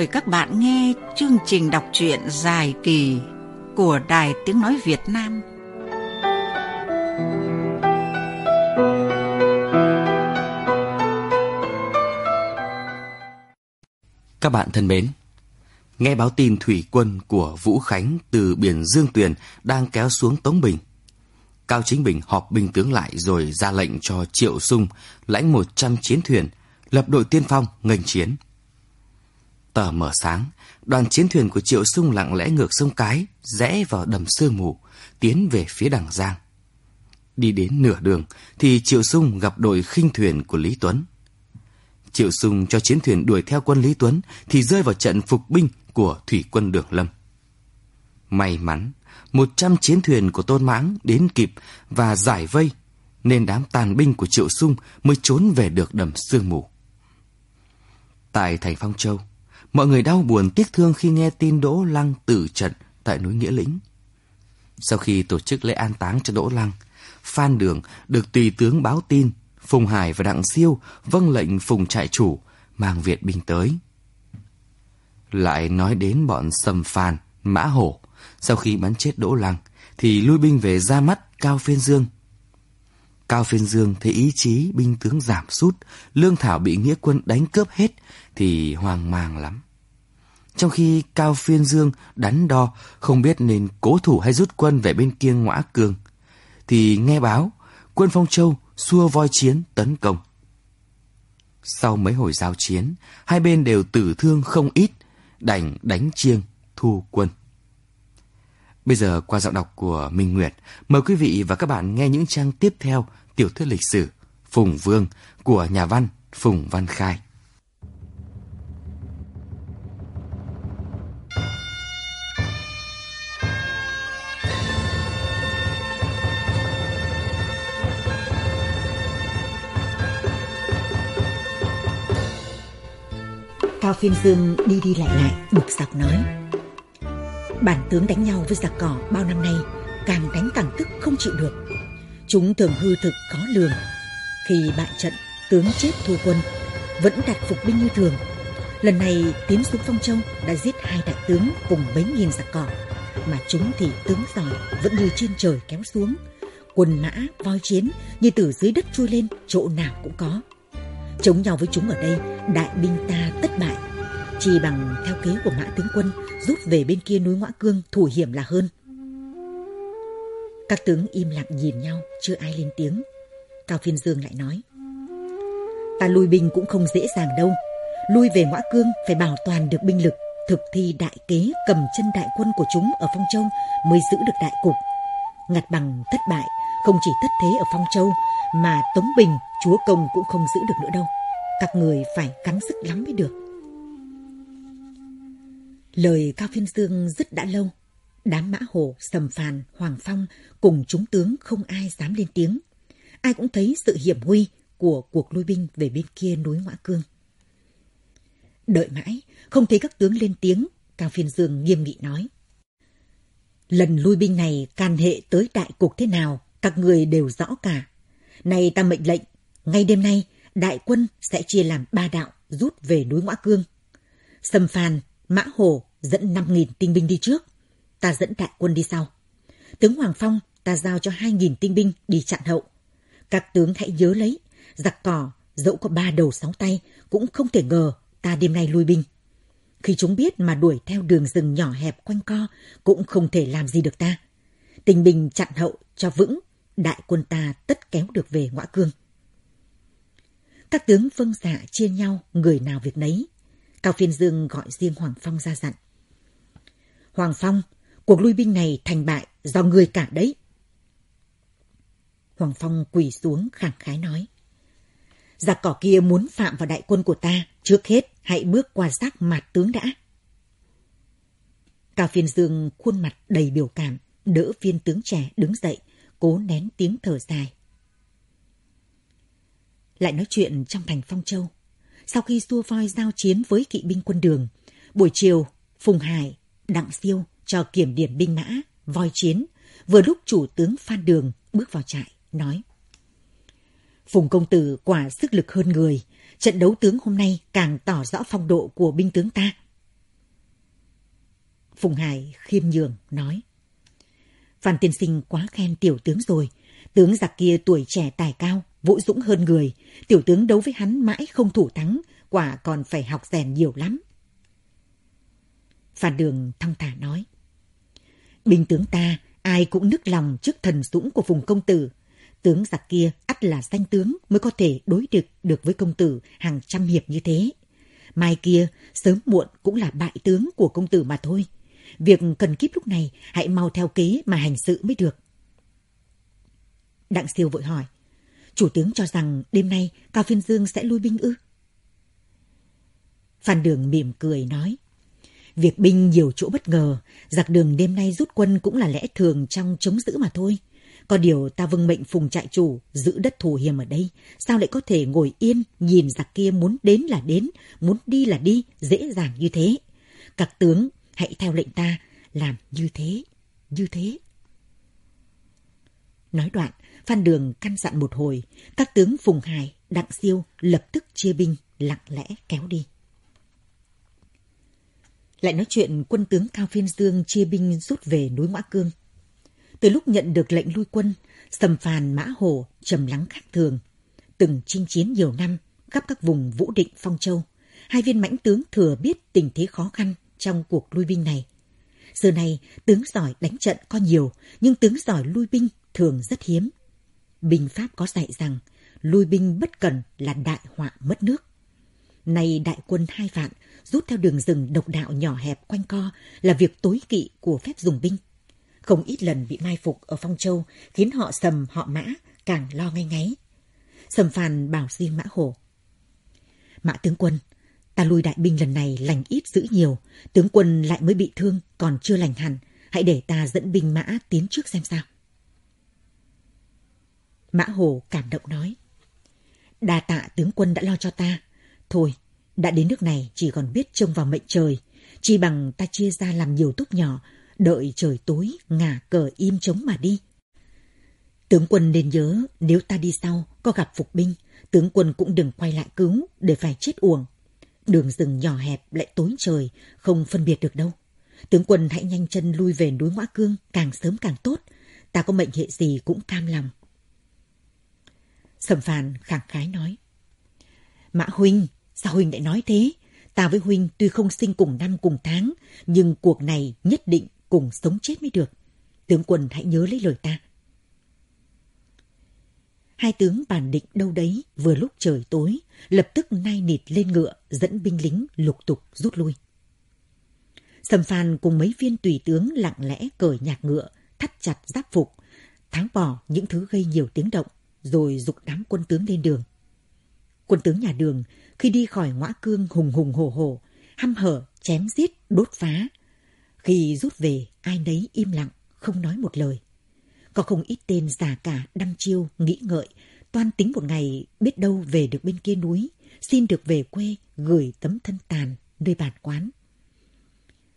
mời các bạn nghe chương trình đọc truyện dài kỳ của Đài Tiếng Nói Việt Nam. Các bạn thân mến, nghe báo tin thủy quân của Vũ Khánh từ biển Dương Tuyền đang kéo xuống Tống Bình. Cao Chính Bình họp binh tướng lại rồi ra lệnh cho Triệu Sung lãnh 100 chiến thuyền, lập đội tiên phong nghênh chiến. Tờ mở sáng, đoàn chiến thuyền của Triệu Sung lặng lẽ ngược sông Cái, rẽ vào đầm sương mù, tiến về phía đằng Giang. Đi đến nửa đường thì Triệu Sung gặp đội khinh thuyền của Lý Tuấn. Triệu Sung cho chiến thuyền đuổi theo quân Lý Tuấn thì rơi vào trận phục binh của thủy quân Đường Lâm. May mắn, một trăm chiến thuyền của Tôn Mãng đến kịp và giải vây, nên đám tàn binh của Triệu Sung mới trốn về được đầm sương mù. Tại thành Phong Châu, mọi người đau buồn tiếc thương khi nghe tin Đỗ Lăng tử trận tại núi Nghĩa Lĩnh. Sau khi tổ chức lễ an táng cho Đỗ Lăng, Phan Đường được tùy tướng báo tin Phùng Hải và Đặng Siêu vâng lệnh Phùng trại chủ mang viện binh tới. Lại nói đến bọn Sầm Phàn, Mã Hổ, sau khi bắn chết Đỗ Lăng thì lui binh về ra mắt Cao Phiên Dương. Cao Phiên Dương thấy ý chí binh tướng giảm sút, lương thảo bị nghĩa quân đánh cướp hết thì hoang mang lắm. Trong khi Cao Phiên Dương đắn đo không biết nên cố thủ hay rút quân về bên kia ngõa cương, thì nghe báo quân Phong Châu xua voi chiến tấn công. Sau mấy hồi giao chiến, hai bên đều tử thương không ít, đành đánh chiêng, thu quân. Bây giờ qua giọng đọc của Minh Nguyệt, mời quý vị và các bạn nghe những trang tiếp theo tiểu thuyết lịch sử Phùng Vương của nhà văn Phùng Văn Khai. Cao Phiên Dương đi đi lại lại, bực giặc nói. Bản tướng đánh nhau với giặc cỏ bao năm nay, càng đánh càng tức không chịu được. Chúng thường hư thực có lường. Khi bại trận, tướng chết thua quân, vẫn đặt phục binh như thường. Lần này tiến xuống Phong Châu đã giết hai đại tướng cùng mấy nghìn giặc cỏ, mà chúng thì tướng giỏi vẫn như trên trời kéo xuống. quần mã, voi chiến như từ dưới đất chui lên, chỗ nào cũng có. Chống nhau với chúng ở đây, đại binh ta tất bại. Chỉ bằng theo kế của mã tướng quân rút về bên kia núi ngõ Cương thủ hiểm là hơn. Các tướng im lặng nhìn nhau, chưa ai lên tiếng. Cao Phiên Dương lại nói. Ta lui binh cũng không dễ dàng đâu. Lui về ngõ Cương phải bảo toàn được binh lực, thực thi đại kế cầm chân đại quân của chúng ở Phong Châu mới giữ được đại cục. Ngặt bằng thất bại, không chỉ thất thế ở Phong Châu mà Tống Bình, chúa công cũng không giữ được nữa đâu. Các người phải cắn sức lắm mới được. Lời Cao Phiên Dương dứt đã lâu. Đám mã hổ, sầm phàn, hoàng phong cùng chúng tướng không ai dám lên tiếng. Ai cũng thấy sự hiểm nguy của cuộc lui binh về bên kia núi Ngoã Cương. Đợi mãi, không thấy các tướng lên tiếng, Cao Phiên Dương nghiêm nghị nói. Lần lui binh này can hệ tới đại cục thế nào, các người đều rõ cả nay ta mệnh lệnh, ngay đêm nay, đại quân sẽ chia làm ba đạo rút về núi Ngoã Cương. Sầm Phàn, Mã Hồ dẫn 5.000 tinh binh đi trước, ta dẫn đại quân đi sau. Tướng Hoàng Phong ta giao cho 2.000 tinh binh đi chặn hậu. Các tướng hãy nhớ lấy, giặc cỏ dẫu có ba đầu sáu tay cũng không thể ngờ ta đêm nay lui binh. Khi chúng biết mà đuổi theo đường rừng nhỏ hẹp quanh co cũng không thể làm gì được ta. Tình bình chặn hậu cho vững, đại quân ta tất kéo được về ngõa cương. Các tướng vâng dạ chia nhau, người nào việc nấy. Cao Phiên Dương gọi riêng Hoàng Phong ra dặn. Hoàng Phong, cuộc lui binh này thành bại do người cả đấy. Hoàng Phong quỳ xuống khẳng khái nói. Giặc cỏ kia muốn phạm vào đại quân của ta, trước hết hãy bước qua xác mặt tướng đã. Cao Phiên Dương khuôn mặt đầy biểu cảm, đỡ viên tướng trẻ đứng dậy, cố nén tiếng thở dài. Lại nói chuyện trong thành Phong Châu. Sau khi xua voi giao chiến với kỵ binh quân đường, buổi chiều, Phùng Hải, Đặng Siêu cho kiểm điểm binh mã, voi chiến, vừa lúc chủ tướng Phan Đường bước vào trại, nói. Phùng công tử quả sức lực hơn người, trận đấu tướng hôm nay càng tỏ rõ phong độ của binh tướng ta. Phùng Hải khiêm nhường nói. Phan tiên sinh quá khen tiểu tướng rồi. Tướng giặc kia tuổi trẻ tài cao, vũ dũng hơn người. Tiểu tướng đấu với hắn mãi không thủ thắng, quả còn phải học rèn nhiều lắm. Phan Đường thong thả nói. Binh tướng ta, ai cũng nức lòng trước thần dũng của vùng Công Tử. Tướng giặc kia ắt là danh tướng mới có thể đối địch được với công tử hàng trăm hiệp như thế. Mai kia, sớm muộn cũng là bại tướng của công tử mà thôi. Việc cần kíp lúc này, hãy mau theo kế mà hành sự mới được. Đặng siêu vội hỏi, chủ tướng cho rằng đêm nay Cao Phiên Dương sẽ lui binh ư? Phan Đường mỉm cười nói, việc binh nhiều chỗ bất ngờ, giặc đường đêm nay rút quân cũng là lẽ thường trong chống giữ mà thôi. Có điều ta vâng mệnh phùng trại chủ giữ đất thủ hiểm ở đây, sao lại có thể ngồi yên nhìn giặc kia muốn đến là đến, muốn đi là đi, dễ dàng như thế. Các tướng hãy theo lệnh ta làm như thế, như thế. Nói đoạn, Phan Đường căn dặn một hồi, các tướng Phùng Hải, Đặng Siêu lập tức chia binh, lặng lẽ kéo đi. Lại nói chuyện quân tướng Cao Phiên Dương chia binh rút về núi Ngoã Cương. Từ lúc nhận được lệnh lui quân, Sầm Phàn Mã Hồ trầm lắng khác thường. Từng chinh chiến nhiều năm, khắp các vùng Vũ Định, Phong Châu, hai viên mãnh tướng thừa biết tình thế khó khăn trong cuộc lui binh này. Giờ này, tướng giỏi đánh trận có nhiều, nhưng tướng giỏi lui binh thường rất hiếm. Bình Pháp có dạy rằng, lui binh bất cần là đại họa mất nước. Nay đại quân hai vạn, rút theo đường rừng độc đạo nhỏ hẹp quanh co là việc tối kỵ của phép dùng binh. Không ít lần bị mai phục ở Phong Châu, khiến họ sầm họ mã càng lo ngay ngáy. Sầm phàn bảo riêng mã hổ. Mã tướng quân, ta lui đại binh lần này lành ít giữ nhiều, tướng quân lại mới bị thương, còn chưa lành hẳn. Hãy để ta dẫn binh mã tiến trước xem sao. Mã Hồ cảm động nói. Đa tạ tướng quân đã lo cho ta. Thôi, đã đến nước này chỉ còn biết trông vào mệnh trời. Chỉ bằng ta chia ra làm nhiều túp nhỏ, đợi trời tối ngả cờ im chống mà đi. Tướng quân nên nhớ nếu ta đi sau có gặp phục binh, tướng quân cũng đừng quay lại cứu để phải chết uổng. Đường rừng nhỏ hẹp lại tối trời, không phân biệt được đâu. Tướng quân hãy nhanh chân lui về núi Ngoã Cương, càng sớm càng tốt. Ta có mệnh hệ gì cũng cam lòng. Sầm phàn khẳng khái nói. Mã Huynh, sao Huynh lại nói thế? Ta với Huynh tuy không sinh cùng năm cùng tháng, nhưng cuộc này nhất định cùng sống chết mới được. Tướng quân hãy nhớ lấy lời ta. Hai tướng bàn định đâu đấy vừa lúc trời tối, lập tức nai nịt lên ngựa dẫn binh lính lục tục rút lui. Sầm phàn cùng mấy viên tùy tướng lặng lẽ cởi nhạc ngựa, thắt chặt giáp phục, tháo bỏ những thứ gây nhiều tiếng động, rồi dục đám quân tướng lên đường. Quân tướng nhà đường khi đi khỏi ngõ cương hùng hùng hồ hồ, hăm hở, chém giết, đốt phá. Khi rút về, ai nấy im lặng, không nói một lời. Có không ít tên già cả đăm chiêu, nghĩ ngợi, toan tính một ngày biết đâu về được bên kia núi, xin được về quê gửi tấm thân tàn nơi bản quán.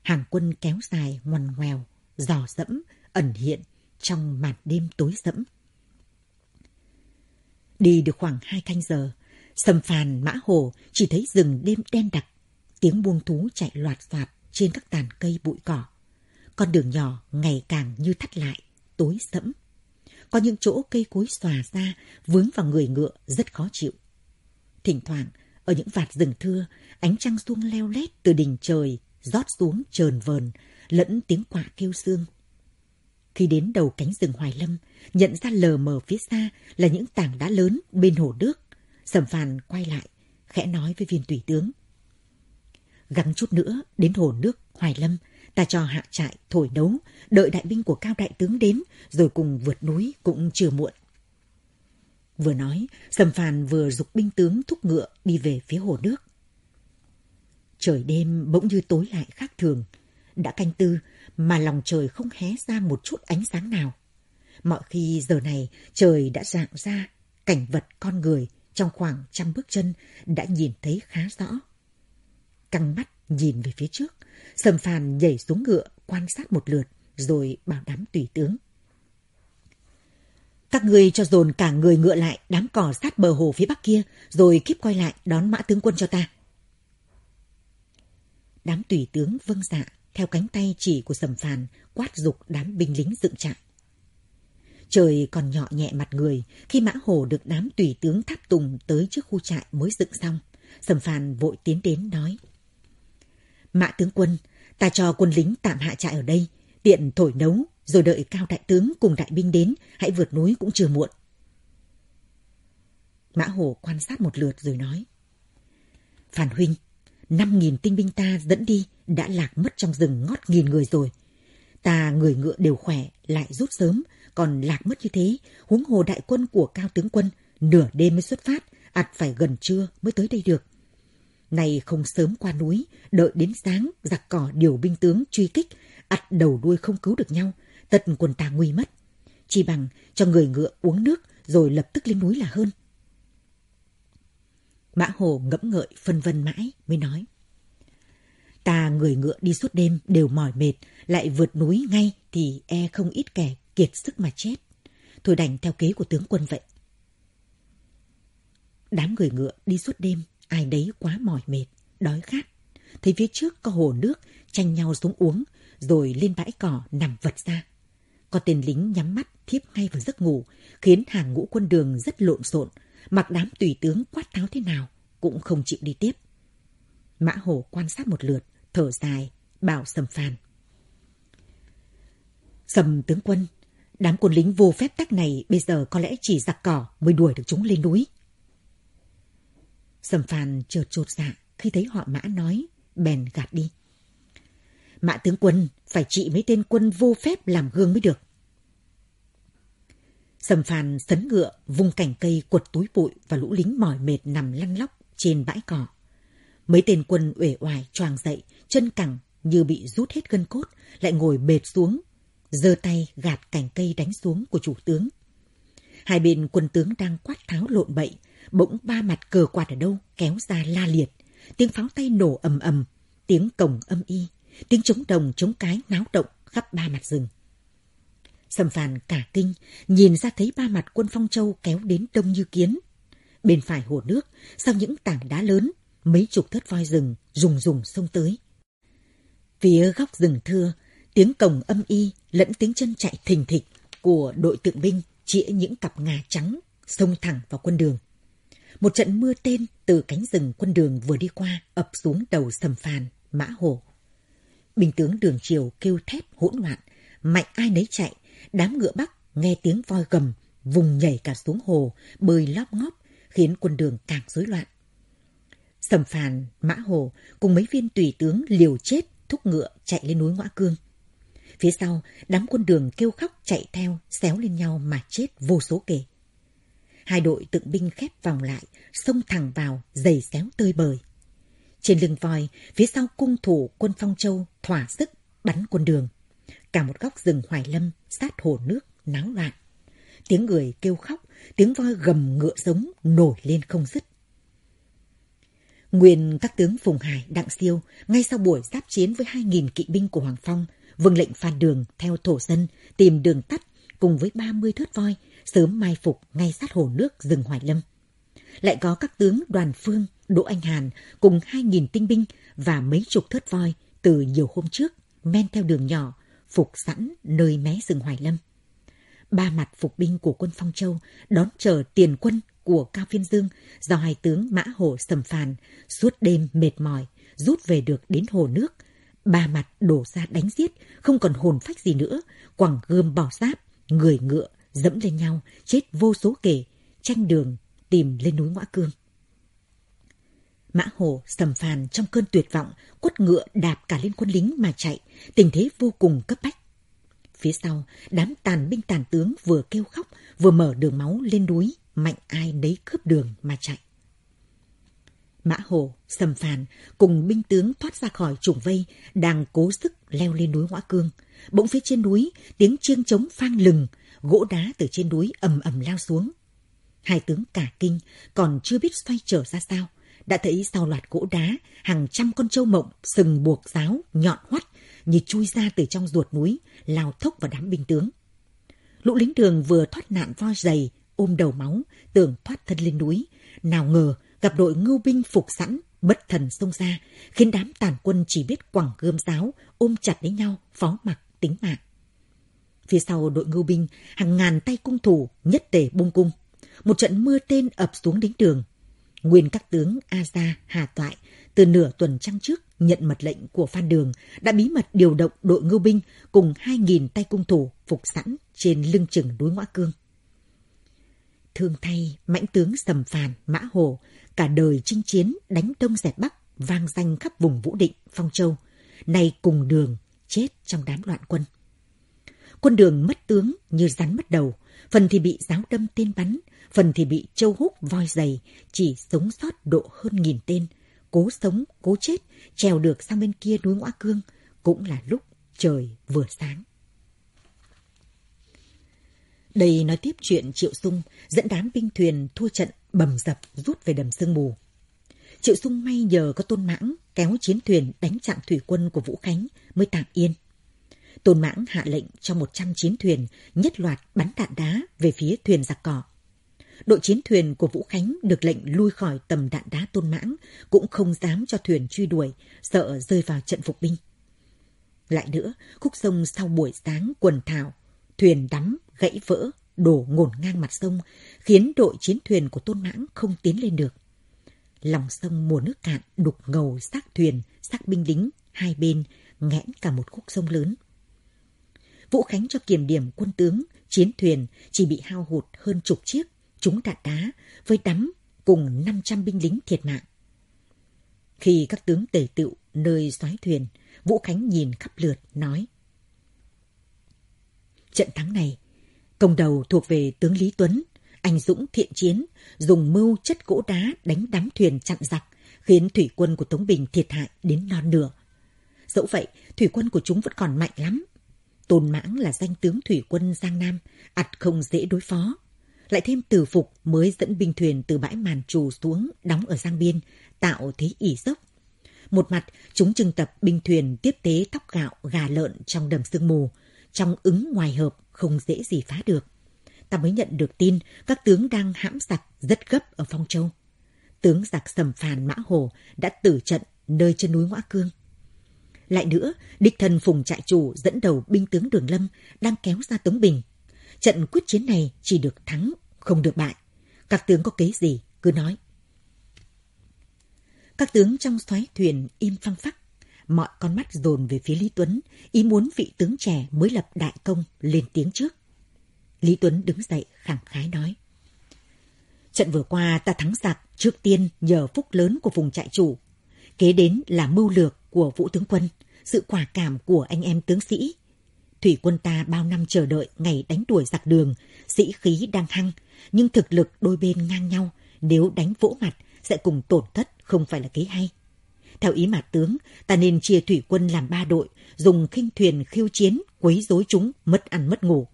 Hàng quân kéo dài ngoằn ngoèo, dò dẫm, ẩn hiện trong màn đêm tối sẫm. Đi được khoảng hai canh giờ, sầm phàn mã hồ chỉ thấy rừng đêm đen đặc, tiếng buông thú chạy loạt soạt trên các tàn cây bụi cỏ. Con đường nhỏ ngày càng như thắt lại, tối sẫm. Có những chỗ cây cối xòa ra, vướng vào người ngựa rất khó chịu. Thỉnh thoảng, ở những vạt rừng thưa, ánh trăng xuông leo lét từ đỉnh trời, rót xuống trờn vờn, lẫn tiếng quạ kêu xương. Khi đến đầu cánh rừng Hoài Lâm, nhận ra lờ mờ phía xa là những tảng đá lớn bên hồ nước. Sầm phàn quay lại, khẽ nói với viên tùy tướng. Gắng chút nữa, đến hồ nước Hoài Lâm, ta cho hạ trại thổi nấu, đợi đại binh của cao đại tướng đến, rồi cùng vượt núi cũng chưa muộn. Vừa nói, Sầm Phàn vừa dục binh tướng thúc ngựa đi về phía hồ nước. Trời đêm bỗng như tối lại khác thường. Đã canh tư mà lòng trời không hé ra một chút ánh sáng nào. Mọi khi giờ này trời đã dạng ra, cảnh vật con người trong khoảng trăm bước chân đã nhìn thấy khá rõ. Căng mắt nhìn về phía trước, Sầm Phàn nhảy xuống ngựa, quan sát một lượt, rồi bảo đám tùy tướng. Các người cho dồn cả người ngựa lại đám cỏ sát bờ hồ phía bắc kia, rồi kiếp quay lại đón mã tướng quân cho ta. Đám tùy tướng vâng dạ theo cánh tay chỉ của sầm phàn quát dục đám binh lính dựng trại. Trời còn nhọ nhẹ mặt người, khi mã hồ được đám tùy tướng tháp tùng tới trước khu trại mới dựng xong. Sầm phàn vội tiến đến nói. Mã tướng quân, ta cho quân lính tạm hạ trại ở đây, tiện thổi nấu, rồi đợi cao đại tướng cùng đại binh đến, hãy vượt núi cũng chưa muộn. Mã Hồ quan sát một lượt rồi nói. Phản huynh, năm nghìn tinh binh ta dẫn đi đã lạc mất trong rừng ngót nghìn người rồi. Ta người ngựa đều khỏe, lại rút sớm, còn lạc mất như thế, huống hồ đại quân của cao tướng quân, nửa đêm mới xuất phát, ạt phải gần trưa mới tới đây được. Này không sớm qua núi, đợi đến sáng, giặc cỏ điều binh tướng truy kích, ắt đầu đuôi không cứu được nhau, tật quần ta nguy mất. Chỉ bằng cho người ngựa uống nước rồi lập tức lên núi là hơn. Mã Hồ ngẫm ngợi phân vân mãi mới nói. Ta người ngựa đi suốt đêm đều mỏi mệt, lại vượt núi ngay thì e không ít kẻ kiệt sức mà chết. Thôi đành theo kế của tướng quân vậy. Đám người ngựa đi suốt đêm, ai đấy quá mỏi mệt, đói khát. Thấy phía trước có hồ nước, tranh nhau xuống uống, rồi lên bãi cỏ nằm vật ra. Có tên lính nhắm mắt thiếp ngay vào giấc ngủ, khiến hàng ngũ quân đường rất lộn xộn, mặc đám tùy tướng quát tháo thế nào cũng không chịu đi tiếp. Mã Hổ quan sát một lượt, thở dài, bảo Sầm phàn Sầm tướng quân, đám quân lính vô phép tắc này bây giờ có lẽ chỉ giặc cỏ mới đuổi được chúng lên núi. Sầm phàn chợt chột dạ khi thấy họ Mã nói, bèn gạt đi. Mã tướng quân phải trị mấy tên quân vô phép làm gương mới được. Sầm phàn sấn ngựa, vung cành cây quật túi bụi và lũ lính mỏi mệt nằm lăn lóc trên bãi cỏ. Mấy tên quân uể oải choàng dậy, chân cẳng như bị rút hết gân cốt, lại ngồi bệt xuống, giơ tay gạt cành cây đánh xuống của chủ tướng. Hai bên quân tướng đang quát tháo lộn bậy, bỗng ba mặt cờ quạt ở đâu kéo ra la liệt, tiếng pháo tay nổ ầm ầm, tiếng cổng âm y, tiếng trống đồng trống cái náo động khắp ba mặt rừng. Sầm phàn cả kinh, nhìn ra thấy ba mặt quân Phong Châu kéo đến đông như kiến. Bên phải hồ nước, sau những tảng đá lớn, mấy chục thớt voi rừng rùng rùng xông tới. Phía góc rừng thưa, tiếng cồng âm y lẫn tiếng chân chạy thình thịch của đội tượng binh chĩa những cặp ngà trắng xông thẳng vào quân đường. Một trận mưa tên từ cánh rừng quân đường vừa đi qua ập xuống đầu sầm phàn, mã hồ. bình tướng đường triều kêu thép hỗn loạn, mạnh ai nấy chạy, Đám ngựa bắc nghe tiếng voi gầm, vùng nhảy cả xuống hồ, bơi lóp ngóp, khiến quân đường càng rối loạn. Sầm phàn, mã hồ cùng mấy viên tùy tướng liều chết thúc ngựa chạy lên núi Ngõa Cương. Phía sau, đám quân đường kêu khóc chạy theo, xéo lên nhau mà chết vô số kể. Hai đội tượng binh khép vòng lại, xông thẳng vào, giày xéo tơi bời. Trên lưng voi, phía sau cung thủ quân Phong Châu thỏa sức bắn quân đường. Cả một góc rừng Hoài Lâm sát hồ nước náo loạn. Tiếng người kêu khóc, tiếng voi gầm ngựa giống nổi lên không dứt. Nguyên các tướng Phùng Hải, Đặng Siêu, ngay sau buổi giáp chiến với 2.000 kỵ binh của Hoàng Phong, vâng lệnh phạt đường theo thổ dân tìm đường tắt cùng với 30 thớt voi sớm mai phục ngay sát hồ nước rừng Hoài Lâm. Lại có các tướng Đoàn Phương, Đỗ Anh Hàn cùng 2.000 tinh binh và mấy chục thớt voi từ nhiều hôm trước men theo đường nhỏ phục sẵn nơi mé rừng Hoài Lâm. Ba mặt phục binh của quân Phong Châu đón chờ tiền quân của Cao Phiên Dương do hai tướng Mã Hổ Sầm Phàn suốt đêm mệt mỏi rút về được đến hồ nước. Ba mặt đổ ra đánh giết, không còn hồn phách gì nữa, quẳng gươm bỏ giáp, người ngựa dẫm lên nhau, chết vô số kể, tranh đường tìm lên núi Ngoã Cương. Mã Hồ sầm phàn trong cơn tuyệt vọng, quất ngựa đạp cả lên quân lính mà chạy, tình thế vô cùng cấp bách. Phía sau, đám tàn binh tàn tướng vừa kêu khóc, vừa mở đường máu lên núi, mạnh ai nấy cướp đường mà chạy. Mã Hồ, Sầm Phàn cùng binh tướng thoát ra khỏi trùng vây, đang cố sức leo lên núi Ngõa Cương. Bỗng phía trên núi, tiếng chiêng trống phang lừng, gỗ đá từ trên núi ầm ầm lao xuống. Hai tướng cả kinh, còn chưa biết xoay trở ra sao, đã thấy sau loạt gỗ đá, hàng trăm con trâu mộng, sừng buộc giáo, nhọn hoắt, như chui ra từ trong ruột núi, lao thốc vào đám binh tướng. Lũ lính đường vừa thoát nạn voi dày, ôm đầu máu, tưởng thoát thân lên núi. Nào ngờ, gặp đội ngưu binh phục sẵn, bất thần xông ra, khiến đám tàn quân chỉ biết quẳng gươm giáo, ôm chặt lấy nhau, phó mặc tính mạng. Phía sau đội ngưu binh, hàng ngàn tay cung thủ nhất tề bung cung. Một trận mưa tên ập xuống đến đường. Nguyên các tướng A Gia, Hà Toại từ nửa tuần trăng trước nhận mật lệnh của Phan Đường đã bí mật điều động đội ngưu binh cùng 2.000 tay cung thủ phục sẵn trên lưng chừng núi Ngoã Cương. Thương thay, mãnh tướng Sầm Phàn, Mã Hồ, cả đời chinh chiến đánh Đông dẹp Bắc, vang danh khắp vùng Vũ Định, Phong Châu, nay cùng đường, chết trong đám loạn quân. Quân đường mất tướng như rắn mất đầu, phần thì bị giáo đâm tên bắn, phần thì bị châu húc voi dày, chỉ sống sót độ hơn nghìn tên, cố sống, cố chết, trèo được sang bên kia núi Ngoã Cương, cũng là lúc trời vừa sáng. Đây nói tiếp chuyện Triệu Sung dẫn đám binh thuyền thua trận bầm dập rút về đầm sương mù. Triệu Sung may nhờ có tôn mãng kéo chiến thuyền đánh chặn thủy quân của Vũ Khánh mới tạm yên. Tôn mãng hạ lệnh cho 100 chiến thuyền nhất loạt bắn đạn đá về phía thuyền giặc cỏ. Đội chiến thuyền của Vũ Khánh được lệnh lui khỏi tầm đạn đá tôn mãng, cũng không dám cho thuyền truy đuổi, sợ rơi vào trận phục binh. Lại nữa, khúc sông sau buổi sáng quần thảo, thuyền đắm, gãy vỡ, đổ ngổn ngang mặt sông, khiến đội chiến thuyền của tôn mãng không tiến lên được. Lòng sông mùa nước cạn đục ngầu xác thuyền, xác binh lính, hai bên, nghẽn cả một khúc sông lớn. Vũ Khánh cho kiểm điểm quân tướng, chiến thuyền chỉ bị hao hụt hơn chục chiếc, chúng đạn đá, với đắm cùng 500 binh lính thiệt mạng. Khi các tướng tề tựu nơi xoáy thuyền, Vũ Khánh nhìn khắp lượt, nói. Trận thắng này, công đầu thuộc về tướng Lý Tuấn, anh dũng thiện chiến, dùng mưu chất gỗ đá đánh đám thuyền chặn giặc, khiến thủy quân của Tống Bình thiệt hại đến non nửa. Dẫu vậy, thủy quân của chúng vẫn còn mạnh lắm. Tôn Mãng là danh tướng thủy quân Giang Nam, ắt không dễ đối phó. Lại thêm tử phục mới dẫn binh thuyền từ bãi màn trù xuống đóng ở Giang Biên, tạo thế ỉ dốc. Một mặt, chúng trưng tập binh thuyền tiếp tế tóc gạo, gà lợn trong đầm sương mù, trong ứng ngoài hợp không dễ gì phá được. Ta mới nhận được tin các tướng đang hãm giặc rất gấp ở Phong Châu. Tướng giặc sầm phàn Mã Hồ đã tử trận nơi chân núi Ngoã Cương. Lại nữa, địch thần Phùng Trại Chủ dẫn đầu binh tướng Đường Lâm đang kéo ra Tống Bình. Trận quyết chiến này chỉ được thắng, không được bại. Các tướng có kế gì, cứ nói. Các tướng trong xoáy thuyền im phăng phắc. Mọi con mắt dồn về phía Lý Tuấn, ý muốn vị tướng trẻ mới lập đại công lên tiếng trước. Lý Tuấn đứng dậy khẳng khái nói. Trận vừa qua ta thắng giặc trước tiên nhờ phúc lớn của vùng trại chủ. Kế đến là mưu lược của Vũ tướng quân, sự quả cảm của anh em tướng sĩ. Thủy quân ta bao năm chờ đợi ngày đánh đuổi giặc đường, sĩ khí đang hăng, nhưng thực lực đôi bên ngang nhau, nếu đánh vỗ mặt sẽ cùng tổn thất không phải là kế hay. Theo ý mà tướng, ta nên chia thủy quân làm ba đội, dùng khinh thuyền khiêu chiến, quấy rối chúng, mất ăn mất ngủ.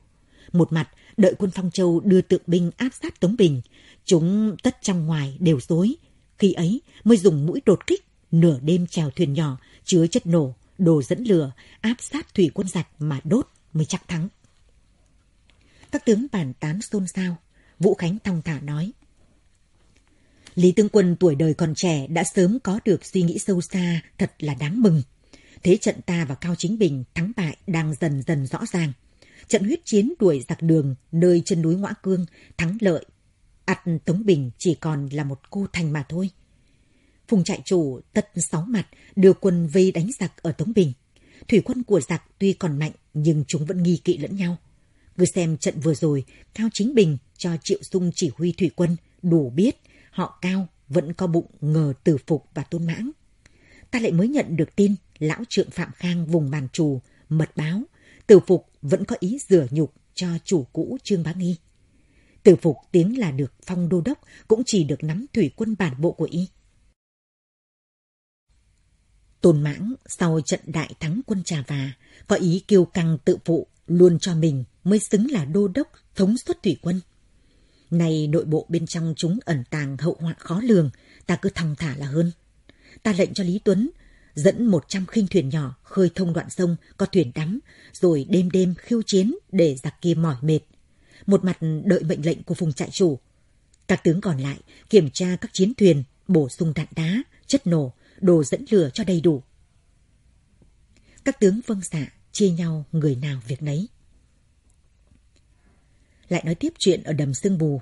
Một mặt, đợi quân Phong Châu đưa tượng binh áp sát Tống Bình, chúng tất trong ngoài đều dối. Khi ấy mới dùng mũi đột kích, nửa đêm chèo thuyền nhỏ, chứa chất nổ, đồ dẫn lửa, áp sát thủy quân giặc mà đốt mới chắc thắng. Các tướng bàn tán xôn xao, Vũ Khánh thong thả nói. Lý Tướng Quân tuổi đời còn trẻ đã sớm có được suy nghĩ sâu xa, thật là đáng mừng. Thế trận ta và Cao Chính Bình thắng bại đang dần dần rõ ràng. Trận huyết chiến đuổi giặc đường nơi chân núi Ngoã Cương thắng lợi. ắt Tống Bình chỉ còn là một cô thành mà thôi. Phùng trại chủ tất sáu mặt đưa quân vây đánh giặc ở Tống Bình. Thủy quân của giặc tuy còn mạnh nhưng chúng vẫn nghi kỵ lẫn nhau. Cứ xem trận vừa rồi, Cao Chính Bình cho Triệu Sung chỉ huy thủy quân đủ biết họ Cao vẫn có bụng ngờ tử phục và tôn mãng. Ta lại mới nhận được tin lão trượng Phạm Khang vùng bàn trù, mật báo tử phục vẫn có ý rửa nhục cho chủ cũ Trương Bá Nghi. Tử phục tiếng là được phong đô đốc, cũng chỉ được nắm thủy quân bản bộ của y. Tôn Mãng sau trận đại thắng quân Trà Và, có ý kiêu căng tự phụ, luôn cho mình mới xứng là đô đốc thống suất thủy quân. Này nội bộ bên trong chúng ẩn tàng hậu họa khó lường, ta cứ thong thả là hơn. Ta lệnh cho Lý Tuấn dẫn một trăm khinh thuyền nhỏ khơi thông đoạn sông có thuyền đắm, rồi đêm đêm khiêu chiến để giặc kia mỏi mệt. Một mặt đợi mệnh lệnh của phùng trại chủ. Các tướng còn lại kiểm tra các chiến thuyền, bổ sung đạn đá, chất nổ, đồ dẫn lửa cho đầy đủ. Các tướng vâng xạ, chia nhau người nào việc nấy. Lại nói tiếp chuyện ở đầm sương bù.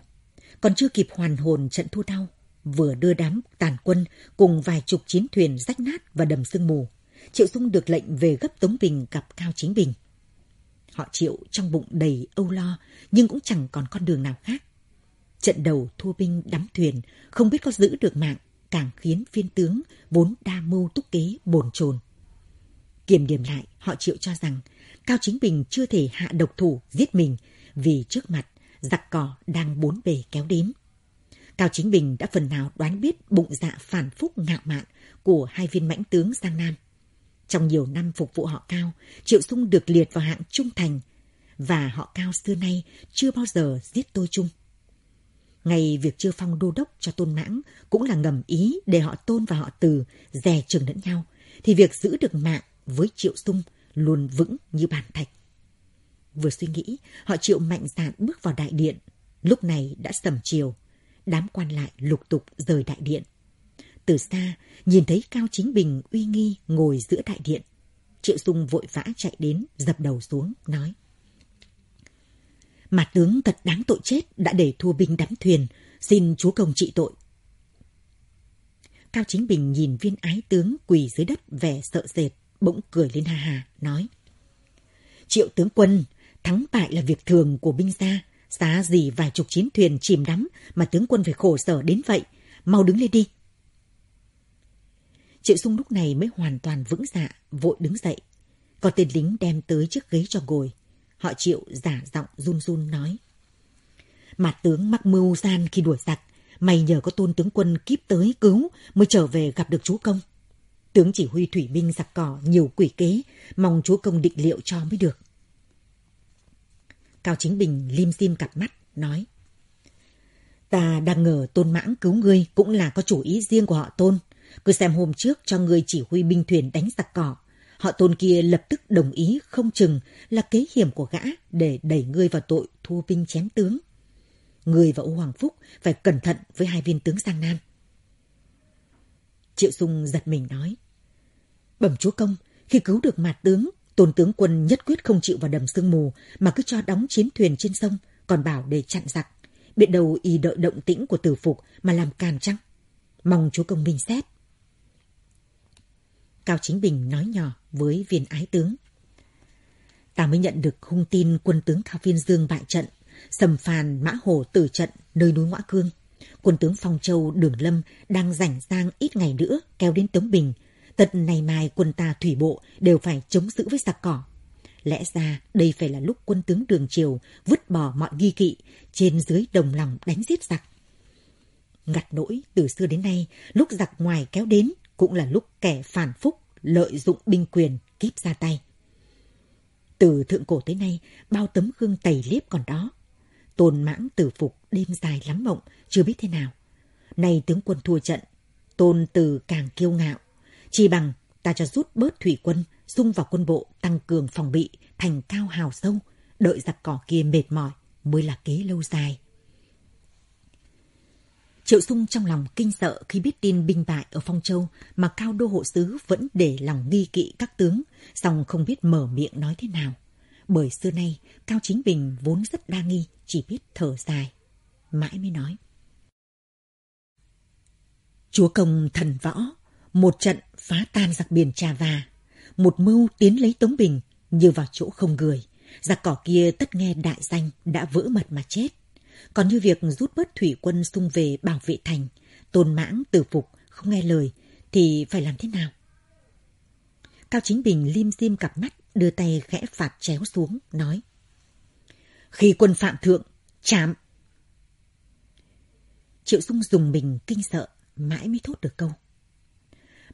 Còn chưa kịp hoàn hồn trận thua đau, vừa đưa đám tàn quân cùng vài chục chiến thuyền rách nát và đầm sương mù. Triệu Dung được lệnh về gấp Tống Bình gặp Cao Chính Bình. Họ Triệu trong bụng đầy âu lo, nhưng cũng chẳng còn con đường nào khác. Trận đầu thua binh đắm thuyền, không biết có giữ được mạng, càng khiến viên tướng vốn đa mưu túc kế bồn chồn. Kiểm điểm lại, họ Triệu cho rằng Cao Chính Bình chưa thể hạ độc thủ giết mình vì trước mặt giặc cỏ đang bốn bề kéo đến. Cao Chính Bình đã phần nào đoán biết bụng dạ phản phúc ngạo mạn của hai viên mãnh tướng Giang Nam. Trong nhiều năm phục vụ họ Cao, Triệu Sung được liệt vào hạng trung thành, và họ Cao xưa nay chưa bao giờ giết tôi chung. Ngày việc chưa phong đô đốc cho tôn mãng cũng là ngầm ý để họ tôn và họ từ dè chừng lẫn nhau, thì việc giữ được mạng với Triệu Sung luôn vững như bàn thạch. Vừa suy nghĩ, họ Triệu mạnh dạn bước vào đại điện. Lúc này đã sầm chiều, đám quan lại lục tục rời đại điện. Từ xa, nhìn thấy Cao Chính Bình uy nghi ngồi giữa đại điện. Triệu Dung vội vã chạy đến, dập đầu xuống, nói. Mà tướng thật đáng tội chết đã để thua binh đắm thuyền, xin chúa công trị tội. Cao Chính Bình nhìn viên ái tướng quỳ dưới đất vẻ sợ sệt, bỗng cười lên ha ha nói. Triệu tướng quân, thắng bại là việc thường của binh gia, xá gì vài chục chiến thuyền chìm đắm mà tướng quân phải khổ sở đến vậy, mau đứng lên đi. Triệu Dung lúc này mới hoàn toàn vững dạ, vội đứng dậy. Có tên lính đem tới chiếc ghế cho ngồi. Họ Triệu giả giọng run run nói. Mặt tướng mắc mưu gian khi đuổi giặc. Mày nhờ có tôn tướng quân kíp tới cứu mới trở về gặp được chú công. Tướng chỉ huy thủy binh giặc cỏ nhiều quỷ kế, mong chú công định liệu cho mới được. Cao Chính Bình lim dim cặp mắt, nói. Ta đang ngờ tôn mãng cứu ngươi cũng là có chủ ý riêng của họ tôn. Cứ xem hôm trước cho người chỉ huy binh thuyền đánh giặc cỏ. Họ tôn kia lập tức đồng ý không chừng là kế hiểm của gã để đẩy ngươi vào tội thua binh chém tướng. Ngươi và Âu Hoàng Phúc phải cẩn thận với hai viên tướng Giang Nam. Triệu Dung giật mình nói. Bẩm chúa công, khi cứu được mạt tướng, tôn tướng quân nhất quyết không chịu vào đầm sương mù mà cứ cho đóng chiến thuyền trên sông, còn bảo để chặn giặc. Biết đầu y đợi động tĩnh của tử phục mà làm càn chăng? Mong chúa công minh xét. Cao Chính Bình nói nhỏ với viên ái tướng. Ta mới nhận được hung tin quân tướng Cao Phiên Dương bại trận, sầm phàn mã hồ tử trận nơi núi Ngoã Cương. Quân tướng Phong Châu Đường Lâm đang rảnh sang ít ngày nữa kéo đến Tống Bình. Tận này mai quân ta thủy bộ đều phải chống giữ với giặc cỏ. Lẽ ra đây phải là lúc quân tướng Đường Triều vứt bỏ mọi nghi kỵ, trên dưới đồng lòng đánh giết giặc. Ngặt nỗi từ xưa đến nay, lúc giặc ngoài kéo đến cũng là lúc kẻ phản phúc lợi dụng binh quyền kíp ra tay. Từ thượng cổ tới nay, bao tấm gương tẩy liếp còn đó. Tôn mãng tử phục đêm dài lắm mộng, chưa biết thế nào. Nay tướng quân thua trận, tôn từ càng kiêu ngạo. Chỉ bằng ta cho rút bớt thủy quân, xung vào quân bộ, tăng cường phòng bị, thành cao hào sâu, đợi giặc cỏ kia mệt mỏi mới là kế lâu dài. Triệu Sung trong lòng kinh sợ khi biết tin binh bại ở Phong Châu mà Cao Đô Hộ Sứ vẫn để lòng nghi kỵ các tướng, song không biết mở miệng nói thế nào. Bởi xưa nay, Cao Chính Bình vốn rất đa nghi, chỉ biết thở dài. Mãi mới nói. Chúa công thần võ, một trận phá tan giặc biển Trà Và, một mưu tiến lấy Tống Bình như vào chỗ không người. Giặc cỏ kia tất nghe đại danh đã vỡ mật mà chết. Còn như việc rút bớt thủy quân xung về bảo vệ thành, tôn mãng tử phục, không nghe lời, thì phải làm thế nào? Cao Chính Bình lim dim cặp mắt, đưa tay khẽ phạt chéo xuống, nói. Khi quân phạm thượng, chạm. Triệu Dung dùng mình kinh sợ, mãi mới thốt được câu.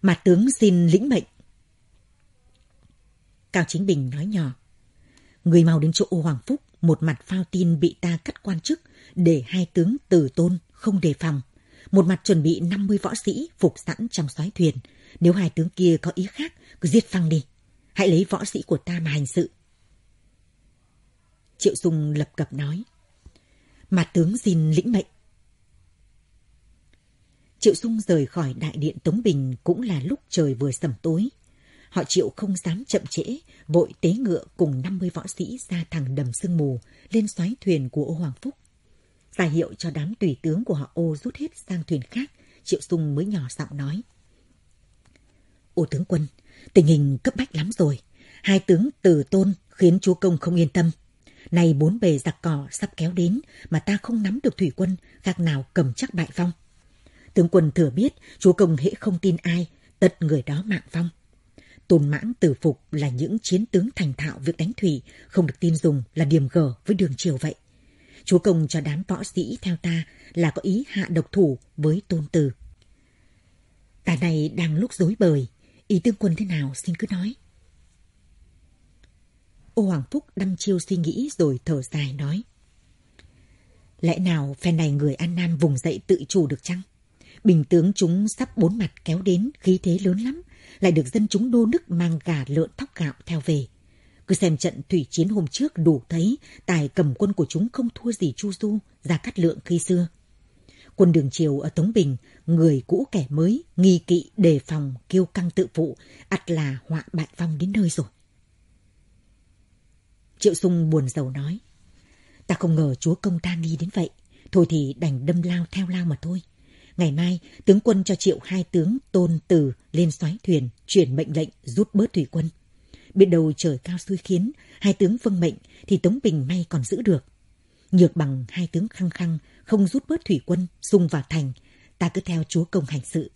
Mà tướng xin lĩnh mệnh. Cao Chính Bình nói nhỏ. Người mau đến chỗ ô Hoàng Phúc, một mặt phao tin bị ta cắt quan chức, để hai tướng tử tôn không đề phòng. Một mặt chuẩn bị 50 võ sĩ phục sẵn trong xoáy thuyền. Nếu hai tướng kia có ý khác, cứ giết phăng đi. Hãy lấy võ sĩ của ta mà hành sự. Triệu Dung lập cập nói. Mà tướng xin lĩnh mệnh. Triệu Dung rời khỏi đại điện Tống Bình cũng là lúc trời vừa sầm tối. Họ Triệu không dám chậm trễ, vội tế ngựa cùng 50 võ sĩ ra thẳng đầm sương mù, lên xoáy thuyền của ô Hoàng Phúc. Giải hiệu cho đám tùy tướng của họ ô rút hết sang thuyền khác, Triệu Dung mới nhỏ giọng nói. Ô tướng quân, tình hình cấp bách lắm rồi. Hai tướng từ tôn khiến chúa công không yên tâm. Này bốn bề giặc cỏ sắp kéo đến mà ta không nắm được thủy quân, gạc nào cầm chắc bại phong. Tướng quân thừa biết chúa công hễ không tin ai, tất người đó mạng phong. Tôn mãng tử phục là những chiến tướng thành thạo việc đánh thủy, không được tin dùng là điểm gở với đường triều vậy. Chúa công cho đám võ sĩ theo ta là có ý hạ độc thủ với tôn tử. Ta này đang lúc dối bời, ý tướng quân thế nào xin cứ nói. Ô Hoàng Phúc đăm chiêu suy nghĩ rồi thở dài nói. Lẽ nào phe này người An Nam vùng dậy tự chủ được chăng? Bình tướng chúng sắp bốn mặt kéo đến, khí thế lớn lắm, lại được dân chúng đô nước mang gà lợn thóc gạo theo về. Cứ xem trận thủy chiến hôm trước đủ thấy tài cầm quân của chúng không thua gì Chu Du, ra cắt lượng khi xưa. Quân đường triều ở Tống Bình, người cũ kẻ mới, nghi kỵ, đề phòng, kiêu căng tự phụ, ắt là họa bại vong đến nơi rồi. Triệu Sung buồn rầu nói, ta không ngờ chúa công ta nghi đến vậy, thôi thì đành đâm lao theo lao mà thôi. Ngày mai, tướng quân cho triệu hai tướng tôn từ lên xoáy thuyền, chuyển mệnh lệnh rút bớt thủy quân. Biết đầu trời cao xui khiến, hai tướng vâng mệnh thì Tống Bình may còn giữ được. Nhược bằng hai tướng khăng khăng, không rút bớt thủy quân, xung vào thành, ta cứ theo chúa công hành sự.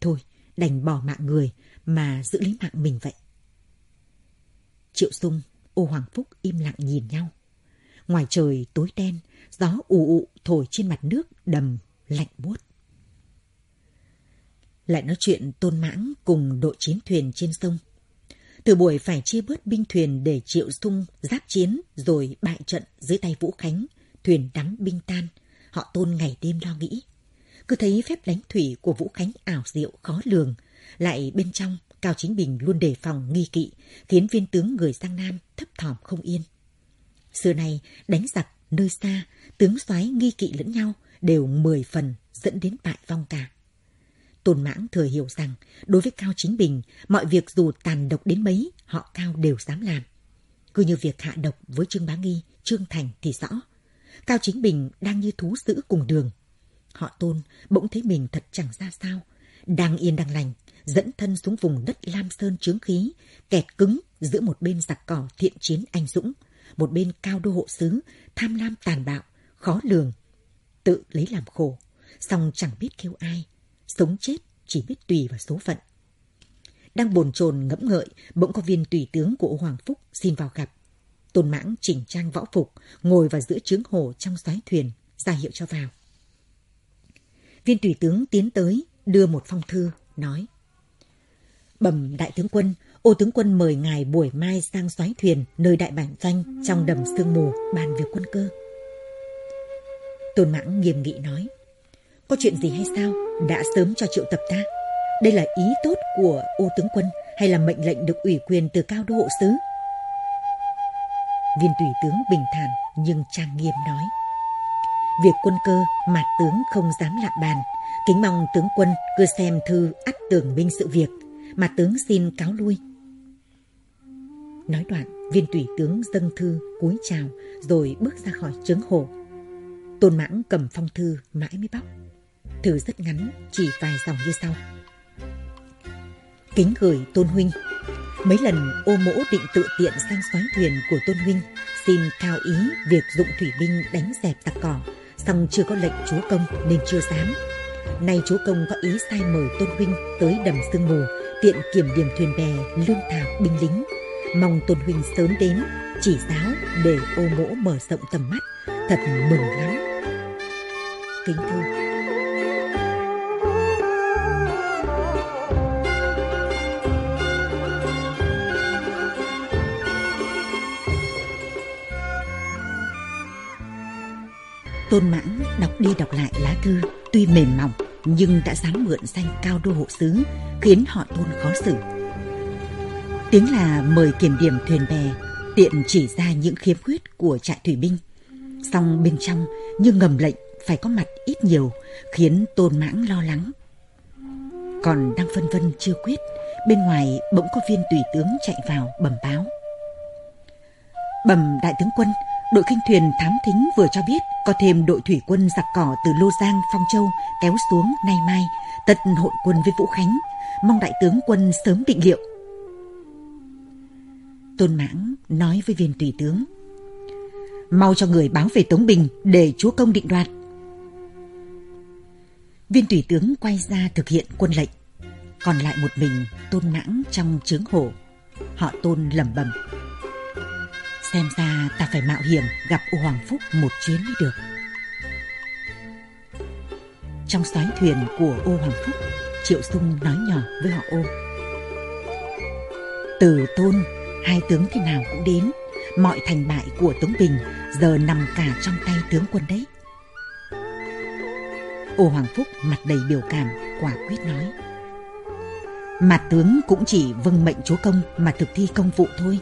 Thôi, đành bỏ mạng người mà giữ lấy mạng mình vậy. Triệu Sung, ô Hoàng Phúc im lặng nhìn nhau. Ngoài trời tối đen, gió ù ụ thổi trên mặt nước đầm lạnh buốt. Lại nói chuyện tôn mãng cùng đội chiến thuyền trên sông. Từ buổi phải chia bớt binh thuyền để triệu sung giáp chiến rồi bại trận dưới tay Vũ Khánh, thuyền đắm binh tan, họ tôn ngày đêm lo nghĩ. Cứ thấy phép đánh thủy của Vũ Khánh ảo diệu khó lường, lại bên trong Cao Chính Bình luôn đề phòng nghi kỵ, khiến viên tướng người Giang Nam thấp thỏm không yên. Xưa này, đánh giặc nơi xa, tướng soái nghi kỵ lẫn nhau, đều mười phần dẫn đến bại vong cả. Tôn Mãng thừa hiểu rằng, đối với Cao Chính Bình, mọi việc dù tàn độc đến mấy, họ Cao đều dám làm. Cứ như việc hạ độc với Trương Bá Nghi, Trương Thành thì rõ. Cao Chính Bình đang như thú sữ cùng đường. Họ Tôn bỗng thấy mình thật chẳng ra sao. Đang yên đang lành, dẫn thân xuống vùng đất Lam Sơn chướng khí, kẹt cứng giữa một bên giặc cỏ thiện chiến anh dũng, một bên cao đô hộ sứ, tham lam tàn bạo, khó lường, tự lấy làm khổ, song chẳng biết kêu ai, sống chết chỉ biết tùy vào số phận. Đang bồn chồn ngẫm ngợi, bỗng có viên tùy tướng của Hoàng Phúc xin vào gặp. Tôn mãng chỉnh trang võ phục, ngồi vào giữa trướng hồ trong xoáy thuyền, ra hiệu cho vào. Viên tùy tướng tiến tới, đưa một phong thư, nói. Bẩm đại tướng quân, ô tướng quân mời ngài buổi mai sang xoáy thuyền nơi đại bản doanh trong đầm sương mù bàn việc quân cơ. Tôn Mãng nghiêm nghị nói. Có chuyện gì hay sao? Đã sớm cho triệu tập ta. Đây là ý tốt của ô tướng quân hay là mệnh lệnh được ủy quyền từ cao đô hộ sứ? Viên tùy tướng bình thản nhưng trang nghiêm nói. Việc quân cơ, mà tướng không dám lạ bàn. Kính mong tướng quân cứ xem thư ắt tưởng minh sự việc. Mà tướng xin cáo lui. Nói đoạn, viên tùy tướng dâng thư cúi chào rồi bước ra khỏi trướng hồ. Tôn mãng cầm phong thư mãi mới bóc. Thư rất ngắn, chỉ vài dòng như sau. Kính gửi Tôn Huynh. Mấy lần ô mỗ định tự tiện sang xoáy thuyền của Tôn Huynh, xin cao ý việc dụng thủy binh đánh dẹp tặc cỏ, song chưa có lệnh chúa công nên chưa dám. Nay chúa công có ý sai mời Tôn Huynh tới đầm sương mù, tiện kiểm điểm thuyền bè, lương thảo, binh lính. Mong Tôn Huynh sớm đến, chỉ giáo để ô mỗ mở rộng tầm mắt, thật mừng lắm kính thưa. Tôn Mãng đọc đi đọc lại lá thư, tuy mềm mỏng nhưng đã dám mượn danh cao đô hộ sứ, khiến họ tôn khó xử. Tiếng là mời kiểm điểm thuyền bè, tiện chỉ ra những khiếm khuyết của trại thủy binh. Song bên trong như ngầm lệnh phải có mặt ít nhiều khiến tôn mãng lo lắng. Còn đang phân vân chưa quyết, bên ngoài bỗng có viên tùy tướng chạy vào bẩm báo. Bẩm đại tướng quân, đội kinh thuyền thám thính vừa cho biết có thêm đội thủy quân giặc cỏ từ Lô Giang, Phong Châu kéo xuống nay mai, tận hội quân với Vũ Khánh, mong đại tướng quân sớm định liệu. Tôn Mãng nói với viên tùy tướng, mau cho người báo về Tống Bình để chúa công định đoạt. Viên tùy tướng quay ra thực hiện quân lệnh, còn lại một mình Tôn Mãng trong trướng hổ. Họ Tôn lẩm bẩm. Xem ra ta phải mạo hiểm gặp U Hoàng Phúc một chuyến mới được. Trong xoáy thuyền của ô Hoàng Phúc, Triệu Sung nói nhỏ với họ ô. Từ tôn, hai tướng thế nào cũng đến. Mọi thành bại của Tống Bình giờ nằm cả trong tay tướng quân đấy. Ô Hoàng Phúc mặt đầy biểu cảm, quả quyết nói. Mặt tướng cũng chỉ vâng mệnh chúa công mà thực thi công vụ thôi.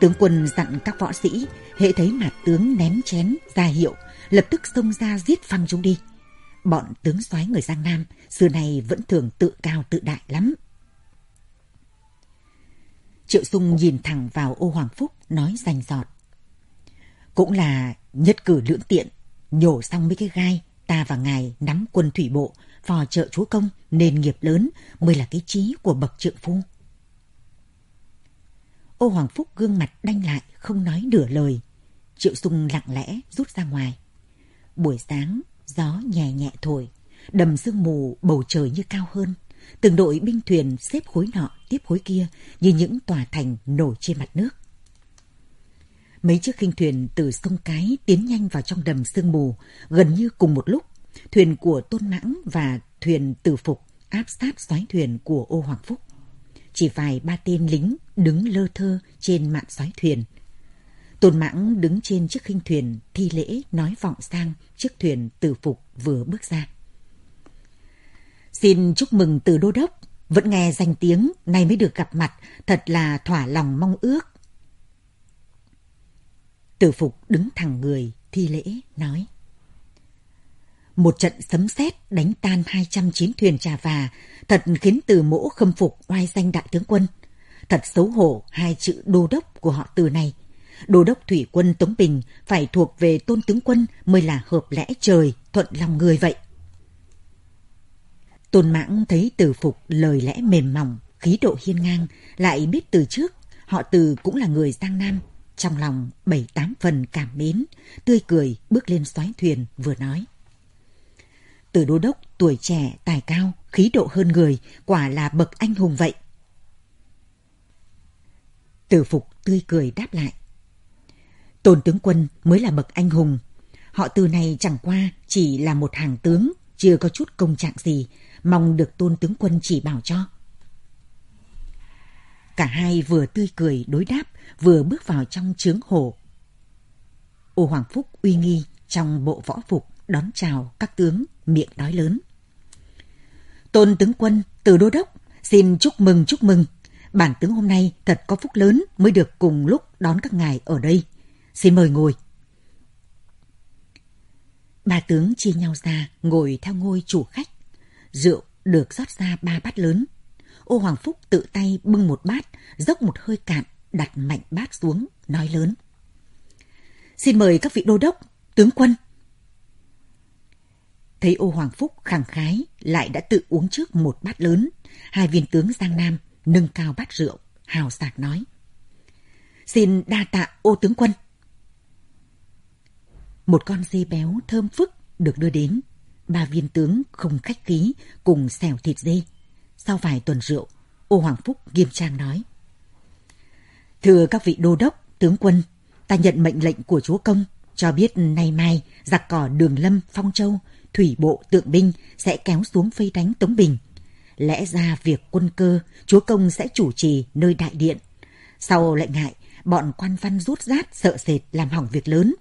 Tướng quân dặn các võ sĩ, hệ thấy mặt tướng ném chén, ra hiệu, lập tức xông ra giết phăng chúng đi. Bọn tướng soái người Giang Nam xưa nay vẫn thường tự cao tự đại lắm. Triệu Dung nhìn thẳng vào ô Hoàng Phúc, nói rành giọt. Cũng là nhất cử lưỡng tiện, nhổ xong mấy cái gai, ta và ngài nắm quân thủy bộ, phò trợ chúa công, nền nghiệp lớn mới là cái trí của bậc trượng phu. Ô Hoàng Phúc gương mặt đanh lại, không nói nửa lời. Triệu Dung lặng lẽ rút ra ngoài. Buổi sáng, gió nhẹ nhẹ thổi, đầm sương mù bầu trời như cao hơn. Từng đội binh thuyền xếp khối nọ tiếp khối kia như những tòa thành nổi trên mặt nước. Mấy chiếc khinh thuyền từ sông Cái tiến nhanh vào trong đầm sương mù, gần như cùng một lúc. Thuyền của Tôn Mãng và thuyền Tử Phục áp sát xoáy thuyền của Ô Hoàng Phúc. Chỉ vài ba tên lính đứng lơ thơ trên mạn xoáy thuyền. Tôn Mãng đứng trên chiếc khinh thuyền thi lễ nói vọng sang chiếc thuyền Tử Phục vừa bước ra. Xin chúc mừng từ đô đốc, vẫn nghe danh tiếng, nay mới được gặp mặt, thật là thỏa lòng mong ước. Tử Phục đứng thẳng người, thi lễ, nói. Một trận sấm sét đánh tan 200 chiến thuyền trà và, thật khiến từ mỗ khâm phục oai danh đại tướng quân. Thật xấu hổ hai chữ đô đốc của họ từ này. Đô đốc thủy quân Tống Bình phải thuộc về tôn tướng quân mới là hợp lẽ trời, thuận lòng người vậy. Tôn Mãng thấy từ phục lời lẽ mềm mỏng, khí độ hiên ngang, lại biết từ trước họ từ cũng là người Giang Nam. Trong lòng bảy tám phần cảm mến, tươi cười bước lên xoáy thuyền vừa nói. Từ đô đốc tuổi trẻ, tài cao, khí độ hơn người, quả là bậc anh hùng vậy. Từ phục tươi cười đáp lại. Tôn tướng quân mới là bậc anh hùng. Họ từ này chẳng qua chỉ là một hàng tướng, chưa có chút công trạng gì, mong được tôn tướng quân chỉ bảo cho. Cả hai vừa tươi cười đối đáp, vừa bước vào trong trướng hồ. Ô Hoàng Phúc uy nghi trong bộ võ phục đón chào các tướng miệng nói lớn. Tôn tướng quân từ đô đốc xin chúc mừng chúc mừng. Bản tướng hôm nay thật có phúc lớn mới được cùng lúc đón các ngài ở đây. Xin mời ngồi. Ba tướng chia nhau ra ngồi theo ngôi chủ khách. Rượu được rót ra ba bát lớn. Ô Hoàng Phúc tự tay bưng một bát, dốc một hơi cạn, đặt mạnh bát xuống, nói lớn. Xin mời các vị đô đốc, tướng quân. Thấy ô Hoàng Phúc khẳng khái, lại đã tự uống trước một bát lớn. Hai viên tướng Giang Nam nâng cao bát rượu, hào sạc nói. Xin đa tạ ô tướng quân. Một con dê béo thơm phức được đưa đến ba viên tướng không khách khí cùng xẻo thịt dê. Sau vài tuần rượu, ô Hoàng Phúc nghiêm trang nói. Thưa các vị đô đốc, tướng quân, ta nhận mệnh lệnh của chúa công, cho biết nay mai giặc cỏ đường lâm, phong châu, thủy bộ tượng binh sẽ kéo xuống phây đánh Tống Bình. Lẽ ra việc quân cơ, chúa công sẽ chủ trì nơi đại điện. Sau lại ngại, bọn quan văn rút rát sợ sệt làm hỏng việc lớn.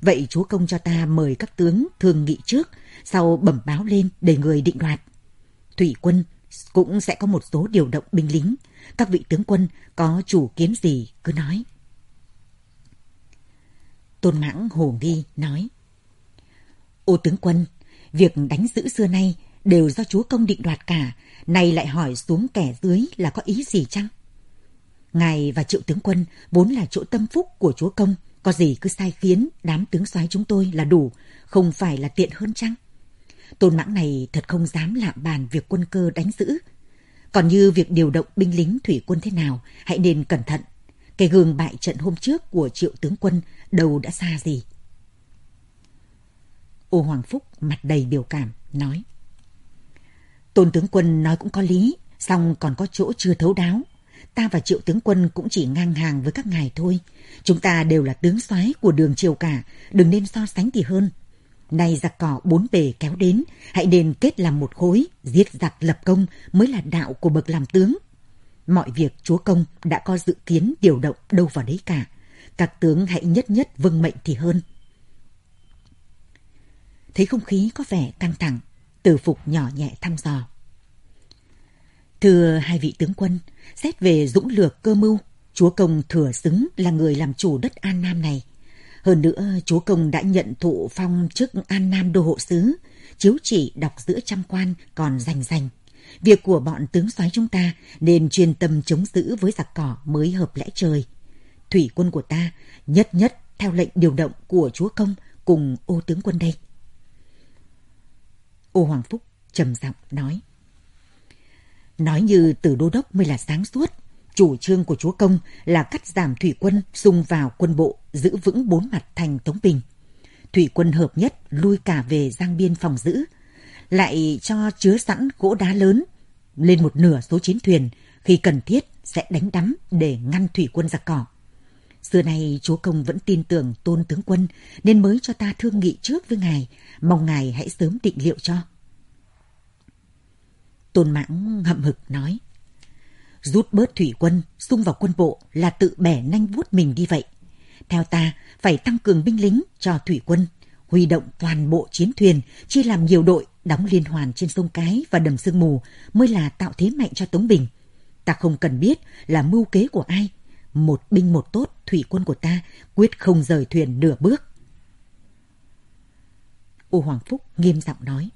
Vậy chúa công cho ta mời các tướng thường nghị trước, sau bẩm báo lên để người định đoạt. Thủy quân cũng sẽ có một số điều động binh lính. Các vị tướng quân có chủ kiến gì cứ nói. Tôn Mãng hồ nghi nói. Ô tướng quân, việc đánh giữ xưa nay đều do chúa công định đoạt cả, nay lại hỏi xuống kẻ dưới là có ý gì chăng? Ngài và triệu tướng quân vốn là chỗ tâm phúc của chúa công, có gì cứ sai khiến đám tướng soái chúng tôi là đủ, không phải là tiện hơn chăng? Tôn mãng này thật không dám lạm bàn việc quân cơ đánh giữ. Còn như việc điều động binh lính thủy quân thế nào, hãy nên cẩn thận. Cái gương bại trận hôm trước của triệu tướng quân đâu đã xa gì. Ô Hoàng Phúc mặt đầy biểu cảm, nói. Tôn tướng quân nói cũng có lý, song còn có chỗ chưa thấu đáo. Ta và triệu tướng quân cũng chỉ ngang hàng với các ngài thôi. Chúng ta đều là tướng soái của đường triều cả, đừng nên so sánh thì hơn. Nay giặc cỏ bốn bề kéo đến, hãy nên kết làm một khối, giết giặc lập công mới là đạo của bậc làm tướng. Mọi việc chúa công đã có dự kiến điều động đâu vào đấy cả. Các tướng hãy nhất nhất vâng mệnh thì hơn. Thấy không khí có vẻ căng thẳng, từ phục nhỏ nhẹ thăm dò. Thưa hai vị tướng quân, xét về dũng lược cơ mưu, chúa công thừa xứng là người làm chủ đất An Nam này. Hơn nữa, chúa công đã nhận thụ phong chức An Nam đô hộ sứ, chiếu chỉ đọc giữa trăm quan còn rành rành. Việc của bọn tướng soái chúng ta nên chuyên tâm chống giữ với giặc cỏ mới hợp lẽ trời. Thủy quân của ta nhất nhất theo lệnh điều động của chúa công cùng ô tướng quân đây. Ô Hoàng Phúc trầm giọng nói. Nói như từ đô đốc mới là sáng suốt. Chủ trương của chúa công là cắt giảm thủy quân xung vào quân bộ, giữ vững bốn mặt thành Tống Bình. Thủy quân hợp nhất lui cả về giang biên phòng giữ, lại cho chứa sẵn gỗ đá lớn lên một nửa số chiến thuyền khi cần thiết sẽ đánh đắm để ngăn thủy quân giặc cỏ. Xưa nay chúa công vẫn tin tưởng tôn tướng quân nên mới cho ta thương nghị trước với ngài, mong ngài hãy sớm định liệu cho. Tôn Mãng hậm hực nói. Rút bớt thủy quân, xung vào quân bộ là tự bẻ nanh vuốt mình đi vậy. Theo ta, phải tăng cường binh lính cho thủy quân, huy động toàn bộ chiến thuyền, chia làm nhiều đội, đóng liên hoàn trên sông Cái và đầm sương mù mới là tạo thế mạnh cho Tống Bình. Ta không cần biết là mưu kế của ai. Một binh một tốt, thủy quân của ta quyết không rời thuyền nửa bước. Ô Hoàng Phúc nghiêm giọng nói.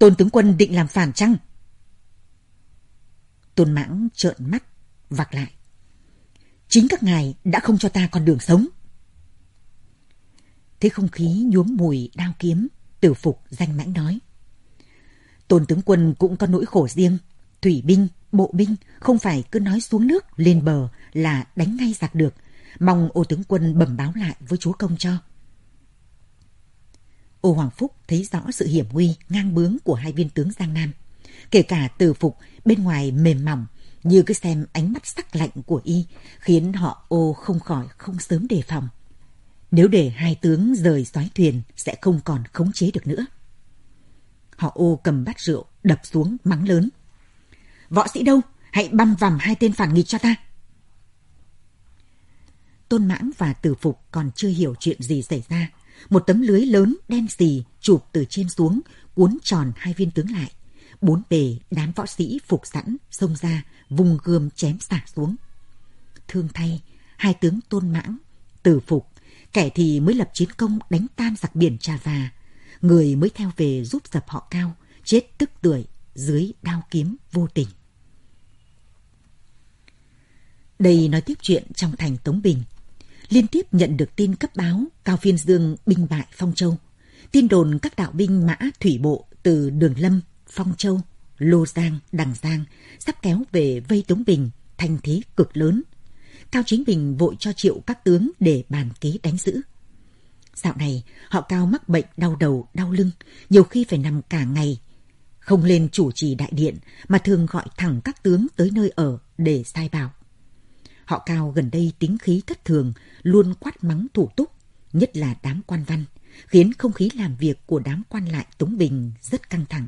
Tôn tướng quân định làm phản chăng? Tôn mãng trợn mắt, vặc lại. Chính các ngài đã không cho ta con đường sống. Thế không khí nhuốm mùi đao kiếm, tử phục danh mãnh nói. Tôn tướng quân cũng có nỗi khổ riêng. Thủy binh, bộ binh không phải cứ nói xuống nước, lên bờ là đánh ngay giặc được. Mong ô tướng quân bẩm báo lại với chúa công cho. Ô Hoàng Phúc thấy rõ sự hiểm nguy, ngang bướng của hai viên tướng Giang Nam. Kể cả từ phục bên ngoài mềm mỏng, như cứ xem ánh mắt sắc lạnh của y, khiến họ ô không khỏi không sớm đề phòng. Nếu để hai tướng rời xoái thuyền sẽ không còn khống chế được nữa. Họ ô cầm bát rượu, đập xuống mắng lớn. Võ sĩ đâu? Hãy băm vằm hai tên phản nghịch cho ta. Tôn Mãng và Tử Phục còn chưa hiểu chuyện gì xảy ra một tấm lưới lớn đen xì chụp từ trên xuống, cuốn tròn hai viên tướng lại. Bốn bề đám võ sĩ phục sẵn, xông ra, vùng gươm chém xả xuống. Thương thay, hai tướng tôn mãng, tử phục, kẻ thì mới lập chiến công đánh tan giặc biển trà và, người mới theo về giúp dập họ cao, chết tức tuổi dưới đao kiếm vô tình. Đây nói tiếp chuyện trong thành Tống Bình liên tiếp nhận được tin cấp báo Cao Phiên Dương binh bại Phong Châu. Tin đồn các đạo binh mã thủy bộ từ Đường Lâm, Phong Châu, Lô Giang, Đằng Giang sắp kéo về vây Tống Bình, thành thế cực lớn. Cao Chính Bình vội cho triệu các tướng để bàn kế đánh giữ. Dạo này, họ Cao mắc bệnh đau đầu, đau lưng, nhiều khi phải nằm cả ngày. Không lên chủ trì đại điện, mà thường gọi thẳng các tướng tới nơi ở để sai bảo. Họ cao gần đây tính khí thất thường, luôn quát mắng thủ túc, nhất là đám quan văn, khiến không khí làm việc của đám quan lại Tống Bình rất căng thẳng.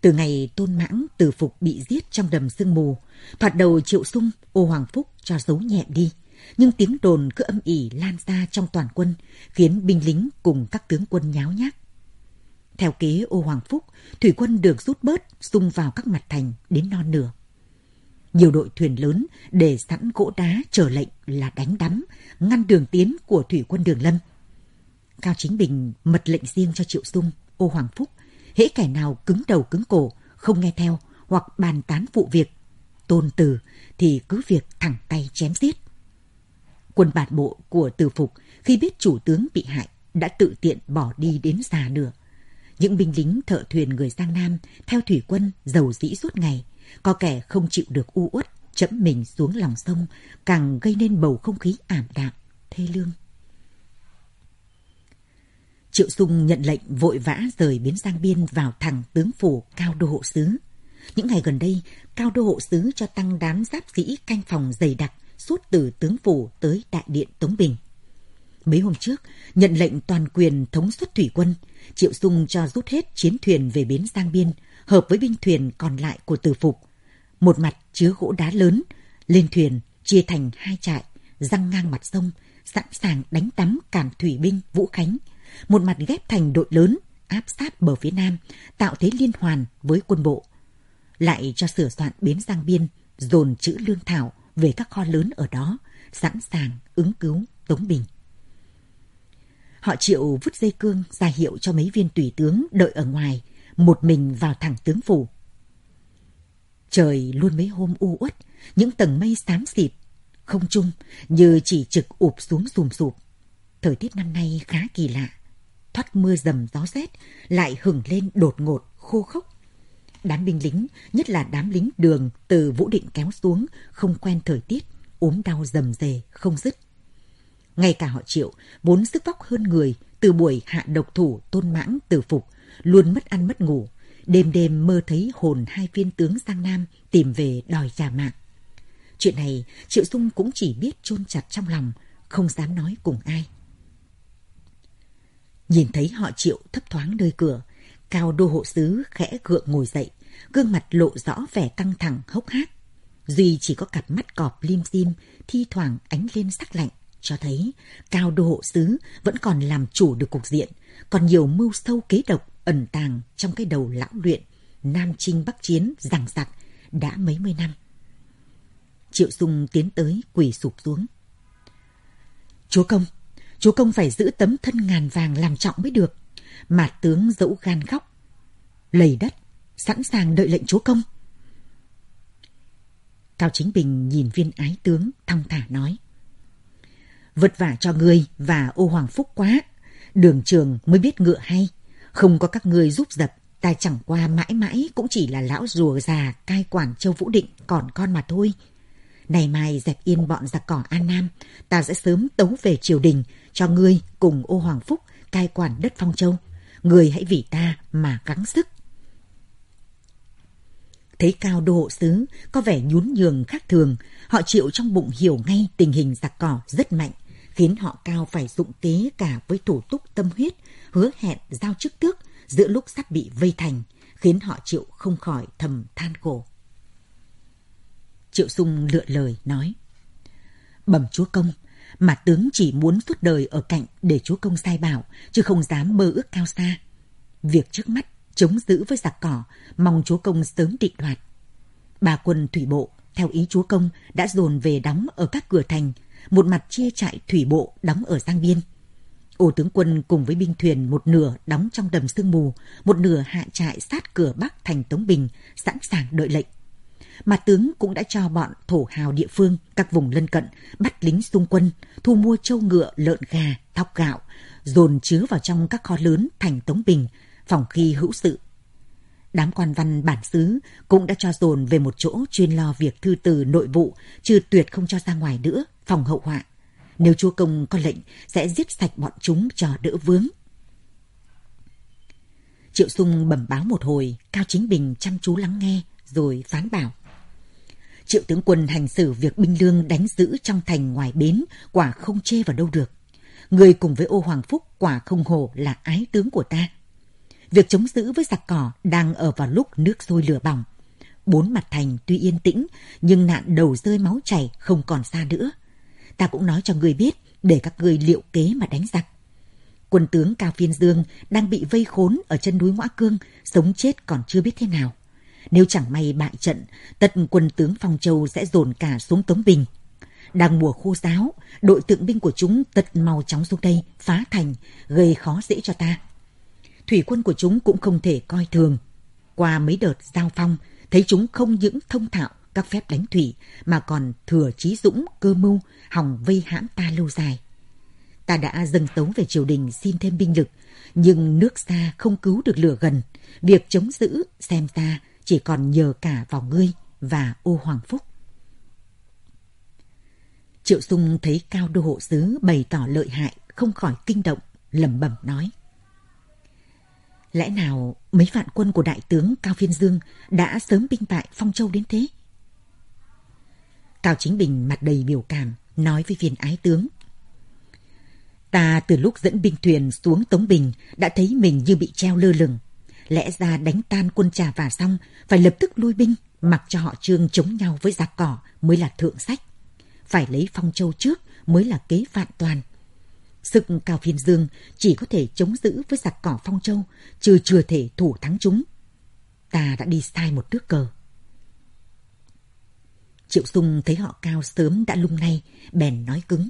Từ ngày Tôn Mãng từ phục bị giết trong đầm sương mù, thoạt đầu Triệu Sung, ô Hoàng Phúc cho giấu nhẹ đi, nhưng tiếng đồn cứ âm ỉ lan ra trong toàn quân, khiến binh lính cùng các tướng quân nháo nhác. Theo kế ô Hoàng Phúc, thủy quân được rút bớt, xung vào các mặt thành đến non nửa nhiều đội thuyền lớn để sẵn gỗ đá chờ lệnh là đánh đắm, ngăn đường tiến của thủy quân Đường Lâm. Cao Chính Bình mật lệnh riêng cho Triệu Dung, Ô Hoàng Phúc, hễ kẻ nào cứng đầu cứng cổ, không nghe theo hoặc bàn tán vụ việc, tôn từ thì cứ việc thẳng tay chém giết. Quân bản bộ của Từ Phục khi biết chủ tướng bị hại đã tự tiện bỏ đi đến già nửa. Những binh lính thợ thuyền người Giang Nam theo thủy quân giàu dĩ suốt ngày, có kẻ không chịu được u uất chẫm mình xuống lòng sông, càng gây nên bầu không khí ảm đạm, thê lương. Triệu Dung nhận lệnh vội vã rời biến Giang Biên vào thẳng tướng phủ Cao Đô Hộ Sứ. Những ngày gần đây, Cao Đô Hộ Sứ cho tăng đám giáp sĩ canh phòng dày đặc suốt từ tướng phủ tới đại điện Tống Bình. Mấy hôm trước, nhận lệnh toàn quyền thống suất thủy quân, Triệu Dung cho rút hết chiến thuyền về bến Giang Biên, hợp với binh thuyền còn lại của Từ Phục. Một mặt chứa gỗ đá lớn, lên thuyền chia thành hai trại, răng ngang mặt sông, sẵn sàng đánh tắm cản thủy binh Vũ Khánh. Một mặt ghép thành đội lớn, áp sát bờ phía nam, tạo thế liên hoàn với quân bộ. Lại cho sửa soạn bến Giang Biên, dồn chữ lương thảo về các kho lớn ở đó, sẵn sàng ứng cứu Tống Bình. Họ triệu vứt dây cương ra hiệu cho mấy viên tùy tướng đợi ở ngoài, một mình vào thẳng tướng phủ. Trời luôn mấy hôm u uất, những tầng mây xám xịt, không trung như chỉ trực ụp xuống sùm sụp. Thời tiết năm nay khá kỳ lạ. Thoát mưa dầm gió rét, lại hửng lên đột ngột, khô khốc. Đám binh lính, nhất là đám lính đường từ Vũ Định kéo xuống, không quen thời tiết, ốm đau dầm dề, không dứt. Ngay cả họ triệu, vốn sức vóc hơn người, từ buổi hạ độc thủ tôn mãng từ phục, luôn mất ăn mất ngủ. Đêm đêm mơ thấy hồn hai viên tướng Giang Nam tìm về đòi trả mạng. Chuyện này Triệu Dung cũng chỉ biết chôn chặt trong lòng, không dám nói cùng ai. Nhìn thấy họ Triệu thấp thoáng nơi cửa, Cao đô hộ sứ khẽ gượng ngồi dậy, gương mặt lộ rõ vẻ căng thẳng hốc hác. Duy chỉ có cặp mắt cọp lim dim, thi thoảng ánh lên sắc lạnh cho thấy cao đô hộ sứ vẫn còn làm chủ được cục diện, còn nhiều mưu sâu kế độc ẩn tàng trong cái đầu lão luyện, Nam Chinh Bắc Chiến rằng giặc đã mấy mươi năm. Triệu Dung tiến tới quỳ sụp xuống. Chúa công, chúa công phải giữ tấm thân ngàn vàng làm trọng mới được. Mà tướng dẫu gan khóc, lầy đất, sẵn sàng đợi lệnh chúa công. Cao Chính Bình nhìn viên ái tướng thong thả nói. Vất vả cho ngươi và ô hoàng phúc quá. Đường trường mới biết ngựa hay. Không có các ngươi giúp dập, ta chẳng qua mãi mãi cũng chỉ là lão rùa già cai quản châu Vũ Định còn con mà thôi. Này mai dẹp yên bọn giặc cỏ An Nam, ta sẽ sớm tấu về triều đình cho ngươi cùng ô hoàng phúc cai quản đất Phong Châu. Ngươi hãy vì ta mà gắng sức. Thấy cao đô hộ sứ có vẻ nhún nhường khác thường, họ chịu trong bụng hiểu ngay tình hình giặc cỏ rất mạnh, khiến họ cao phải dụng kế cả với thủ túc tâm huyết, hứa hẹn giao chức tước giữa lúc sắp bị vây thành, khiến họ chịu không khỏi thầm than khổ. Triệu Sung lựa lời nói. Bẩm chúa công, mà tướng chỉ muốn suốt đời ở cạnh để chúa công sai bảo, chứ không dám mơ ước cao xa. Việc trước mắt chống giữ với giặc cỏ, mong chúa công sớm định đoạt. Bà quân thủy bộ, theo ý chúa công, đã dồn về đóng ở các cửa thành, một mặt chia trại thủy bộ đóng ở Giang Biên. Ô tướng quân cùng với binh thuyền một nửa đóng trong đầm sương mù, một nửa hạ trại sát cửa bắc thành Tống Bình, sẵn sàng đợi lệnh. Mà tướng cũng đã cho bọn thổ hào địa phương, các vùng lân cận, bắt lính xung quân, thu mua trâu ngựa, lợn gà, thóc gạo, dồn chứa vào trong các kho lớn thành Tống Bình, phòng khi hữu sự. Đám quan văn bản xứ cũng đã cho dồn về một chỗ chuyên lo việc thư từ nội vụ, trừ tuyệt không cho ra ngoài nữa, phòng hậu họa. Nếu chúa công có lệnh, sẽ giết sạch bọn chúng cho đỡ vướng. Triệu Sung bẩm báo một hồi, Cao Chính Bình chăm chú lắng nghe, rồi phán bảo. Triệu tướng quân hành xử việc binh lương đánh giữ trong thành ngoài bến, quả không chê vào đâu được. Người cùng với ô Hoàng Phúc quả không hồ là ái tướng của ta. Việc chống giữ với giặc cỏ đang ở vào lúc nước sôi lửa bỏng. Bốn mặt thành tuy yên tĩnh, nhưng nạn đầu rơi máu chảy không còn xa nữa. Ta cũng nói cho người biết, để các người liệu kế mà đánh giặc. Quân tướng Cao Phiên Dương đang bị vây khốn ở chân núi Ngoã Cương, sống chết còn chưa biết thế nào. Nếu chẳng may bại trận, tất quân tướng Phong Châu sẽ dồn cả xuống Tống Bình. Đang mùa khô giáo, đội tượng binh của chúng tật mau chóng xuống đây, phá thành, gây khó dễ cho ta. Thủy quân của chúng cũng không thể coi thường. Qua mấy đợt giao phong, thấy chúng không những thông thạo các phép đánh thủy mà còn thừa trí dũng, cơ mưu, hòng vây hãm ta lâu dài. Ta đã dâng tấu về triều đình xin thêm binh lực, nhưng nước xa không cứu được lửa gần. Việc chống giữ xem ta chỉ còn nhờ cả vào ngươi và ô Hoàng Phúc. Triệu Sung thấy cao đô hộ sứ bày tỏ lợi hại, không khỏi kinh động, lẩm bẩm nói. Lẽ nào mấy vạn quân của đại tướng Cao Phiên Dương đã sớm binh bại Phong Châu đến thế? Cao Chính Bình mặt đầy biểu cảm, nói với viên ái tướng. Ta từ lúc dẫn binh thuyền xuống Tống Bình đã thấy mình như bị treo lơ lửng. Lẽ ra đánh tan quân trà và xong, phải lập tức lui binh, mặc cho họ trương chống nhau với giặc cỏ mới là thượng sách. Phải lấy Phong Châu trước mới là kế vạn toàn. Sức Cao Phiên Dương chỉ có thể chống giữ với giặc cỏ Phong Châu, chưa chưa thể thủ thắng chúng. Ta đã đi sai một nước cờ. Triệu Dung thấy họ cao sớm đã lung nay, bèn nói cứng.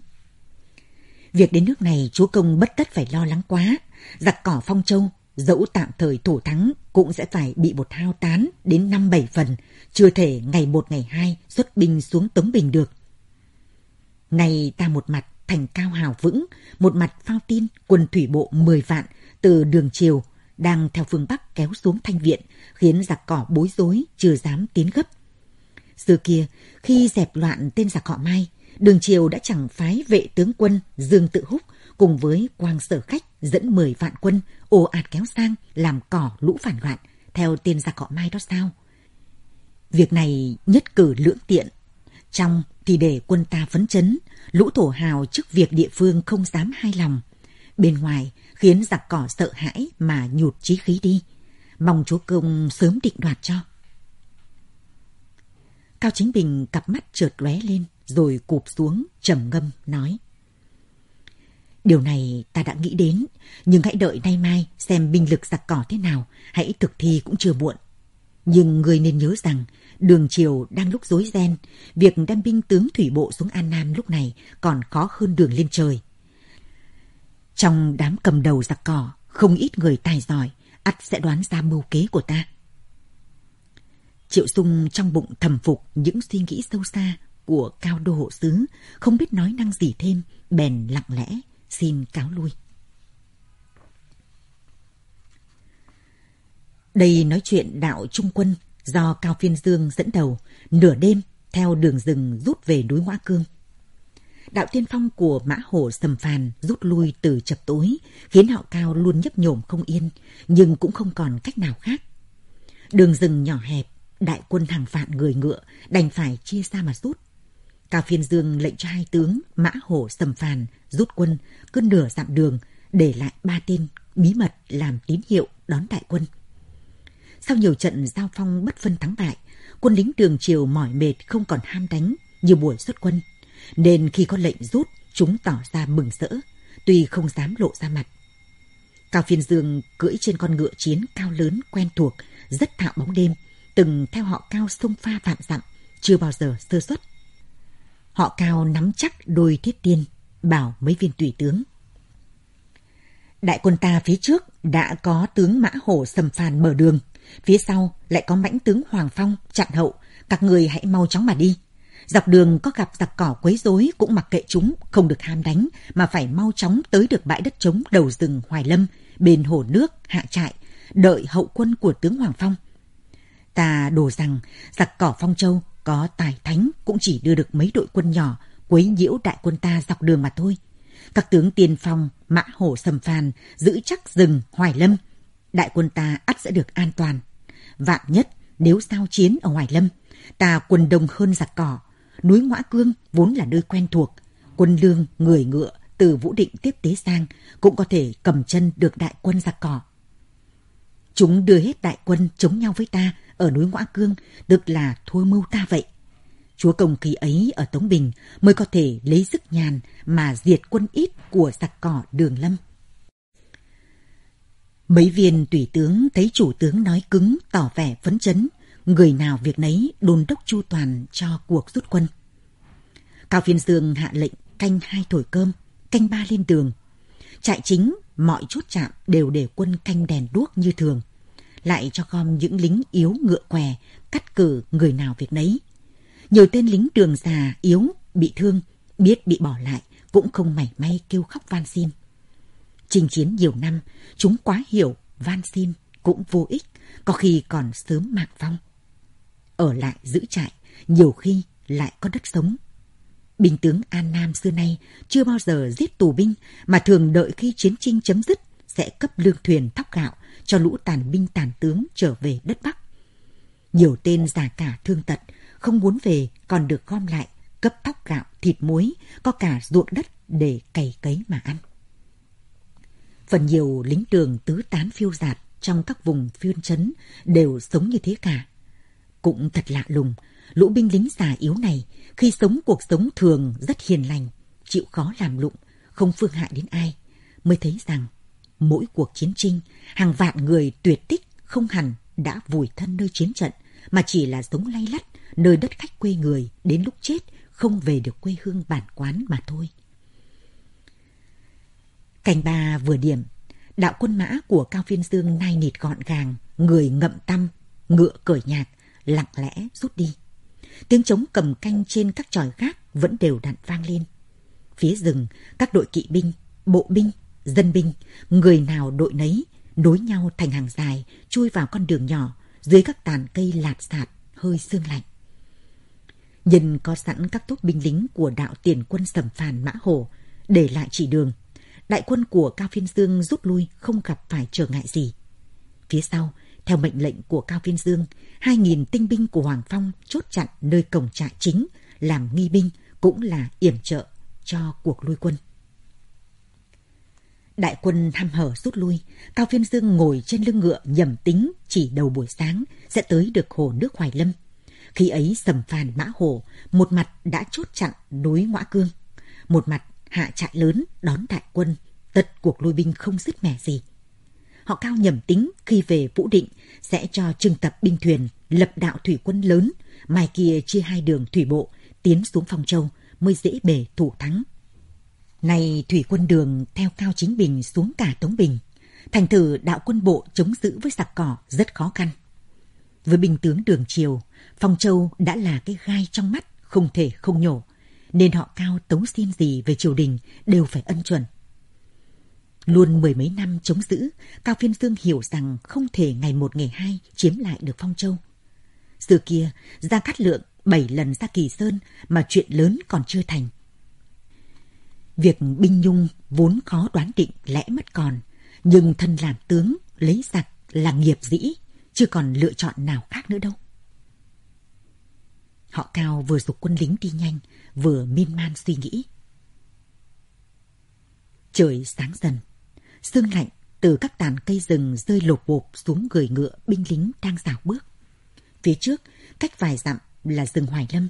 Việc đến nước này chúa công bất tất phải lo lắng quá. Giặc cỏ Phong Châu, dẫu tạm thời thủ thắng, cũng sẽ phải bị một hao tán đến năm bảy phần, chưa thể ngày một ngày hai xuất binh xuống Tống Bình được. Này ta một mặt thành cao hào vững, một mặt phao tin quân thủy bộ 10 vạn từ đường triều đang theo phương Bắc kéo xuống thanh viện, khiến giặc cỏ bối rối, chưa dám tiến gấp. Xưa kia, khi dẹp loạn tên giặc họ Mai, đường triều đã chẳng phái vệ tướng quân Dương Tự Húc cùng với quang sở khách dẫn 10 vạn quân ồ ạt kéo sang làm cỏ lũ phản loạn theo tên giặc họ Mai đó sao? Việc này nhất cử lưỡng tiện. Trong thì để quân ta phấn chấn, lũ thổ hào trước việc địa phương không dám hai lòng. Bên ngoài khiến giặc cỏ sợ hãi mà nhụt chí khí đi. Mong chúa công sớm định đoạt cho. Cao Chính Bình cặp mắt trượt lóe lên rồi cụp xuống trầm ngâm nói. Điều này ta đã nghĩ đến, nhưng hãy đợi nay mai xem binh lực giặc cỏ thế nào, hãy thực thi cũng chưa muộn. Nhưng người nên nhớ rằng, đường triều đang lúc rối ren, việc đem binh tướng thủy bộ xuống An Nam lúc này còn khó hơn đường lên trời. Trong đám cầm đầu giặc cỏ, không ít người tài giỏi, ắt sẽ đoán ra mưu kế của ta. Triệu Sung trong bụng thầm phục những suy nghĩ sâu xa của cao đô hộ sứ, không biết nói năng gì thêm, bèn lặng lẽ, xin cáo lui. Đây nói chuyện đạo trung quân do Cao Phiên Dương dẫn đầu, nửa đêm theo đường rừng rút về núi Ngoã Cương. Đạo tiên phong của Mã Hổ Sầm Phàn rút lui từ chập tối, khiến họ Cao luôn nhấp nhổm không yên, nhưng cũng không còn cách nào khác. Đường rừng nhỏ hẹp, đại quân hàng vạn người ngựa đành phải chia ra mà rút. Cao Phiên Dương lệnh cho hai tướng Mã Hổ Sầm Phàn rút quân cứ nửa dặm đường để lại ba tên bí mật làm tín hiệu đón đại quân. Sau nhiều trận giao phong bất phân thắng bại, quân lính đường triều mỏi mệt không còn ham đánh như buổi xuất quân, nên khi có lệnh rút, chúng tỏ ra mừng rỡ, tuy không dám lộ ra mặt. Cao Phiên Dương cưỡi trên con ngựa chiến cao lớn quen thuộc, rất thạo bóng đêm, từng theo họ cao sông pha vạn dặm, chưa bao giờ sơ xuất. Họ cao nắm chắc đôi thiết tiên, bảo mấy viên tùy tướng. Đại quân ta phía trước đã có tướng Mã Hổ sầm phàn mở đường, phía sau lại có mãnh tướng Hoàng Phong chặn hậu, các người hãy mau chóng mà đi. Dọc đường có gặp giặc cỏ quấy rối cũng mặc kệ chúng, không được ham đánh, mà phải mau chóng tới được bãi đất trống đầu rừng Hoài Lâm, bên hồ nước, hạ trại, đợi hậu quân của tướng Hoàng Phong. Ta đổ rằng giặc cỏ Phong Châu có tài thánh cũng chỉ đưa được mấy đội quân nhỏ quấy nhiễu đại quân ta dọc đường mà thôi. Các tướng tiền phong, mã hổ sầm phàn, giữ chắc rừng, hoài lâm. Đại quân ta ắt sẽ được an toàn. Vạn nhất, nếu sao chiến ở Hoài Lâm, ta quân đông hơn giặc cỏ. Núi Ngoã Cương vốn là nơi quen thuộc. Quân lương, người ngựa từ Vũ Định tiếp tế sang cũng có thể cầm chân được đại quân giặc cỏ. Chúng đưa hết đại quân chống nhau với ta ở núi Ngoã Cương, tức là thua mưu ta vậy. Chúa công kỳ ấy ở Tống Bình mới có thể lấy sức nhàn mà diệt quân ít của giặc cỏ đường lâm. Mấy viên tùy tướng thấy chủ tướng nói cứng tỏ vẻ phấn chấn, người nào việc nấy đôn đốc chu toàn cho cuộc rút quân. Cao Phiên Dương hạ lệnh canh hai thổi cơm, canh ba lên đường. Trại chính, mọi chốt chạm đều để quân canh đèn đuốc như thường. Lại cho gom những lính yếu ngựa què, cắt cử người nào việc nấy. Nhiều tên lính đường già, yếu, bị thương, biết bị bỏ lại, cũng không mảy may kêu khóc van xin. Chinh chiến nhiều năm, chúng quá hiểu, van xin cũng vô ích, có khi còn sớm mạng vong. Ở lại giữ trại, nhiều khi lại có đất sống. bình tướng An Nam xưa nay chưa bao giờ giết tù binh mà thường đợi khi chiến tranh chấm dứt sẽ cấp lương thuyền thóc gạo cho lũ tàn binh tàn tướng trở về đất Bắc. Nhiều tên già cả thương tật, không muốn về còn được gom lại, cấp thóc gạo, thịt muối, có cả ruộng đất để cày cấy mà ăn. Phần nhiều lính đường tứ tán phiêu giạt trong các vùng phiên trấn đều sống như thế cả. Cũng thật lạ lùng, lũ binh lính già yếu này khi sống cuộc sống thường rất hiền lành, chịu khó làm lụng, không phương hại đến ai, mới thấy rằng mỗi cuộc chiến tranh, hàng vạn người tuyệt tích không hẳn đã vùi thân nơi chiến trận, mà chỉ là sống lay lắt nơi đất khách quê người đến lúc chết không về được quê hương bản quán mà thôi cành bà vừa điểm, đạo quân mã của Cao Phiên Dương nai nịt gọn gàng, người ngậm tâm, ngựa cởi nhạc, lặng lẽ rút đi. Tiếng trống cầm canh trên các tròi gác vẫn đều đặn vang lên. Phía rừng, các đội kỵ binh, bộ binh, dân binh, người nào đội nấy, nối nhau thành hàng dài, chui vào con đường nhỏ, dưới các tàn cây lạt sạt, hơi sương lạnh. Nhìn có sẵn các tốt binh lính của đạo tiền quân sầm phàn Mã Hồ, để lại chỉ đường. Đại quân của Cao Phiên Dương rút lui không gặp phải trở ngại gì. Phía sau, theo mệnh lệnh của Cao Phiên Dương, 2.000 tinh binh của Hoàng Phong chốt chặn nơi cổng trại chính, làm nghi binh cũng là yểm trợ cho cuộc lui quân. Đại quân hăm hở rút lui, Cao Phiên Dương ngồi trên lưng ngựa nhầm tính chỉ đầu buổi sáng sẽ tới được hồ nước Hoài Lâm. Khi ấy sầm phàn mã hồ, một mặt đã chốt chặn núi Ngoã Cương, một mặt hạ trại lớn đón đại quân, tất cuộc lui binh không dứt mẻ gì. Họ cao nhầm tính khi về Vũ Định sẽ cho trưng tập binh thuyền, lập đạo thủy quân lớn, mai kia chia hai đường thủy bộ, tiến xuống Phong Châu mới dễ bề thủ thắng. Này thủy quân đường theo Cao Chính Bình xuống cả Tống Bình, thành thử đạo quân bộ chống giữ với giặc cỏ rất khó khăn. Với binh tướng đường triều, Phong Châu đã là cái gai trong mắt, không thể không nhổ, nên họ cao tấu xin gì về triều đình đều phải ân chuẩn. Luôn mười mấy năm chống giữ, Cao Phiên Dương hiểu rằng không thể ngày một ngày hai chiếm lại được Phong Châu. Xưa kia, Gia Cát Lượng bảy lần ra Kỳ Sơn mà chuyện lớn còn chưa thành. Việc binh nhung vốn khó đoán định lẽ mất còn, nhưng thân làm tướng, lấy giặc là nghiệp dĩ, chưa còn lựa chọn nào khác nữa đâu. Họ Cao vừa dục quân lính đi nhanh, vừa miên man suy nghĩ. Trời sáng dần, sương lạnh từ các tàn cây rừng rơi lột bộp xuống người ngựa binh lính đang rào bước. Phía trước, cách vài dặm là rừng Hoài Lâm.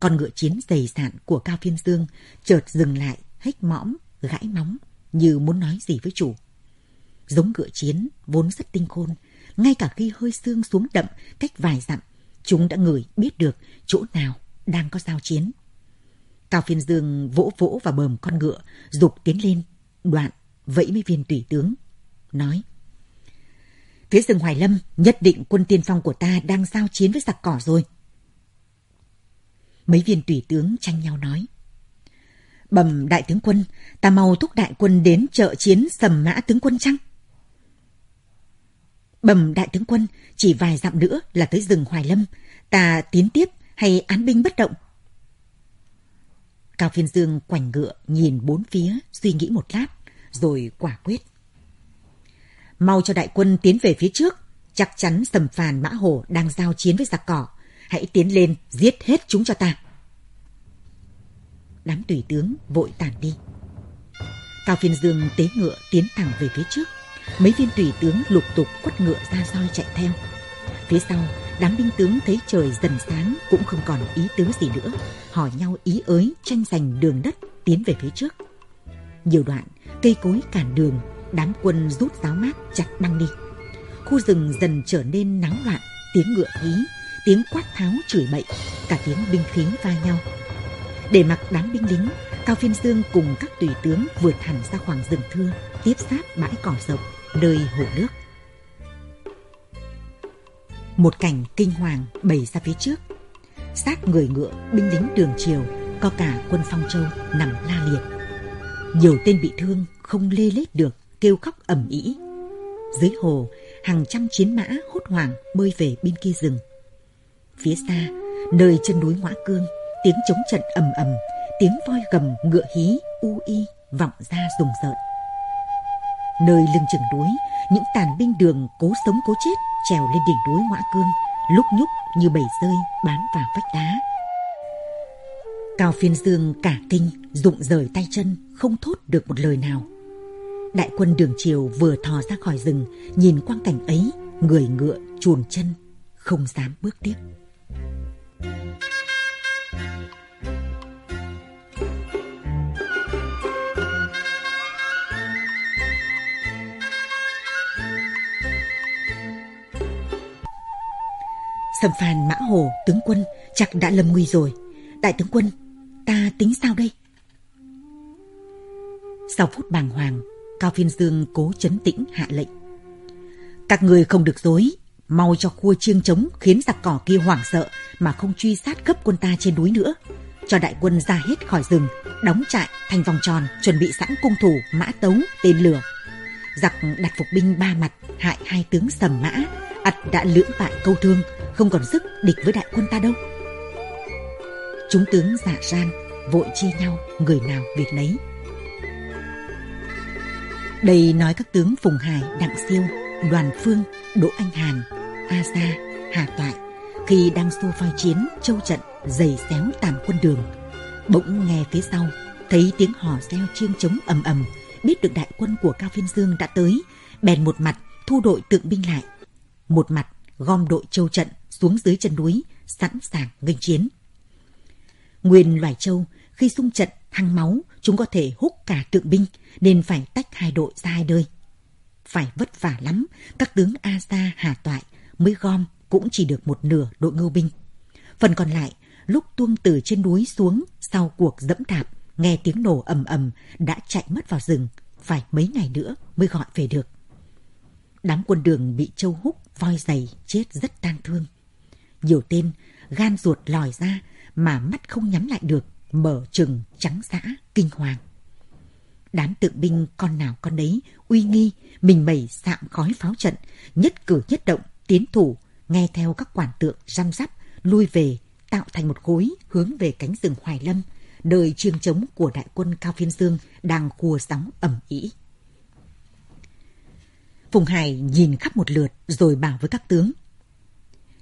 Con ngựa chiến dày dạn của Cao Phiên Dương chợt dừng lại, hếch mõm, gãi móng, như muốn nói gì với chủ. Giống ngựa chiến, vốn rất tinh khôn, ngay cả khi hơi xương xuống đậm cách vài dặm, chúng đã ngửi biết được chỗ nào đang có giao chiến. Cao Phiên Dương vỗ vỗ vào bờm con ngựa, dục tiến lên, đoạn vẫy mấy viên tùy tướng, nói. Phía rừng Hoài Lâm, nhất định quân tiên phong của ta đang giao chiến với giặc cỏ rồi. Mấy viên tùy tướng tranh nhau nói. Bẩm đại tướng quân, ta mau thúc đại quân đến trợ chiến sầm mã tướng quân chăng? Bẩm đại tướng quân, chỉ vài dặm nữa là tới rừng Hoài Lâm, ta tiến tiếp hay án binh bất động? Cao Phiên Dương quảnh ngựa nhìn bốn phía, suy nghĩ một lát, rồi quả quyết. Mau cho đại quân tiến về phía trước, chắc chắn sầm phàn mã hồ đang giao chiến với giặc cỏ. Hãy tiến lên, giết hết chúng cho ta. Đám tùy tướng vội tản đi. Cao Phiên Dương tế ngựa tiến thẳng về phía trước. Mấy viên tùy tướng lục tục quất ngựa ra soi chạy theo. Phía sau, đám binh tướng thấy trời dần sáng cũng không còn ý tứ gì nữa. Hỏi nhau ý ới tranh giành đường đất tiến về phía trước. Nhiều đoạn, cây cối cản đường, đám quân rút giáo mát chặt băng đi. Khu rừng dần trở nên náo loạn, tiếng ngựa hí, tiếng quát tháo chửi bậy, cả tiếng binh khí va nhau. Để mặc đám binh lính, Cao Phiên Dương cùng các tùy tướng vượt hẳn ra khoảng rừng thưa, tiếp sát bãi cỏ rộng, nơi hồ nước. Một cảnh kinh hoàng bày ra phía trước. Xác người ngựa, binh lính đường triều, có cả quân Phong Châu nằm la liệt. Nhiều tên bị thương không lê lết được, kêu khóc ầm ĩ. Dưới hồ, hàng trăm chiến mã hốt hoảng bơi về bên kia rừng. Phía xa, nơi chân núi Ngõa Cương, tiếng chống trận ầm ầm, tiếng voi gầm ngựa hí u y vọng ra rùng rợn. Nơi lưng chừng núi, những tàn binh đường cố sống cố chết trèo lên đỉnh núi Ngoã Cương, lúc nhúc như bầy rơi bám vào vách đá. Cao phiên dương cả kinh, rụng rời tay chân, không thốt được một lời nào. Đại quân đường triều vừa thò ra khỏi rừng, nhìn quang cảnh ấy, người ngựa chuồn chân, không dám bước tiếp. Sầm phàn mã hồ, tướng quân, chắc đã lâm nguy rồi. Đại tướng quân, ta tính sao đây? Sau phút bàng hoàng, Cao Phiên Dương cố chấn tĩnh hạ lệnh. Các người không được dối, mau cho khua chiêng trống khiến giặc cỏ kia hoảng sợ mà không truy sát gấp quân ta trên núi nữa. Cho đại quân ra hết khỏi rừng, đóng trại thành vòng tròn, chuẩn bị sẵn cung thủ, mã tấu, tên lửa. Giặc đặt phục binh ba mặt, hại hai tướng sầm mã, ắt đã lưỡng bại câu thương, không còn sức địch với đại quân ta đâu. Chúng tướng giả gian, vội chia nhau, người nào việc nấy. Đây nói các tướng Phùng Hải, Đặng Siêu, Đoàn Phương, Đỗ Anh Hàn, A Sa, Hà Toại khi đang xô phoi chiến châu trận dày xéo tàn quân đường. Bỗng nghe phía sau, thấy tiếng hò reo chiêng trống ầm ầm, biết được đại quân của Cao Phiên Dương đã tới, bèn một mặt thu đội tượng binh lại, một mặt gom đội châu trận xuống dưới chân núi, sẵn sàng nghênh chiến. Nguyên loài châu khi xung trận thăng máu, chúng có thể hút cả tượng binh, nên phải tách hai đội ra hai nơi. Phải vất vả lắm, các tướng A Sa, Hà Toại mới gom cũng chỉ được một nửa đội ngưu binh. Phần còn lại, lúc tuông từ trên núi xuống sau cuộc dẫm đạp, nghe tiếng nổ ầm ầm đã chạy mất vào rừng, phải mấy ngày nữa mới gọi về được. Đám quân đường bị châu húc, voi dày, chết rất tang thương. Nhiều tên, gan ruột lòi ra mà mắt không nhắm lại được, mở trừng, trắng dã, kinh hoàng. Đám tượng binh con nào con đấy, uy nghi, mình mẩy sạm khói pháo trận, nhất cử nhất động, tiến thủ, nghe theo các quản tượng răm rắp, lui về, tạo thành một khối hướng về cánh rừng Hoài Lâm, đời chiêng trống của đại quân Cao Phiên Dương đang khua sóng ẩm ý. Phùng Hải nhìn khắp một lượt rồi bảo với các tướng.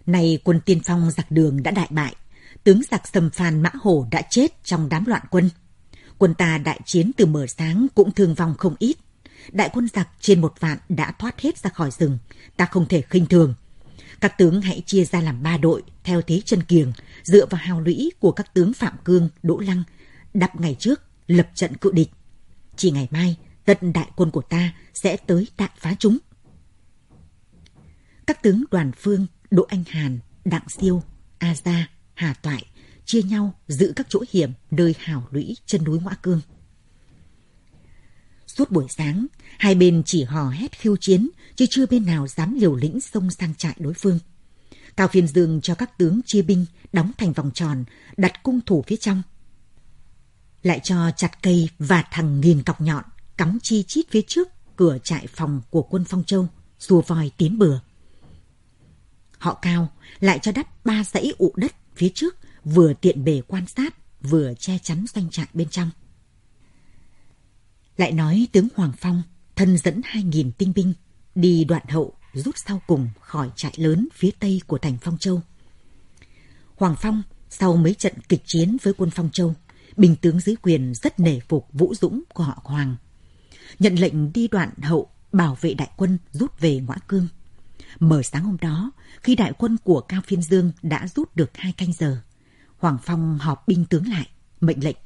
Này quân tiên phong giặc đường đã đại bại, tướng giặc sầm phàn mã hổ đã chết trong đám loạn quân. Quân ta đại chiến từ mở sáng cũng thương vong không ít. Đại quân giặc trên một vạn đã thoát hết ra khỏi rừng, ta không thể khinh thường. Các tướng hãy chia ra làm ba đội theo thế chân kiềng, dựa vào hào lũy của các tướng Phạm Cương, Đỗ Lăng, đập ngày trước, lập trận cự địch. Chỉ ngày mai, tận đại quân của ta sẽ tới đạn phá chúng. Các tướng Đoàn Phương, Đỗ Anh Hàn, Đặng Siêu, A Gia, Hà Toại chia nhau giữ các chỗ hiểm nơi hào lũy chân núi Ngoã Cương. Suốt buổi sáng, hai bên chỉ hò hét khiêu chiến, chứ chưa bên nào dám liều lĩnh xông sang trại đối phương. Cao Phiên Dương cho các tướng chia binh, đóng thành vòng tròn, đặt cung thủ phía trong. Lại cho chặt cây và thằng nghìn cọc nhọn, cắm chi chít phía trước cửa trại phòng của quân Phong Châu, rùa voi tiến bừa. Họ cao lại cho đắp ba dãy ụ đất phía trước, vừa tiện bề quan sát, vừa che chắn doanh trại bên trong. Lại nói tướng Hoàng Phong thân dẫn hai nghìn tinh binh đi đoạn hậu rút sau cùng khỏi trại lớn phía tây của thành Phong Châu. Hoàng Phong sau mấy trận kịch chiến với quân Phong Châu, bình tướng dưới quyền rất nể phục vũ dũng của họ Hoàng. Nhận lệnh đi đoạn hậu bảo vệ đại quân rút về Ngõa Cương. Mở sáng hôm đó, khi đại quân của Cao Phiên Dương đã rút được hai canh giờ, Hoàng Phong họp binh tướng lại, mệnh lệnh.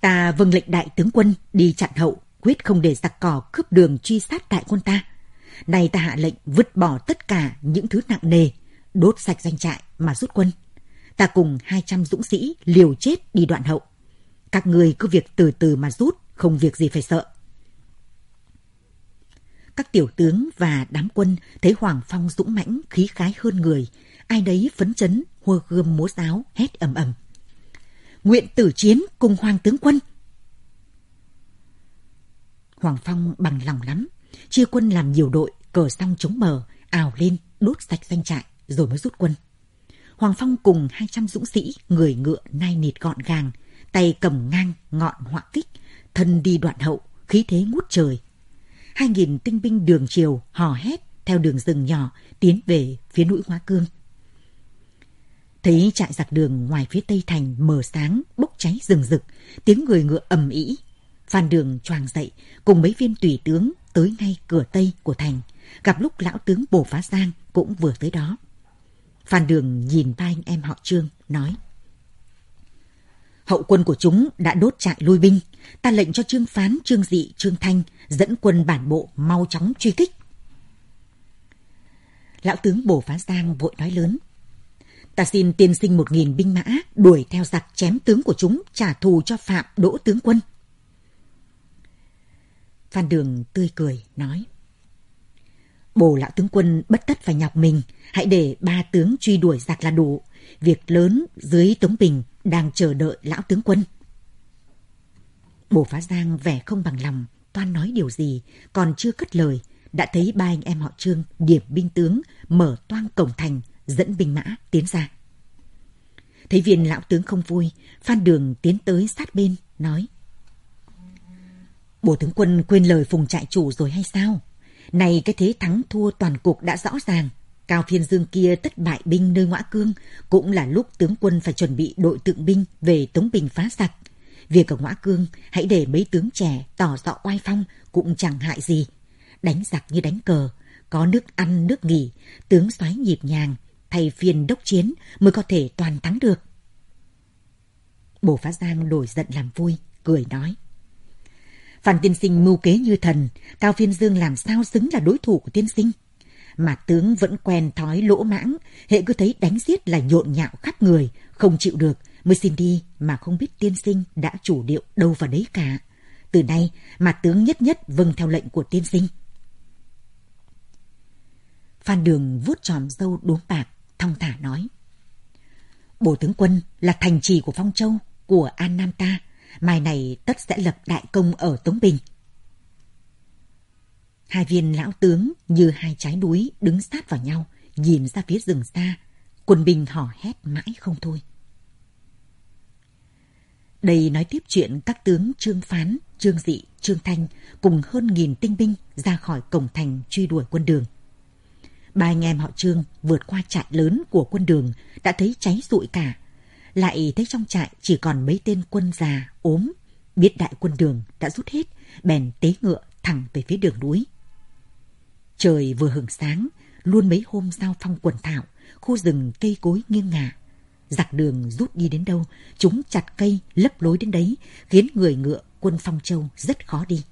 Ta vâng lệnh đại tướng quân đi chặn hậu, quyết không để giặc cỏ cướp đường truy sát đại quân ta. Này ta hạ lệnh vứt bỏ tất cả những thứ nặng nề, đốt sạch doanh trại mà rút quân. Ta cùng 200 dũng sĩ liều chết đi đoạn hậu. Các người cứ việc từ từ mà rút, không việc gì phải sợ. Các tiểu tướng và đám quân thấy Hoàng Phong dũng mãnh, khí khái hơn người. Ai đấy phấn chấn, hua gươm múa giáo, hét ầm ầm. Nguyện tử chiến cùng Hoàng tướng quân. Hoàng Phong bằng lòng lắm, chia quân làm nhiều đội, cờ xong chống bờ, ào lên, đốt sạch doanh trại, rồi mới rút quân. Hoàng Phong cùng 200 dũng sĩ, người ngựa nai nịt gọn gàng, tay cầm ngang, ngọn họa kích, thân đi đoạn hậu, khí thế ngút trời. Hai nghìn tinh binh đường chiều hò hét theo đường rừng nhỏ tiến về phía núi Hóa Cương. Thấy trại giặc đường ngoài phía tây thành mờ sáng, bốc cháy rừng rực, tiếng người ngựa ầm ĩ. Phan Đường choàng dậy cùng mấy viên tùy tướng tới ngay cửa tây của thành, gặp lúc lão tướng Bồ Phá Giang cũng vừa tới đó. Phan Đường nhìn ba anh em họ Trương, nói. Hậu quân của chúng đã đốt trại lui binh. Ta lệnh cho Trương Phán, Trương Dị, Trương Thanh dẫn quân bản bộ mau chóng truy kích. Lão tướng bổ Phá Giang vội nói lớn. Ta xin tiên sinh một nghìn binh mã đuổi theo giặc chém tướng của chúng trả thù cho Phạm Đỗ tướng quân. Phan Đường tươi cười nói. Bồ lão tướng quân bất tất phải nhọc mình, hãy để ba tướng truy đuổi giặc là đủ. Việc lớn dưới Tống Bình đang chờ đợi lão tướng quân. Bồ Phá Giang vẻ không bằng lòng, toan nói điều gì, còn chưa cất lời, đã thấy ba anh em họ Trương điểm binh tướng mở toang cổng thành dẫn binh mã tiến ra. Thấy viên lão tướng không vui, Phan Đường tiến tới sát bên, nói. Bồ tướng quân quên lời phùng trại chủ rồi hay sao? Này cái thế thắng thua toàn cục đã rõ ràng. Cao phiên dương kia tất bại binh nơi ngõa cương, cũng là lúc tướng quân phải chuẩn bị đội tượng binh về Tống Bình phá giặc. Việc ở ngõa cương, hãy để mấy tướng trẻ tỏ rõ oai phong cũng chẳng hại gì. Đánh giặc như đánh cờ, có nước ăn nước nghỉ, tướng xoáy nhịp nhàng, thay phiên đốc chiến mới có thể toàn thắng được. Bồ Phá Giang đổi giận làm vui, cười nói. Phan tiên sinh mưu kế như thần, Cao Phiên Dương làm sao xứng là đối thủ của tiên sinh. Mà tướng vẫn quen thói lỗ mãng, hệ cứ thấy đánh giết là nhộn nhạo khắp người, không chịu được, mới xin đi mà không biết tiên sinh đã chủ điệu đâu vào đấy cả. Từ nay mà tướng nhất nhất vâng theo lệnh của tiên sinh. Phan Đường vuốt tròm dâu đốm bạc, thong thả nói. Bổ tướng quân là thành trì của Phong Châu, của An Nam ta, mai này tất sẽ lập đại công ở Tống Bình. Hai viên lão tướng như hai trái núi đứng sát vào nhau, nhìn ra phía rừng xa, quân binh hò hét mãi không thôi. Đây nói tiếp chuyện các tướng Trương Phán, Trương Dị, Trương Thanh cùng hơn nghìn tinh binh ra khỏi cổng thành truy đuổi quân đường. Ba anh em họ Trương vượt qua trại lớn của quân đường đã thấy cháy rụi cả, lại thấy trong trại chỉ còn mấy tên quân già, ốm. Biết đại quân đường đã rút hết, bèn tế ngựa thẳng về phía đường núi. Trời vừa hưởng sáng, luôn mấy hôm giao phong quần thảo, khu rừng cây cối nghiêng ngả. Giặc đường rút đi đến đâu, chúng chặt cây, lấp lối đến đấy, khiến người ngựa quân Phong Châu rất khó đi.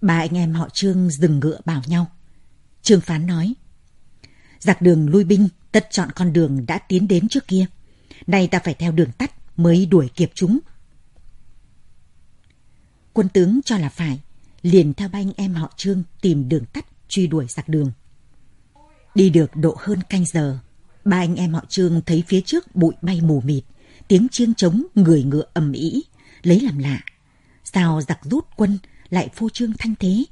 Ba anh em họ Trương dừng ngựa bảo nhau. Trương Phán nói, giặc đường lui binh, tất chọn con đường đã tiến đến trước kia. Nay ta phải theo đường tắt mới đuổi kịp chúng. Quân tướng cho là phải, liền theo ba anh em họ Trương tìm đường tắt truy đuổi giặc đường. Đi được độ hơn canh giờ, ba anh em họ Trương thấy phía trước bụi bay mù mịt, tiếng chiêng trống người ngựa ầm ĩ, lấy làm lạ. Sao giặc rút quân lại phô trương thanh thế?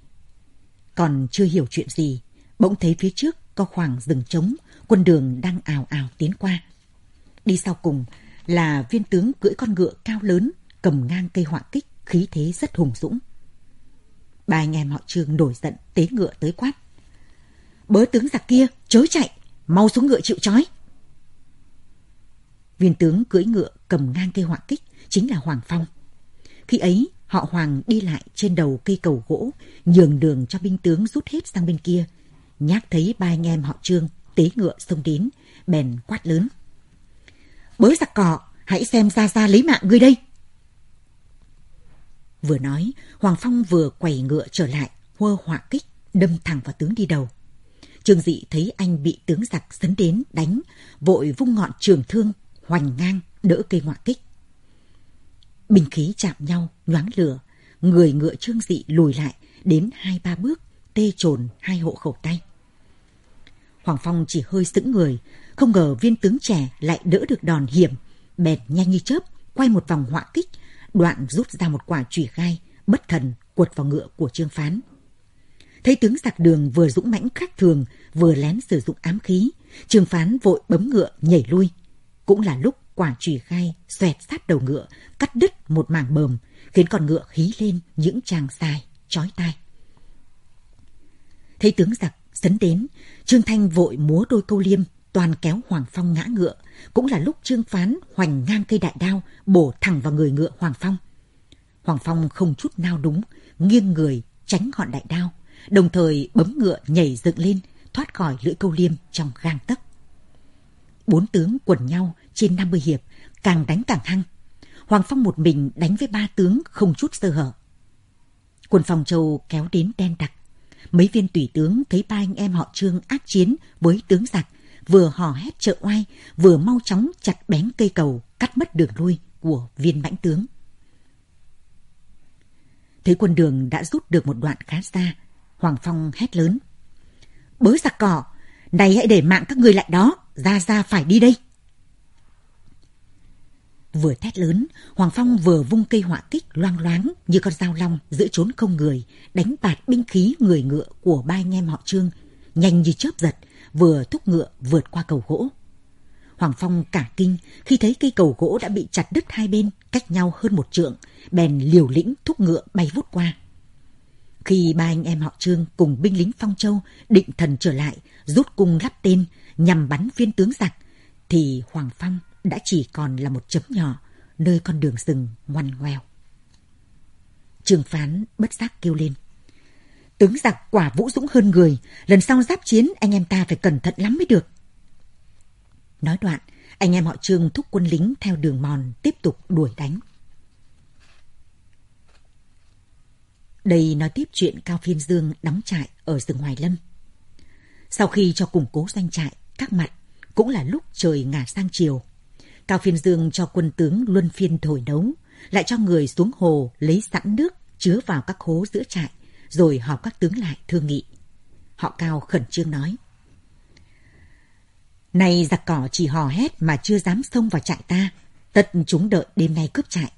Còn chưa hiểu chuyện gì, bỗng thấy phía trước có khoảng rừng trống, quân đường đang ào ào tiến qua. Đi sau cùng là viên tướng cưỡi con ngựa cao lớn, cầm ngang cây họa kích, khí thế rất hùng dũng. Ba anh em họ trương nổi giận tế ngựa tới quát. Bớ tướng giặc kia, chớ chạy, mau xuống ngựa chịu trói. Viên tướng cưỡi ngựa cầm ngang cây họa kích chính là Hoàng Phong. Khi ấy, họ Hoàng đi lại trên đầu cây cầu gỗ, nhường đường cho binh tướng rút hết sang bên kia. Nhác thấy ba anh em họ Trương tế ngựa xông đến, bèn quát lớn. Bớ giặc cỏ, hãy xem ra ra lấy mạng ngươi đây. Vừa nói, Hoàng Phong vừa quẩy ngựa trở lại, hơ họa kích, đâm thẳng vào tướng đi đầu. Trương Dị thấy anh bị tướng giặc sấn đến đánh, vội vung ngọn trường thương, hoành ngang, đỡ cây ngoại kích. Bình khí chạm nhau, nhoáng lửa, người ngựa Trương Dị lùi lại đến hai ba bước, tê trồn hai hộ khẩu tay. Hoàng Phong chỉ hơi sững người, không ngờ viên tướng trẻ lại đỡ được đòn hiểm, bẹt nhanh như chớp, quay một vòng họa kích, đoạn rút ra một quả chùy gai, bất thần quật vào ngựa của Trương Phán. Thấy tướng giặc đường vừa dũng mãnh khác thường, vừa lén sử dụng ám khí, trường Phán vội bấm ngựa nhảy lui. Cũng là lúc quả chùy gai xoẹt sát đầu ngựa, cắt đứt một mảng bờm, khiến con ngựa hí lên những tràng dài, chói tai. Thấy tướng giặc sấn đến, Trương Thanh vội múa đôi câu liêm, toàn kéo Hoàng Phong ngã ngựa. Cũng là lúc Trương Phán hoành ngang cây đại đao, bổ thẳng vào người ngựa Hoàng Phong. Hoàng Phong không chút nao đúng, nghiêng người tránh ngọn đại đao, đồng thời bấm ngựa nhảy dựng lên, thoát khỏi lưỡi câu liêm trong gang tấc. Bốn tướng quần nhau trên 50 hiệp, càng đánh càng hăng. Hoàng Phong một mình đánh với ba tướng không chút sơ hở. Quân phòng châu kéo đến đen đặc. Mấy viên tùy tướng thấy ba anh em họ trương ác chiến với tướng giặc, vừa hò hét trợ oai, vừa mau chóng chặt bén cây cầu, cắt mất đường lui của viên mãnh tướng. Thấy quân đường đã rút được một đoạn khá xa, Hoàng Phong hét lớn. Bớ giặc cỏ, này hãy để mạng các người lại đó, ra ra phải đi đây. Vừa thét lớn, Hoàng Phong vừa vung cây họa kích loang loáng như con dao long giữa trốn không người, đánh bạt binh khí người ngựa của ba anh em họ Trương, nhanh như chớp giật, vừa thúc ngựa vượt qua cầu gỗ. Hoàng Phong cả kinh khi thấy cây cầu gỗ đã bị chặt đứt hai bên, cách nhau hơn một trượng, bèn liều lĩnh thúc ngựa bay vút qua. Khi ba anh em họ Trương cùng binh lính Phong Châu định thần trở lại, rút cung lắp tên nhằm bắn viên tướng giặc, thì Hoàng Phong đã chỉ còn là một chấm nhỏ nơi con đường rừng ngoằn ngoèo. Trường phán bất giác kêu lên. Tướng giặc quả vũ dũng hơn người, lần sau giáp chiến anh em ta phải cẩn thận lắm mới được. Nói đoạn, anh em họ Trương thúc quân lính theo đường mòn tiếp tục đuổi đánh. Đây nói tiếp chuyện Cao Phiên Dương đóng trại ở rừng Hoài Lâm. Sau khi cho củng cố doanh trại, các mặt, cũng là lúc trời ngả sang chiều. Cao Phiên Dương cho quân tướng luân phiên thổi nấu, lại cho người xuống hồ lấy sẵn nước chứa vào các hố giữa trại, rồi họp các tướng lại thương nghị. Họ Cao khẩn trương nói. Này giặc cỏ chỉ hò hét mà chưa dám xông vào trại ta, tất chúng đợi đêm nay cướp trại.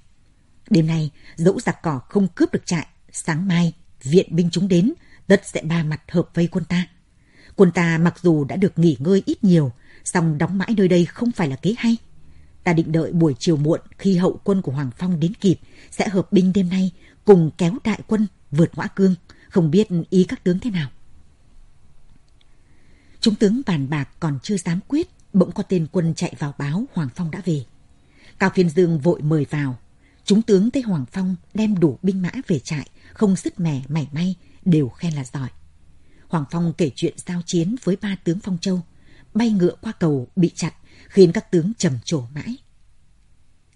Đêm nay, dẫu giặc cỏ không cướp được trại, sáng mai, viện binh chúng đến, tất sẽ ba mặt hợp vây quân ta. Quân ta mặc dù đã được nghỉ ngơi ít nhiều, song đóng mãi nơi đây không phải là kế hay. Ta định đợi buổi chiều muộn khi hậu quân của Hoàng Phong đến kịp, sẽ hợp binh đêm nay cùng kéo đại quân vượt ngõ cương, không biết ý các tướng thế nào. Chúng tướng bàn bạc còn chưa dám quyết, bỗng có tên quân chạy vào báo Hoàng Phong đã về. Cao Phiên Dương vội mời vào. Chúng tướng Tây Hoàng Phong đem đủ binh mã về trại, không sứt mẻ mảy may, đều khen là giỏi. Hoàng Phong kể chuyện giao chiến với ba tướng Phong Châu, bay ngựa qua cầu bị chặt, khiến các tướng trầm trồ mãi.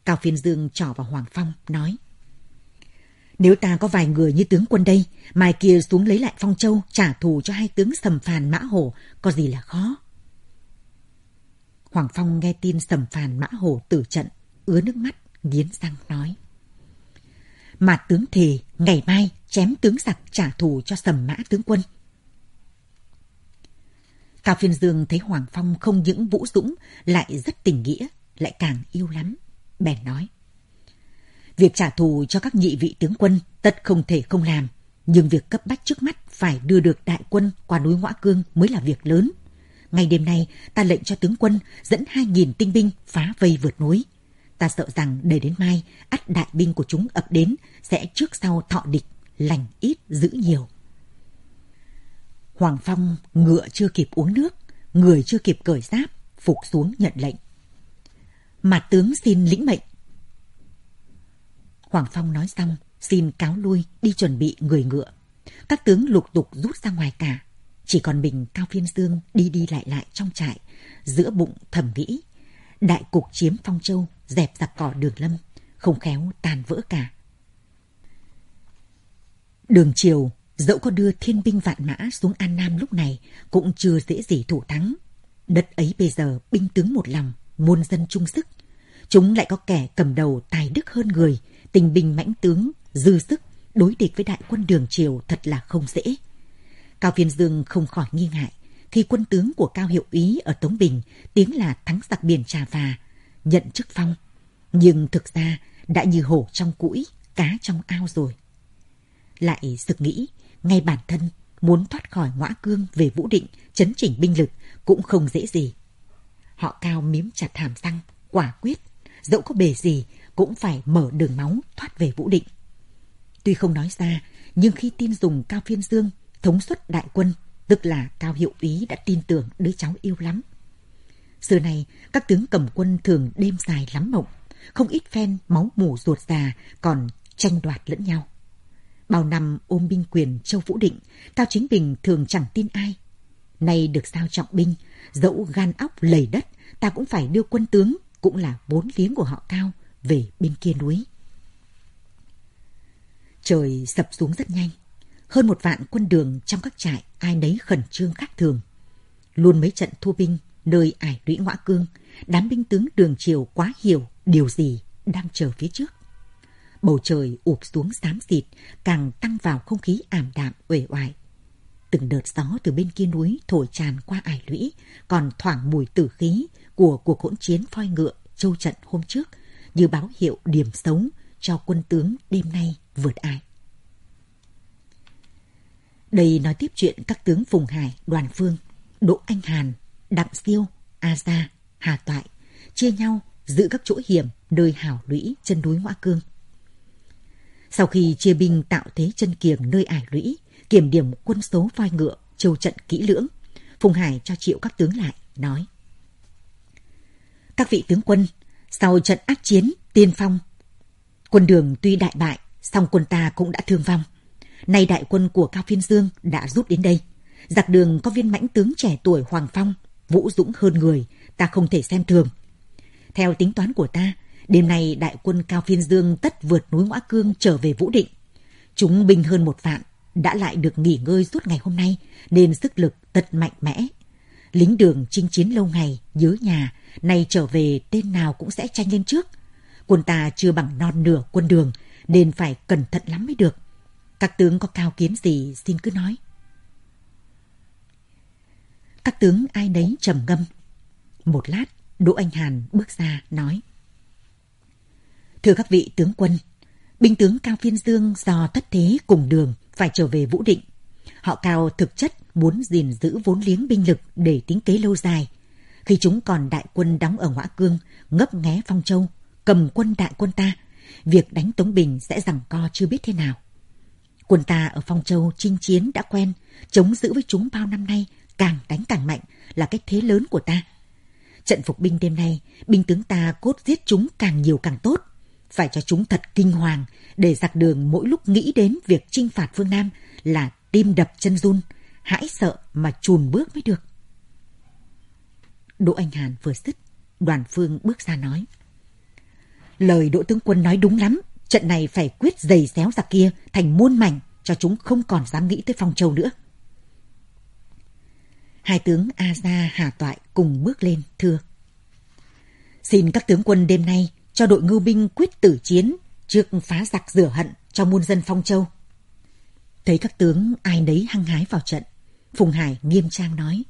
Cao Phiên Dương trỏ vào Hoàng Phong, nói Nếu ta có vài người như tướng quân đây, mai kia xuống lấy lại Phong Châu, trả thù cho hai tướng sầm phàn mã hổ, có gì là khó. Hoàng Phong nghe tin sầm phàn mã hổ tử trận, ứa nước mắt, nghiến răng nói. Mà tướng thề, ngày mai chém tướng giặc trả thù cho sầm mã tướng quân. Cao Phiên Dương thấy Hoàng Phong không những vũ dũng, lại rất tình nghĩa, lại càng yêu lắm. Bèn nói. Việc trả thù cho các nhị vị tướng quân tất không thể không làm, nhưng việc cấp bách trước mắt phải đưa được đại quân qua núi Ngoã Cương mới là việc lớn. ngày đêm nay, ta lệnh cho tướng quân dẫn 2.000 tinh binh phá vây vượt núi. Ta sợ rằng để đến mai, ắt đại binh của chúng ập đến, sẽ trước sau thọ địch, lành ít giữ nhiều. Hoàng Phong ngựa chưa kịp uống nước, người chưa kịp cởi giáp, phục xuống nhận lệnh. Mà tướng xin lĩnh mệnh. Hoàng Phong nói xong, xin cáo lui đi chuẩn bị người ngựa. Các tướng lục tục rút ra ngoài cả. Chỉ còn mình Cao Phiên Dương đi đi lại lại trong trại, giữa bụng thầm nghĩ. Đại cục chiếm Phong Châu, dẹp giặc cỏ đường lâm, không khéo tàn vỡ cả. Đường chiều, Dẫu có đưa thiên binh vạn mã xuống An Nam lúc này cũng chưa dễ gì thủ thắng. Đất ấy bây giờ binh tướng một lòng, muôn dân chung sức. Chúng lại có kẻ cầm đầu tài đức hơn người, tình binh mãnh tướng, dư sức, đối địch với đại quân đường triều thật là không dễ. Cao Viên Dương không khỏi nghi ngại khi quân tướng của Cao Hiệu Ý ở Tống Bình tiếng là thắng giặc biển Trà Và, nhận chức phong. Nhưng thực ra đã như hổ trong cũi, cá trong ao rồi. Lại sực nghĩ, ngay bản thân muốn thoát khỏi ngõa cương về Vũ Định, chấn chỉnh binh lực cũng không dễ gì. Họ cao miếm chặt hàm răng, quả quyết, dẫu có bề gì cũng phải mở đường máu thoát về Vũ Định. Tuy không nói ra, nhưng khi tin dùng Cao Phiên Dương thống suất đại quân, tức là Cao Hiệu Ý đã tin tưởng đứa cháu yêu lắm. Xưa này, các tướng cầm quân thường đêm dài lắm mộng, không ít phen máu mù ruột già còn tranh đoạt lẫn nhau. Bao năm ôm binh quyền Châu Vũ Định, Cao Chính Bình thường chẳng tin ai. Nay được sao trọng binh, dẫu gan óc lầy đất, ta cũng phải đưa quân tướng, cũng là bốn liếng của họ Cao, về bên kia núi. Trời sập xuống rất nhanh. Hơn một vạn quân đường trong các trại ai nấy khẩn trương khác thường. Luôn mấy trận thua binh nơi ải lũy ngõa cương, đám binh tướng đường triều quá hiểu điều gì đang chờ phía trước. Bầu trời ụp xuống xám xịt, càng tăng vào không khí ảm đạm, uể oải. Từng đợt gió từ bên kia núi thổi tràn qua ải lũy, còn thoảng mùi tử khí của cuộc hỗn chiến phoi ngựa châu trận hôm trước, như báo hiệu điểm sống cho quân tướng đêm nay vượt ải. Đây nói tiếp chuyện các tướng Phùng Hải, Đoàn Phương, Đỗ Anh Hàn, Đặng Siêu, A Gia, Hà Toại, chia nhau giữ các chỗ hiểm nơi hảo lũy chân núi Ngoã Cương. Sau khi chia binh tạo thế chân kiềng nơi ải lũy, kiểm điểm quân số voi ngựa, châu trận kỹ lưỡng, Phùng Hải cho triệu các tướng lại, nói. Các vị tướng quân, sau trận ác chiến, tiên phong, quân đường tuy đại bại, song quân ta cũng đã thương vong. Nay đại quân của Cao Phiên Dương đã rút đến đây. Giặc đường có viên mãnh tướng trẻ tuổi Hoàng Phong, vũ dũng hơn người, ta không thể xem thường. Theo tính toán của ta, đêm nay đại quân Cao Phiên Dương tất vượt núi Ngoã Cương trở về Vũ Định. Chúng binh hơn một vạn, đã lại được nghỉ ngơi suốt ngày hôm nay, nên sức lực tật mạnh mẽ. Lính đường chinh chiến lâu ngày, nhớ nhà, nay trở về tên nào cũng sẽ tranh lên trước. Quân ta chưa bằng non nửa quân đường, nên phải cẩn thận lắm mới được. Các tướng có cao kiến gì xin cứ nói. Các tướng ai nấy trầm ngâm. Một lát, Đỗ Anh Hàn bước ra nói. Thưa các vị tướng quân, binh tướng Cao Phiên Dương do thất thế cùng đường phải trở về Vũ Định. Họ Cao thực chất muốn gìn giữ vốn liếng binh lực để tính kế lâu dài. Khi chúng còn đại quân đóng ở Ngõa Cương, ngấp nghé Phong Châu, cầm quân đại quân ta, việc đánh Tống Bình sẽ rằng co chưa biết thế nào. Quân ta ở Phong Châu chinh chiến đã quen, chống giữ với chúng bao năm nay, càng đánh càng mạnh là cái thế lớn của ta. Trận phục binh đêm nay, binh tướng ta cốt giết chúng càng nhiều càng tốt. Phải cho chúng thật kinh hoàng, để giặc đường mỗi lúc nghĩ đến việc chinh phạt phương Nam là tim đập chân run, hãi sợ mà chùn bước mới được. Đỗ Anh Hàn vừa dứt, đoàn phương bước ra nói. Lời Đỗ tướng quân nói đúng lắm, trận này phải quyết giày xéo giặc kia thành muôn mảnh cho chúng không còn dám nghĩ tới Phong Châu nữa. Hai tướng A Gia Hà Toại cùng bước lên thưa. Xin các tướng quân đêm nay cho đội ngưu binh quyết tử chiến trước phá giặc rửa hận cho muôn dân Phong Châu. Thấy các tướng ai nấy hăng hái vào trận, Phùng Hải nghiêm trang nói.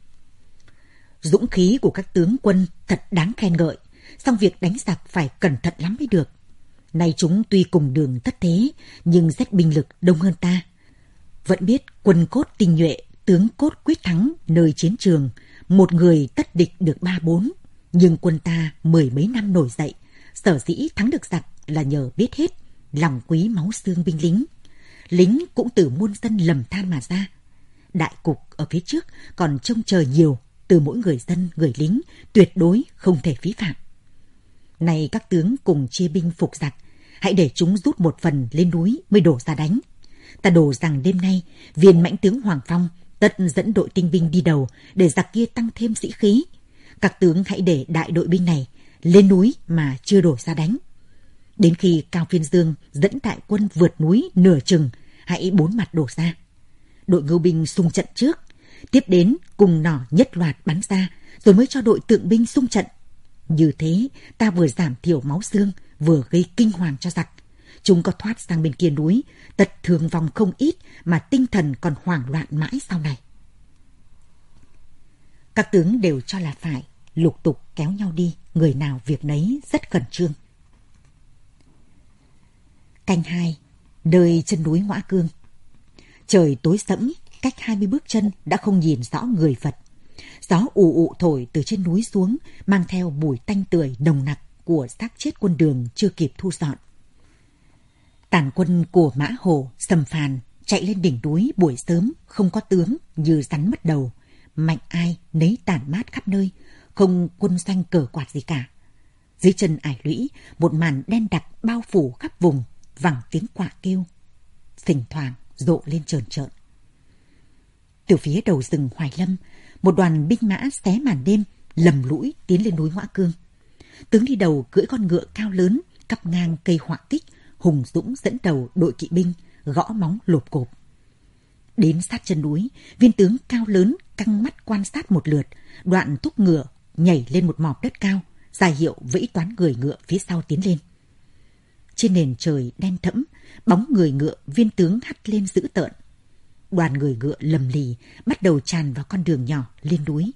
Dũng khí của các tướng quân thật đáng khen ngợi, song việc đánh giặc phải cẩn thận lắm mới được. Nay chúng tuy cùng đường thất thế, nhưng xét binh lực đông hơn ta. Vẫn biết quân cốt tinh nhuệ, tướng cốt quyết thắng nơi chiến trường, một người tất địch được ba bốn. Nhưng quân ta mười mấy năm nổi dậy, sở dĩ thắng được giặc là nhờ biết hết, lòng quý máu xương binh lính. Lính cũng từ muôn dân lầm than mà ra. Đại cục ở phía trước còn trông chờ nhiều từ mỗi người dân, người lính, tuyệt đối không thể phí phạm. Này các tướng cùng chia binh phục giặc, hãy để chúng rút một phần lên núi mới đổ ra đánh. Ta đổ rằng đêm nay, viên mãnh tướng Hoàng Phong tất dẫn đội tinh binh đi đầu để giặc kia tăng thêm sĩ khí. Các tướng hãy để đại đội binh này lên núi mà chưa đổ ra đánh. Đến khi Cao Phiên Dương dẫn đại quân vượt núi nửa chừng, hãy bốn mặt đổ ra. đội ngưu binh xung trận trước, tiếp đến cùng nỏ nhất loạt bắn ra, rồi mới cho đội tượng binh xung trận. Như thế, ta vừa giảm thiểu máu xương, vừa gây kinh hoàng cho giặc. Chúng có thoát sang bên kia núi, tật thường vòng không ít mà tinh thần còn hoảng loạn mãi sau này. Các tướng đều cho là phải, lục tục kéo nhau đi, người nào việc nấy rất khẩn trương. Canh hai, nơi chân núi Ngõa Cương. Trời tối sẫm, cách 20 bước chân đã không nhìn rõ người vật. Gió ù ụ thổi từ trên núi xuống, mang theo mùi tanh tưởi nồng nặc của xác chết quân đường chưa kịp thu dọn. Tàn quân của Mã Hồ, Sầm Phàn chạy lên đỉnh núi buổi sớm, không có tướng như rắn mất đầu. Mạnh ai nấy tàn mát khắp nơi, không quân xanh cờ quạt gì cả. Dưới chân ải lũy, một màn đen đặc bao phủ khắp vùng, vẳng tiếng quạ kêu. Thỉnh thoảng rộ lên trờn trợn. Từ phía đầu rừng Hoài Lâm, một đoàn binh mã xé màn đêm, lầm lũi tiến lên núi Ngoã Cương. Tướng đi đầu cưỡi con ngựa cao lớn, cặp ngang cây họa kích, hùng dũng dẫn đầu đội kỵ binh, gõ móng lột cộp. Đến sát chân núi, viên tướng cao lớn căng mắt quan sát một lượt, đoạn thúc ngựa, nhảy lên một mỏm đất cao, ra hiệu vẫy toán người ngựa phía sau tiến lên. Trên nền trời đen thẫm, bóng người ngựa viên tướng hắt lên dữ tợn. Đoàn người ngựa lầm lì bắt đầu tràn vào con đường nhỏ lên núi.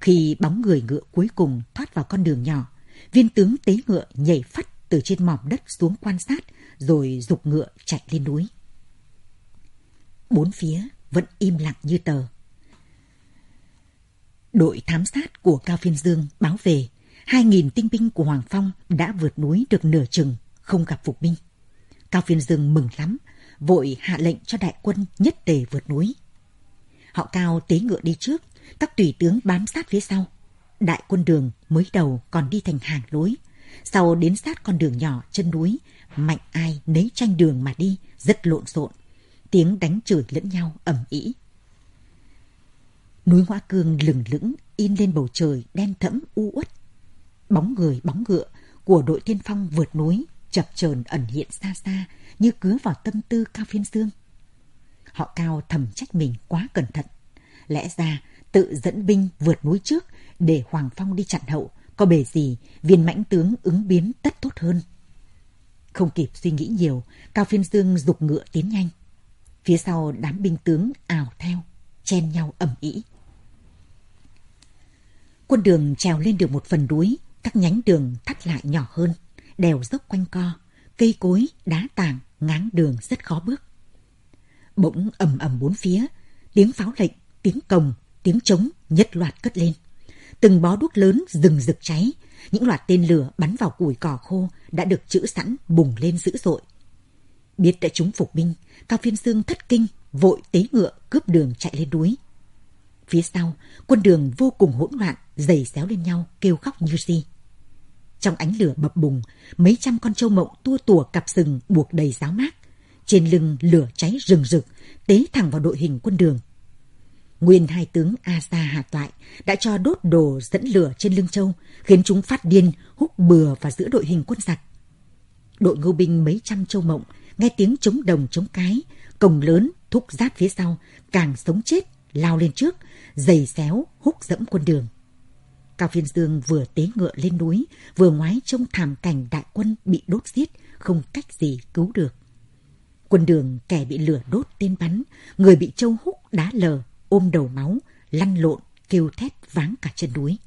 Khi bóng người ngựa cuối cùng thoát vào con đường nhỏ, viên tướng tế ngựa nhảy phắt từ trên mỏm đất xuống quan sát rồi dục ngựa chạy lên núi. Bốn phía vẫn im lặng như tờ. Đội thám sát của Cao Phiên Dương báo về, 2.000 tinh binh của Hoàng Phong đã vượt núi được nửa chừng, không gặp phục binh. Cao Phiên Dương mừng lắm, vội hạ lệnh cho đại quân nhất tề vượt núi. Họ Cao tế ngựa đi trước, các tùy tướng bám sát phía sau. Đại quân đường mới đầu còn đi thành hàng lối, sau đến sát con đường nhỏ chân núi, mạnh ai nấy tranh đường mà đi, rất lộn xộn. Tiếng đánh chửi lẫn nhau ầm ĩ. Núi Hoa Cương lừng lững in lên bầu trời đen thẫm u uất. Bóng người bóng ngựa của đội tiên phong vượt núi chập chờn ẩn hiện xa xa như cứa vào tâm tư Cao Phiên Dương. Họ Cao thầm trách mình quá cẩn thận. Lẽ ra tự dẫn binh vượt núi trước để Hoàng Phong đi chặn hậu, có bề gì viên mãnh tướng ứng biến tất tốt hơn. Không kịp suy nghĩ nhiều, Cao Phiên Dương dục ngựa tiến nhanh. Phía sau đám binh tướng ảo theo, chen nhau ầm ĩ. Quân đường trèo lên được một phần núi, các nhánh đường thắt lại nhỏ hơn, đèo dốc quanh co, cây cối, đá tảng, ngáng đường rất khó bước. Bỗng ầm ầm bốn phía, tiếng pháo lệnh, tiếng cồng, tiếng trống nhất loạt cất lên. Từng bó đuốc lớn rừng rực cháy, những loạt tên lửa bắn vào củi cỏ khô đã được trữ sẵn bùng lên dữ dội. Biết đã chúng phục binh, Cao Phiên Dương thất kinh, vội tế ngựa cướp đường chạy lên núi. Phía sau, quân đường vô cùng hỗn loạn, giày xéo lên nhau, kêu khóc như si. Trong ánh lửa bập bùng, mấy trăm con trâu mộng tua tủa cặp sừng buộc đầy giáo mát. Trên lưng lửa cháy rừng rực, tế thẳng vào đội hình quân đường. Nguyên hai tướng A Sa Hà Toại đã cho đốt đồ dẫn lửa trên lưng châu, khiến chúng phát điên, húc bừa vào giữa đội hình quân giặc. Đội ngưu binh mấy trăm châu mộng, nghe tiếng chống đồng chống cái, cồng lớn thúc giáp phía sau, càng sống chết, lao lên trước, giày xéo, húc dẫm quân đường. Cao Phiên Dương vừa tế ngựa lên núi, vừa ngoái trông thảm cảnh đại quân bị đốt giết, không cách gì cứu được. Quân đường kẻ bị lửa đốt tên bắn, người bị châu húc đá lờ, ôm đầu máu, lăn lộn, kêu thét váng cả chân núi.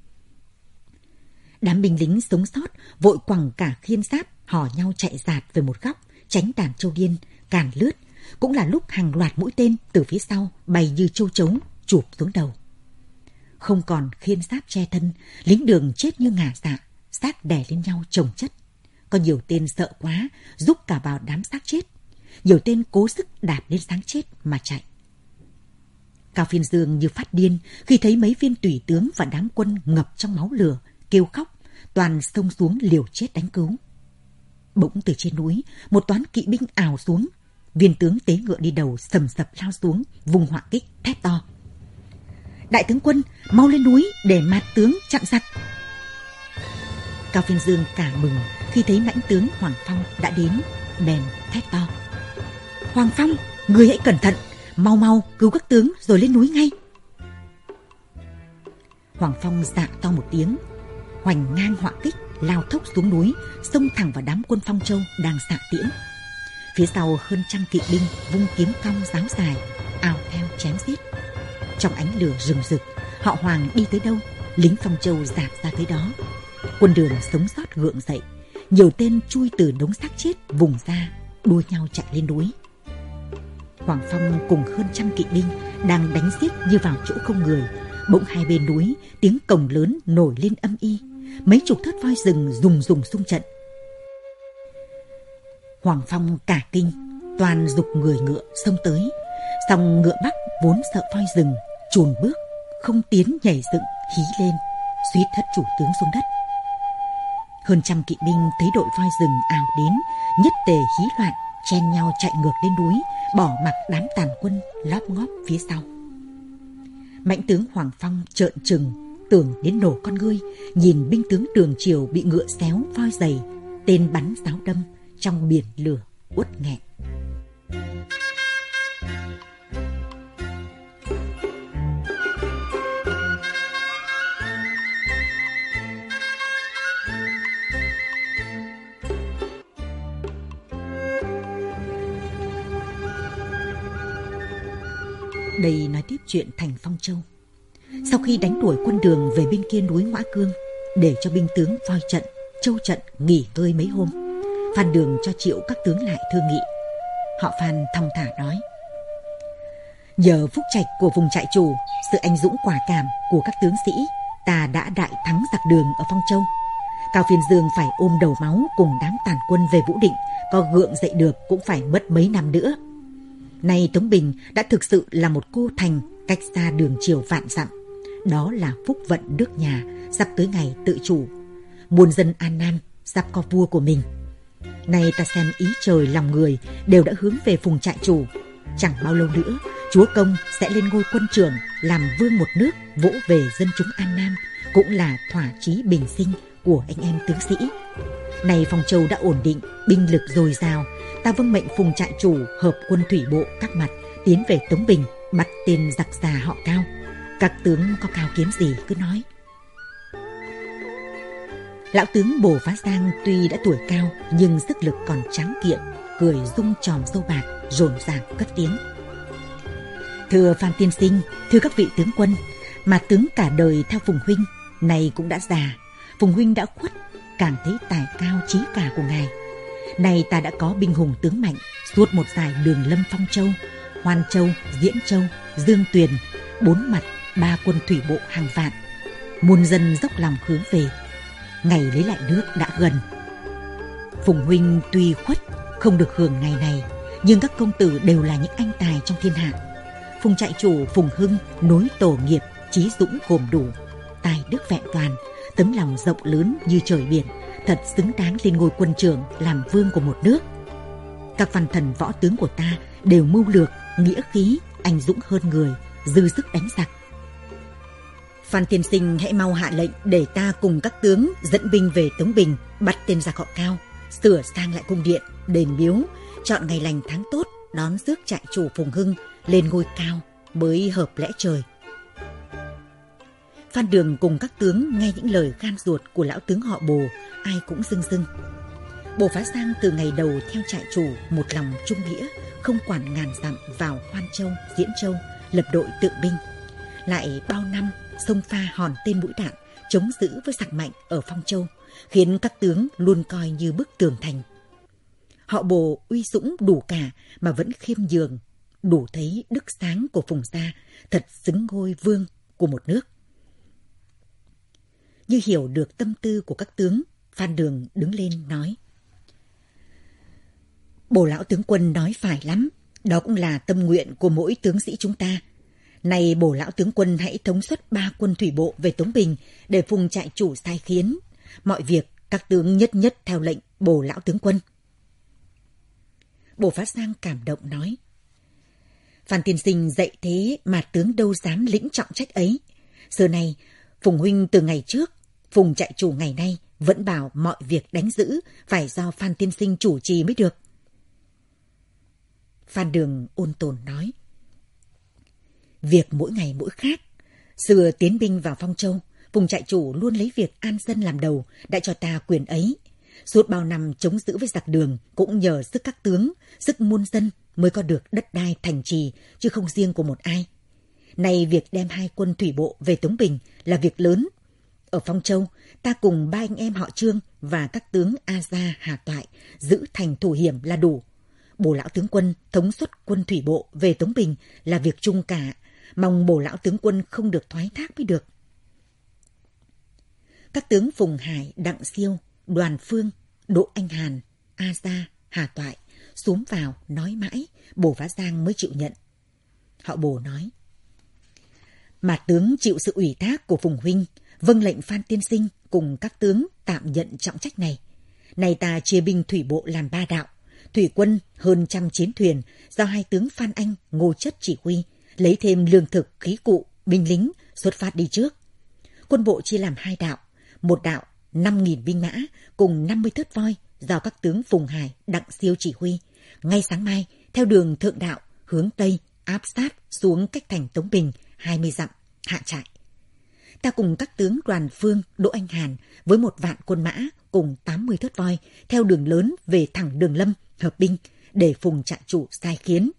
Đám binh lính sống sót vội quẳng cả khiên giáp, hò nhau chạy dạt về một góc, tránh đàn châu điên, càn lướt. Cũng là lúc hàng loạt mũi tên từ phía sau bay như châu trống chụp xuống đầu. Không còn khiên giáp che thân, lính đường chết như ngả dạ, xác đè lên nhau chồng chất. Có nhiều tên sợ quá, giúp cả vào đám xác chết. Nhiều tên cố sức đạp lên sáng chết mà chạy. Cao Phiên Dương như phát điên khi thấy mấy viên tùy tướng và đám quân ngập trong máu lửa, kêu khóc, toàn xông xuống liều chết đánh cứu. Bỗng từ trên núi, một toán kỵ binh ảo xuống. Viên tướng tế ngựa đi đầu sầm sập lao xuống, vùng họa kích, thét to. Đại tướng quân, mau lên núi để mạt tướng chặn giặc. Cao Phiên Dương cả mừng khi thấy mãnh tướng Hoàng Phong đã đến, bèn thét to. Hoàng Phong, người hãy cẩn thận, mau mau cứu các tướng rồi lên núi ngay. Hoàng Phong dạ to một tiếng, hoành ngang họa kích, lao thốc xuống núi, xông thẳng vào đám quân Phong Châu đang xạ tiễn. Phía sau hơn trăm kỵ binh vung kiếm cong giáo dài, ào theo chém giết. Trong ánh lửa rừng rực, họ Hoàng đi tới đâu, lính Phong Châu dạt ra tới đó. Quân đường sống sót gượng dậy, nhiều tên chui từ đống xác chết vùng ra, đua nhau chạy lên núi. Hoàng Phong cùng hơn trăm kỵ binh đang đánh giết như vào chỗ không người. Bỗng hai bên núi, tiếng cồng lớn nổi lên âm y. Mấy chục thớt voi rừng rùng rùng xung trận. Hoàng Phong cả kinh, toàn dục người ngựa xông tới. Xong ngựa bắc vốn sợ voi rừng, chùn bước, không tiến nhảy dựng, hí lên, suýt thất chủ tướng xuống đất. Hơn trăm kỵ binh thấy đội voi rừng ảo đến, nhất tề hí loạn, chen nhau chạy ngược lên núi, bỏ mặc đám tàn quân lóp ngóp phía sau. Mạnh tướng Hoàng Phong trợn trừng, tưởng đến nổ con ngươi, nhìn binh tướng đường triều bị ngựa xéo voi dày, tên bắn giáo đâm trong biển lửa uất nghẹn. Đây nói tiếp chuyện thành Phong Châu. Sau khi đánh đuổi quân đường về bên kia núi Ngoã Cương, để cho binh tướng voi trận, châu trận nghỉ ngơi mấy hôm, Phan Đường cho triệu các tướng lại thương nghị. Họ Phan thong thả nói. Nhờ phúc trạch của vùng trại chủ, sự anh dũng quả cảm của các tướng sĩ, ta đã đại thắng giặc đường ở Phong Châu. Cao Phiên Dương phải ôm đầu máu cùng đám tàn quân về Vũ Định, có gượng dậy được cũng phải mất mấy năm nữa. Nay Tống Bình đã thực sự là một cô thành cách xa đường chiều vạn dặm. Đó là phúc vận nước nhà, sắp tới ngày tự chủ. Muôn dân an nam, sắp có vua của mình. Nay ta xem ý trời lòng người đều đã hướng về vùng trại chủ. Chẳng bao lâu nữa, chúa công sẽ lên ngôi quân trưởng, làm vương một nước, vỗ về dân chúng an nam, cũng là thỏa chí bình sinh của anh em tướng sĩ. Này Phong Châu đã ổn định, binh lực dồi dào, ta vâng mệnh phùng trại chủ hợp quân thủy bộ các mặt tiến về Tống Bình, bắt tên giặc già họ cao. Các tướng có cao kiếm gì cứ nói. Lão tướng Bồ Phá Giang tuy đã tuổi cao nhưng sức lực còn tráng kiện, cười rung tròm dâu bạc, rộn ràng cất tiếng. Thưa Phan Tiên Sinh, thưa các vị tướng quân, mà tướng cả đời theo Phùng Huynh, này cũng đã già, Phùng Huynh đã khuất, càng thấy tài cao trí cả của ngài. Nay ta đã có binh hùng tướng mạnh suốt một dài đường lâm phong châu, hoan châu, diễn châu, dương tuyền, bốn mặt, ba quân thủy bộ hàng vạn. Muôn dân dốc lòng hướng về. Ngày lấy lại nước đã gần. Phùng huynh tuy khuất, không được hưởng ngày này, nhưng các công tử đều là những anh tài trong thiên hạ. Phùng trại chủ Phùng Hưng nối tổ nghiệp, trí dũng gồm đủ, tài đức vẹn toàn, tấm lòng rộng lớn như trời biển, thật xứng đáng lên ngôi quân trưởng làm vương của một nước. Các văn thần võ tướng của ta đều mưu lược, nghĩa khí, anh dũng hơn người, dư sức đánh giặc. Phan Tiên Sinh hãy mau hạ lệnh để ta cùng các tướng dẫn binh về Tống Bình, bắt tên giặc họ cao, sửa sang lại cung điện, đền miếu, chọn ngày lành tháng tốt, đón rước trại chủ Phùng Hưng lên ngôi cao mới hợp lẽ trời. Phan Đường cùng các tướng nghe những lời gan ruột của lão tướng họ Bồ, ai cũng rưng rưng. Bồ Phá sang từ ngày đầu theo trại chủ một lòng trung nghĩa, không quản ngàn dặm vào Hoan Châu, Diễn Châu, lập đội tự binh. Lại bao năm sông pha hòn tên mũi đạn, chống giữ với giặc mạnh ở Phong Châu, khiến các tướng luôn coi như bức tường thành. Họ Bồ uy dũng đủ cả mà vẫn khiêm nhường, đủ thấy đức sáng của Phùng Gia, thật xứng ngôi vương của một nước. Như hiểu được tâm tư của các tướng, Phan Đường đứng lên nói. Bồ lão tướng quân nói phải lắm, đó cũng là tâm nguyện của mỗi tướng sĩ chúng ta. Này bổ lão tướng quân hãy thống suất ba quân thủy bộ về Tống Bình để phùng trại chủ sai khiến. Mọi việc các tướng nhất nhất theo lệnh bổ lão tướng quân. Bổ Phát sang cảm động nói. Phan Tiên Sinh dạy thế mà tướng đâu dám lĩnh trọng trách ấy. Giờ này, Phùng Huynh từ ngày trước, Phùng trại chủ ngày nay vẫn bảo mọi việc đánh giữ phải do Phan Tiên Sinh chủ trì mới được. Phan Đường ôn tồn nói. Việc mỗi ngày mỗi khác. Xưa tiến binh vào Phong Châu, phùng trại chủ luôn lấy việc an dân làm đầu, đã cho ta quyền ấy. Suốt bao năm chống giữ với giặc đường cũng nhờ sức các tướng, sức muôn dân mới có được đất đai thành trì, chứ không riêng của một ai. Nay việc đem hai quân thủy bộ về Tống Bình là việc lớn. Ở Phong Châu, ta cùng ba anh em họ Trương và các tướng A Gia, Hà Toại giữ thành thủ hiểm là đủ. Bổ lão tướng quân thống suất quân thủy bộ về Tống Bình là việc chung cả, mong bổ lão tướng quân không được thoái thác mới được. Các tướng Phùng Hải, Đặng Siêu, Đoàn Phương, Đỗ Anh Hàn, A Gia, Hà Toại xuống vào nói mãi, bổ Vã Giang mới chịu nhận. Họ bổ nói, mà tướng chịu sự ủy thác của Phùng Huynh, vâng lệnh Phan Tiên Sinh cùng các tướng tạm nhận trọng trách này. Này ta chia binh thủy bộ làm ba đạo, thủy quân hơn trăm chiến thuyền do hai tướng Phan Anh, Ngô Chất chỉ huy, lấy thêm lương thực, khí cụ, binh lính xuất phát đi trước. Quân bộ chia làm hai đạo, một đạo 5.000 binh mã cùng 50 thớt voi do các tướng Phùng Hải, Đặng Siêu chỉ huy. Ngay sáng mai, theo đường thượng đạo, hướng Tây, áp sát xuống cách thành Tống Bình, 20 dặm, hạ trại. Ta cùng các tướng đoàn phương Đỗ Anh Hàn với một vạn quân mã cùng 80 thớt voi theo đường lớn về thẳng đường lâm, hợp binh để phùng trại chủ sai khiến.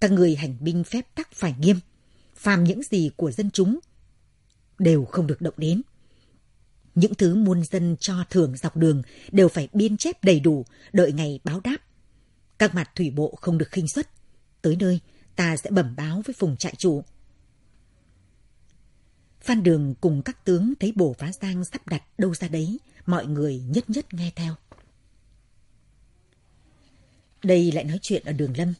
Các người hành binh phép tắc phải nghiêm. Phàm những gì của dân chúng đều không được động đến. Những thứ muôn dân cho thưởng dọc đường đều phải biên chép đầy đủ, đợi ngày báo đáp. Các mặt thủy bộ không được khinh suất. Tới nơi, ta sẽ bẩm báo với phùng trại chủ. Phan Đường cùng các tướng thấy bổ phá giang sắp đặt đâu ra đấy, mọi người nhất nhất nghe theo. Đây lại nói chuyện ở đường Lâm.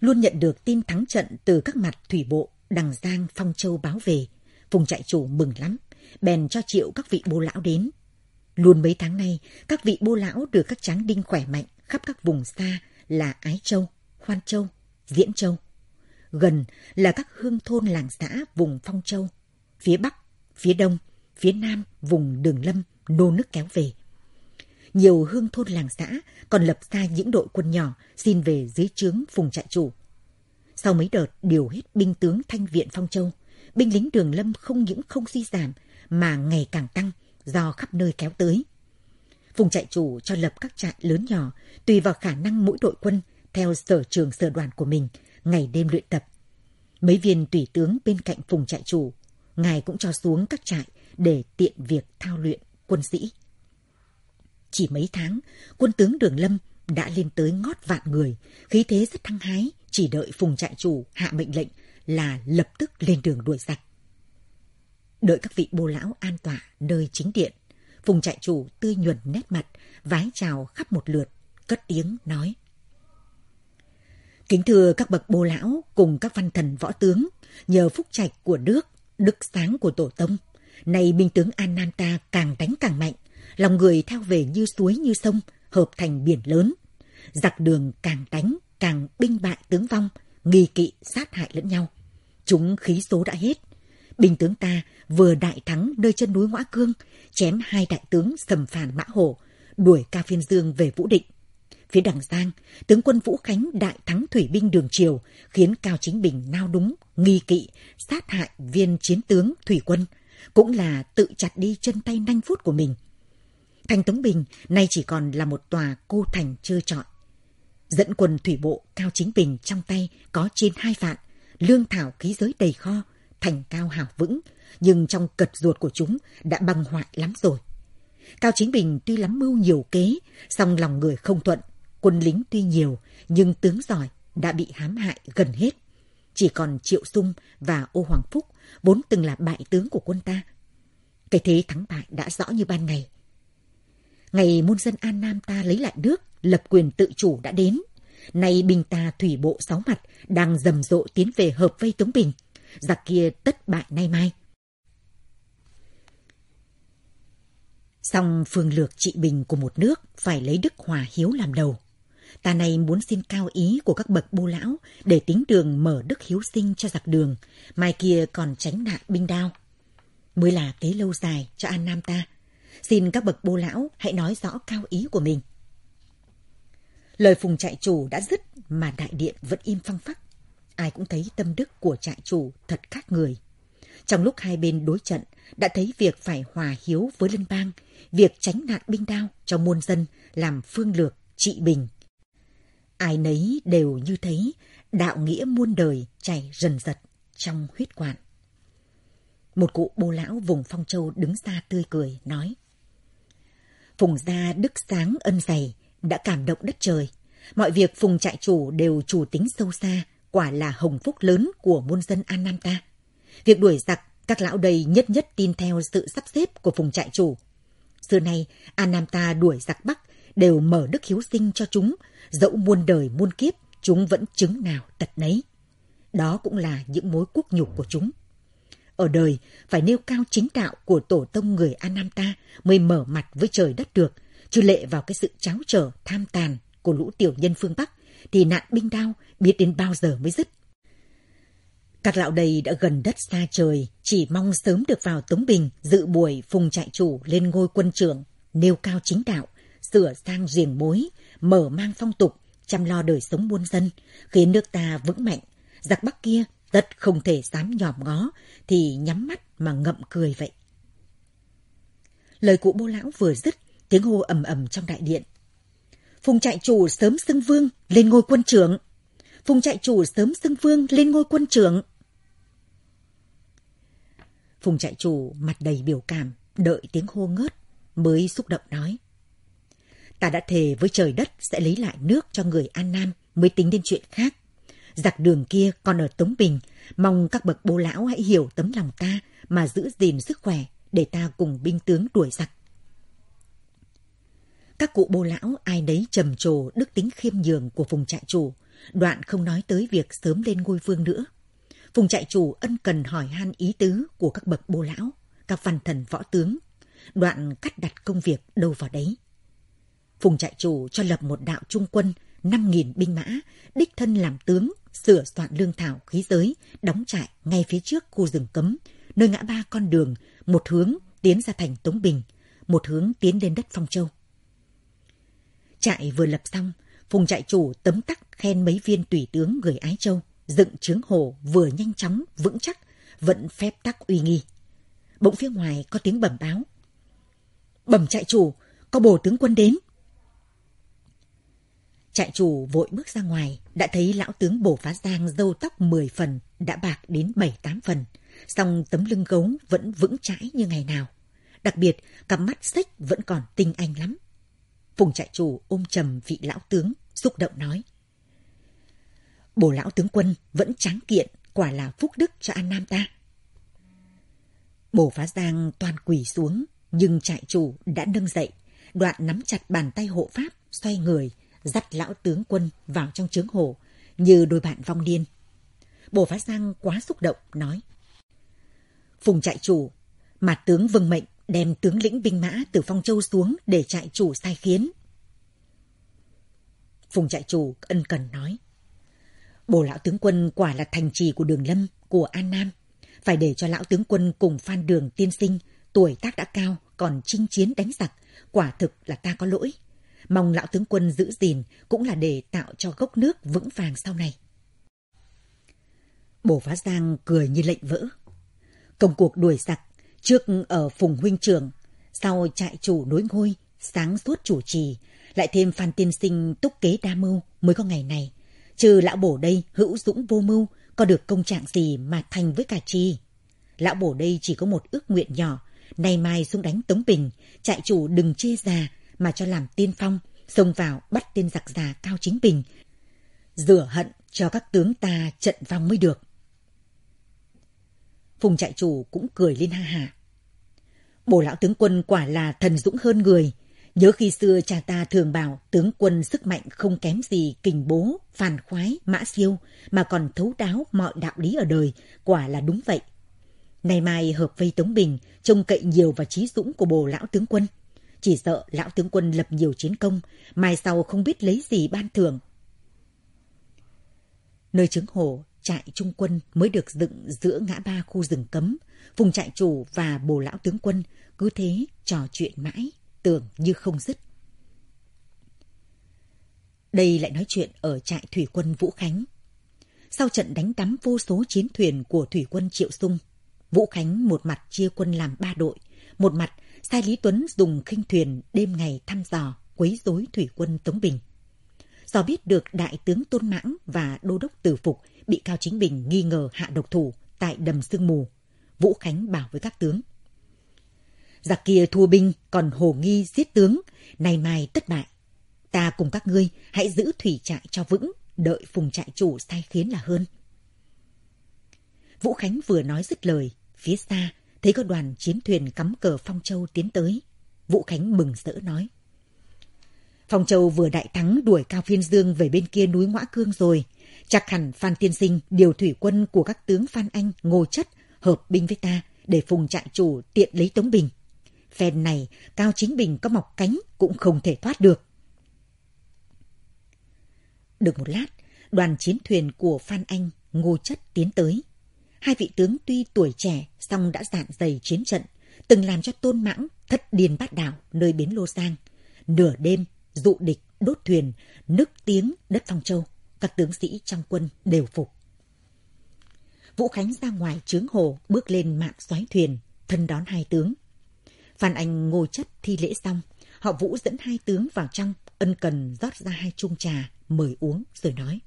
Luôn nhận được tin thắng trận từ các mặt thủy bộ, Đằng Giang, Phong Châu báo về. Phùng trại chủ mừng lắm, bèn cho triệu các vị bô lão đến. Luôn mấy tháng nay, các vị bô lão được các tráng đinh khỏe mạnh khắp các vùng xa là Ái Châu, Hoan Châu, Diễn Châu. Gần là các hương thôn làng xã vùng Phong Châu, phía Bắc, phía Đông, phía Nam vùng Đường Lâm nô nước kéo về. Nhiều hương thôn làng xã còn lập ra những đội quân nhỏ xin về dưới trướng phùng trại chủ. Sau mấy đợt điều hết binh tướng thanh viện Phong Châu, binh lính Đường Lâm không những không suy giảm mà ngày càng tăng do khắp nơi kéo tới. Phùng trại chủ cho lập các trại lớn nhỏ tùy vào khả năng mỗi đội quân theo sở trường sở đoàn của mình ngày đêm luyện tập. Mấy viên tùy tướng bên cạnh phùng trại chủ, ngài cũng cho xuống các trại để tiện việc thao luyện quân sĩ. Chỉ mấy tháng, quân tướng Đường Lâm đã lên tới ngót vạn người, khí thế rất thăng hái, chỉ đợi phùng trại chủ hạ mệnh lệnh là lập tức lên đường đuổi giặc. Đợi các vị bô lão an tọa nơi chính điện, phùng trại chủ tươi nhuần nét mặt, vái chào khắp một lượt, cất tiếng nói. Kính thưa các bậc bô lão cùng các văn thần võ tướng, nhờ phúc trạch của nước, đức sáng của tổ tông, nay binh tướng An Nam ta càng đánh càng mạnh, lòng người theo về như suối như sông, hợp thành biển lớn. Giặc đường càng đánh, càng binh bại tướng vong, nghi kỵ sát hại lẫn nhau. Chúng khí số đã hết. Binh tướng ta vừa đại thắng nơi chân núi Ngõa Cương, chém hai đại tướng sầm phản mã hổ, đuổi ca Phiên Dương về Vũ Định. Phía đằng Giang, tướng quân Vũ Khánh đại thắng thủy binh đường triều, khiến Cao Chính Bình nao đúng, nghi kỵ, sát hại viên chiến tướng thủy quân, cũng là tự chặt đi chân tay nanh phút của mình. Thành Tống Bình nay chỉ còn là một tòa cô thành trơ trọi. Dẫn quân thủy bộ Cao Chính Bình trong tay có trên hai vạn, lương thảo khí giới đầy kho, thành cao hào vững, nhưng trong cật ruột của chúng đã băng hoại lắm rồi. Cao Chính Bình tuy lắm mưu nhiều kế, song lòng người không thuận, quân lính tuy nhiều, nhưng tướng giỏi đã bị hãm hại gần hết. Chỉ còn Triệu Sung và Ô Hoàng Phúc vốn từng là bại tướng của quân ta. Cái thế thắng bại đã rõ như ban ngày. Ngày muôn dân An Nam ta lấy lại nước, lập quyền tự chủ đã đến. Nay binh ta thủy bộ sáu mặt đang rầm rộ tiến về hợp vây Tống Bình. Giặc kia tất bại nay mai. Song phương lược trị bình của một nước phải lấy đức hòa hiếu làm đầu. Ta này muốn xin cao ý của các bậc bô lão để tính đường mở đức hiếu sinh cho giặc đường, mai kia còn tránh nạn binh đao. Mới là kế lâu dài cho An Nam ta. Xin các bậc bô lão hãy nói rõ cao ý của mình. Lời phùng trại chủ đã dứt mà đại điện vẫn im phăng phắc. ai cũng thấy tâm đức của trại chủ thật khác người. Trong lúc hai bên đối trận, đã thấy việc phải hòa hiếu với lân bang, việc tránh nạn binh đao cho muôn dân làm phương lược trị bình. Ai nấy đều như thấy đạo nghĩa muôn đời chảy rần rật trong huyết quản. Một cụ bô lão vùng Phong Châu đứng xa tươi cười, nói. Phùng gia đức sáng ân dày, đã cảm động đất trời. Mọi việc Phùng trại chủ đều chủ tính sâu xa, quả là hồng phúc lớn của muôn dân An Nam ta. Việc đuổi giặc, các lão đây nhất nhất tin theo sự sắp xếp của Phùng trại chủ. Xưa nay, An Nam ta đuổi giặc Bắc đều mở đức hiếu sinh cho chúng, dẫu muôn đời muôn kiếp, chúng vẫn chứng nào tật nấy. Đó cũng là những mối quốc nhục của chúng. Ở đời, phải nêu cao chính đạo của tổ tông người An Nam ta mới mở mặt với trời đất được, chứ lệ vào cái sự cháo trở, tham tàn của lũ tiểu nhân phương Bắc, thì nạn binh đao biết đến bao giờ mới dứt. Các lão đầy đã gần đất xa trời, chỉ mong sớm được vào Tống Bình dự buổi phùng trại chủ lên ngôi quân trưởng, nêu cao chính đạo, sửa sang riềng mối, mở mang phong tục, chăm lo đời sống buôn dân, khiến nước ta vững mạnh. Giặc Bắc kia tất không thể dám nhòm ngó, thì nhắm mắt mà ngậm cười vậy. Lời cụ bô lão vừa dứt, tiếng hô ầm ầm trong đại điện. Phùng trại chủ sớm xưng vương lên ngôi quân trưởng. Phùng trại chủ sớm xưng vương lên ngôi quân trưởng. Phùng trại chủ mặt đầy biểu cảm, đợi tiếng hô ngớt, mới xúc động nói. Ta đã thề với trời đất sẽ lấy lại nước cho người An Nam mới tính đến chuyện khác. Giặc đường kia còn ở Tống Bình, mong các bậc bố lão hãy hiểu tấm lòng ta mà giữ gìn sức khỏe để ta cùng binh tướng đuổi giặc. Các cụ bố lão ai nấy trầm trồ đức tính khiêm nhường của vùng trại chủ, đoạn không nói tới việc sớm lên ngôi vương nữa. Phùng trại chủ ân cần hỏi han ý tứ của các bậc bô lão, các văn thần võ tướng, đoạn cắt đặt công việc đâu vào đấy. Phùng trại chủ cho lập một đạo trung quân, 5.000 binh mã, đích thân làm tướng, sửa soạn lương thảo khí giới, đóng trại ngay phía trước khu rừng cấm, nơi ngã ba con đường, một hướng tiến ra thành Tống Bình, một hướng tiến lên đất Phong Châu. Trại vừa lập xong, Phùng trại chủ tấm tắc khen mấy viên tùy tướng người Ái Châu, dựng trướng hồ vừa nhanh chóng, vững chắc, vẫn phép tắc uy nghi. Bỗng phía ngoài có tiếng bẩm báo. Bẩm trại chủ, có bồ tướng quân đến. Trại chủ vội bước ra ngoài, đã thấy lão tướng bổ phá giang dâu tóc 10 phần, đã bạc đến 7-8 phần. Song tấm lưng gấu vẫn vững chãi như ngày nào. Đặc biệt, cặp mắt xích vẫn còn tinh anh lắm. Phùng trại chủ ôm trầm vị lão tướng, xúc động nói. Bổ lão tướng quân vẫn tráng kiện, quả là phúc đức cho An Nam ta. Bổ phá giang toàn quỳ xuống, nhưng trại chủ đã nâng dậy, đoạn nắm chặt bàn tay hộ pháp, xoay người, dắt lão tướng quân vào trong trướng hồ, như đôi bạn vong điên. Bồ Phá Giang quá xúc động, nói. Phùng trại chủ, mà tướng vâng mệnh đem tướng lĩnh binh mã từ Phong Châu xuống để trại chủ sai khiến. Phùng trại chủ ân cần nói. Bồ lão tướng quân quả là thành trì của đường lâm, của An Nam. Phải để cho lão tướng quân cùng phan đường tiên sinh, tuổi tác đã cao, còn chinh chiến đánh giặc, quả thực là ta có lỗi. Mong lão tướng quân giữ gìn cũng là để tạo cho gốc nước vững vàng sau này. bổ Phá Giang cười như lệnh vỡ. Công cuộc đuổi giặc, trước ở Phùng Huynh Trường, sau trại chủ nối ngôi, sáng suốt chủ trì, lại thêm Phan Tiên Sinh túc kế đa mưu mới có ngày này. Trừ lão bổ đây hữu dũng vô mưu, có được công trạng gì mà thành với cả chi. Lão bổ đây chỉ có một ước nguyện nhỏ, nay mai xuống đánh Tống Bình, trại chủ đừng chê già, mà cho làm tiên phong, xông vào bắt tên giặc già Cao Chính Bình, rửa hận cho các tướng ta trận vong mới được. Phùng trại chủ cũng cười lên ha hả. Bồ lão tướng quân quả là thần dũng hơn người. Nhớ khi xưa cha ta thường bảo tướng quân sức mạnh không kém gì kình bố, phàn khoái, mã siêu, mà còn thấu đáo mọi đạo lý ở đời, quả là đúng vậy. Nay mai hợp vây Tống Bình, trông cậy nhiều vào trí dũng của bồ lão tướng quân. Chỉ sợ lão tướng quân lập nhiều chiến công, mai sau không biết lấy gì ban thưởng. Nơi trứng hồ, trại trung quân mới được dựng giữa ngã ba khu rừng cấm. Vùng trại chủ và bồ lão tướng quân cứ thế trò chuyện mãi, tưởng như không dứt. Đây lại nói chuyện ở trại thủy quân Vũ Khánh. Sau trận đánh đắm vô số chiến thuyền của thủy quân Triệu Sung, Vũ Khánh một mặt chia quân làm ba đội, một mặt sai Lý Tuấn dùng khinh thuyền đêm ngày thăm dò, quấy rối thủy quân Tống Bình. Do biết được đại tướng Tôn Mãng và đô đốc Tử Phục bị Cao Chính Bình nghi ngờ hạ độc thủ tại đầm sương mù, Vũ Khánh bảo với các tướng. Giặc kia thua binh còn hồ nghi giết tướng, nay mai tất bại. Ta cùng các ngươi hãy giữ thủy trại cho vững, đợi phùng trại chủ sai khiến là hơn. Vũ Khánh vừa nói dứt lời, phía xa thấy có đoàn chiến thuyền cắm cờ Phong Châu tiến tới. Vũ Khánh mừng rỡ nói. Phong Châu vừa đại thắng đuổi Cao Phiên Dương về bên kia núi Ngoã Cương rồi. Chắc hẳn Phan Tiên Sinh điều thủy quân của các tướng Phan Anh, Ngô Chất hợp binh với ta để phùng trại chủ tiện lấy Tống Bình. Phen này, Cao Chính Bình có mọc cánh cũng không thể thoát được. Được một lát, đoàn chiến thuyền của Phan Anh, Ngô Chất tiến tới. Hai vị tướng tuy tuổi trẻ, song đã dạn dày chiến trận, từng làm cho tôn mãng thất điên bát đảo nơi bến Lô Giang. Nửa đêm, dụ địch, đốt thuyền, nức tiếng đất Phong Châu. Các tướng sĩ trong quân đều phục. Vũ Khánh ra ngoài trướng hồ, bước lên mạn xoáy thuyền, thân đón hai tướng. Phan Anh ngồi chất thi lễ xong, họ Vũ dẫn hai tướng vào trong, ân cần rót ra hai chung trà, mời uống rồi nói.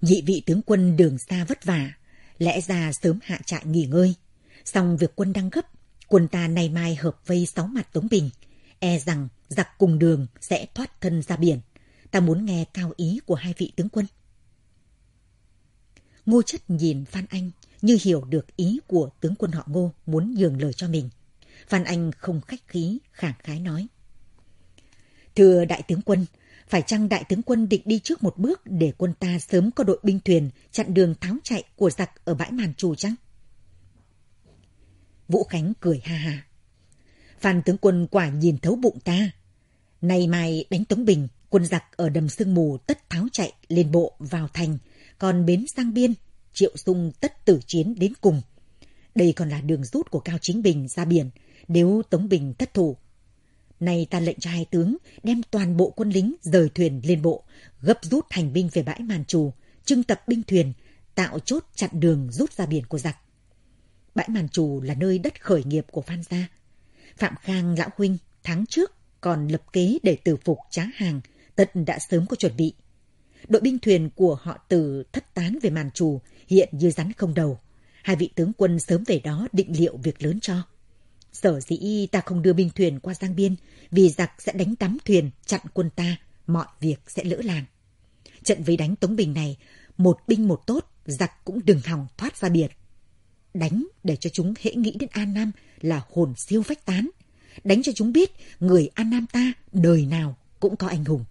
Nhị vị tướng quân đường xa vất vả, lẽ ra sớm hạ trại nghỉ ngơi. Xong việc quân đang gấp, quân ta nay mai hợp vây sáu mặt Tống Bình, e rằng giặc cùng đường sẽ thoát thân ra biển. Ta muốn nghe cao ý của hai vị tướng quân. Ngô chất nhìn Phan Anh như hiểu được ý của tướng quân họ Ngô muốn nhường lời cho mình. Phan Anh không khách khí, khẳng khái nói. Thưa đại tướng quân, phải chăng đại tướng quân định đi trước một bước để quân ta sớm có đội binh thuyền chặn đường tháo chạy của giặc ở bãi màn trù chăng? Vũ Khánh cười ha ha. Phan tướng quân quả nhìn thấu bụng ta. Nay mai đánh Tống Bình, quân giặc ở đầm sương mù tất tháo chạy lên bộ vào thành, còn bến sang biên, triệu sung tất tử chiến đến cùng. Đây còn là đường rút của Cao Chính Bình ra biển, nếu Tống Bình thất thủ. Nay ta lệnh cho hai tướng đem toàn bộ quân lính rời thuyền lên bộ, gấp rút hành binh về bãi màn trù, trưng tập binh thuyền, tạo chốt chặn đường rút ra biển của giặc. Bãi màn trù là nơi đất khởi nghiệp của Phan Gia. Phạm Khang lão huynh tháng trước còn lập kế để tử phục trá hàng, tận đã sớm có chuẩn bị. Đội binh thuyền của họ từ thất tán về màn trù, hiện như rắn không đầu. Hai vị tướng quân sớm về đó định liệu việc lớn cho. Sở dĩ ta không đưa binh thuyền qua Giang Biên, vì giặc sẽ đánh tắm thuyền, chặn quân ta, mọi việc sẽ lỡ làng. Trận vây đánh Tống Bình này, một binh một tốt, giặc cũng đừng hòng thoát ra biệt. Đánh để cho chúng hễ nghĩ đến An Nam là hồn siêu vách tán. Đánh cho chúng biết người An Nam ta đời nào cũng có anh hùng.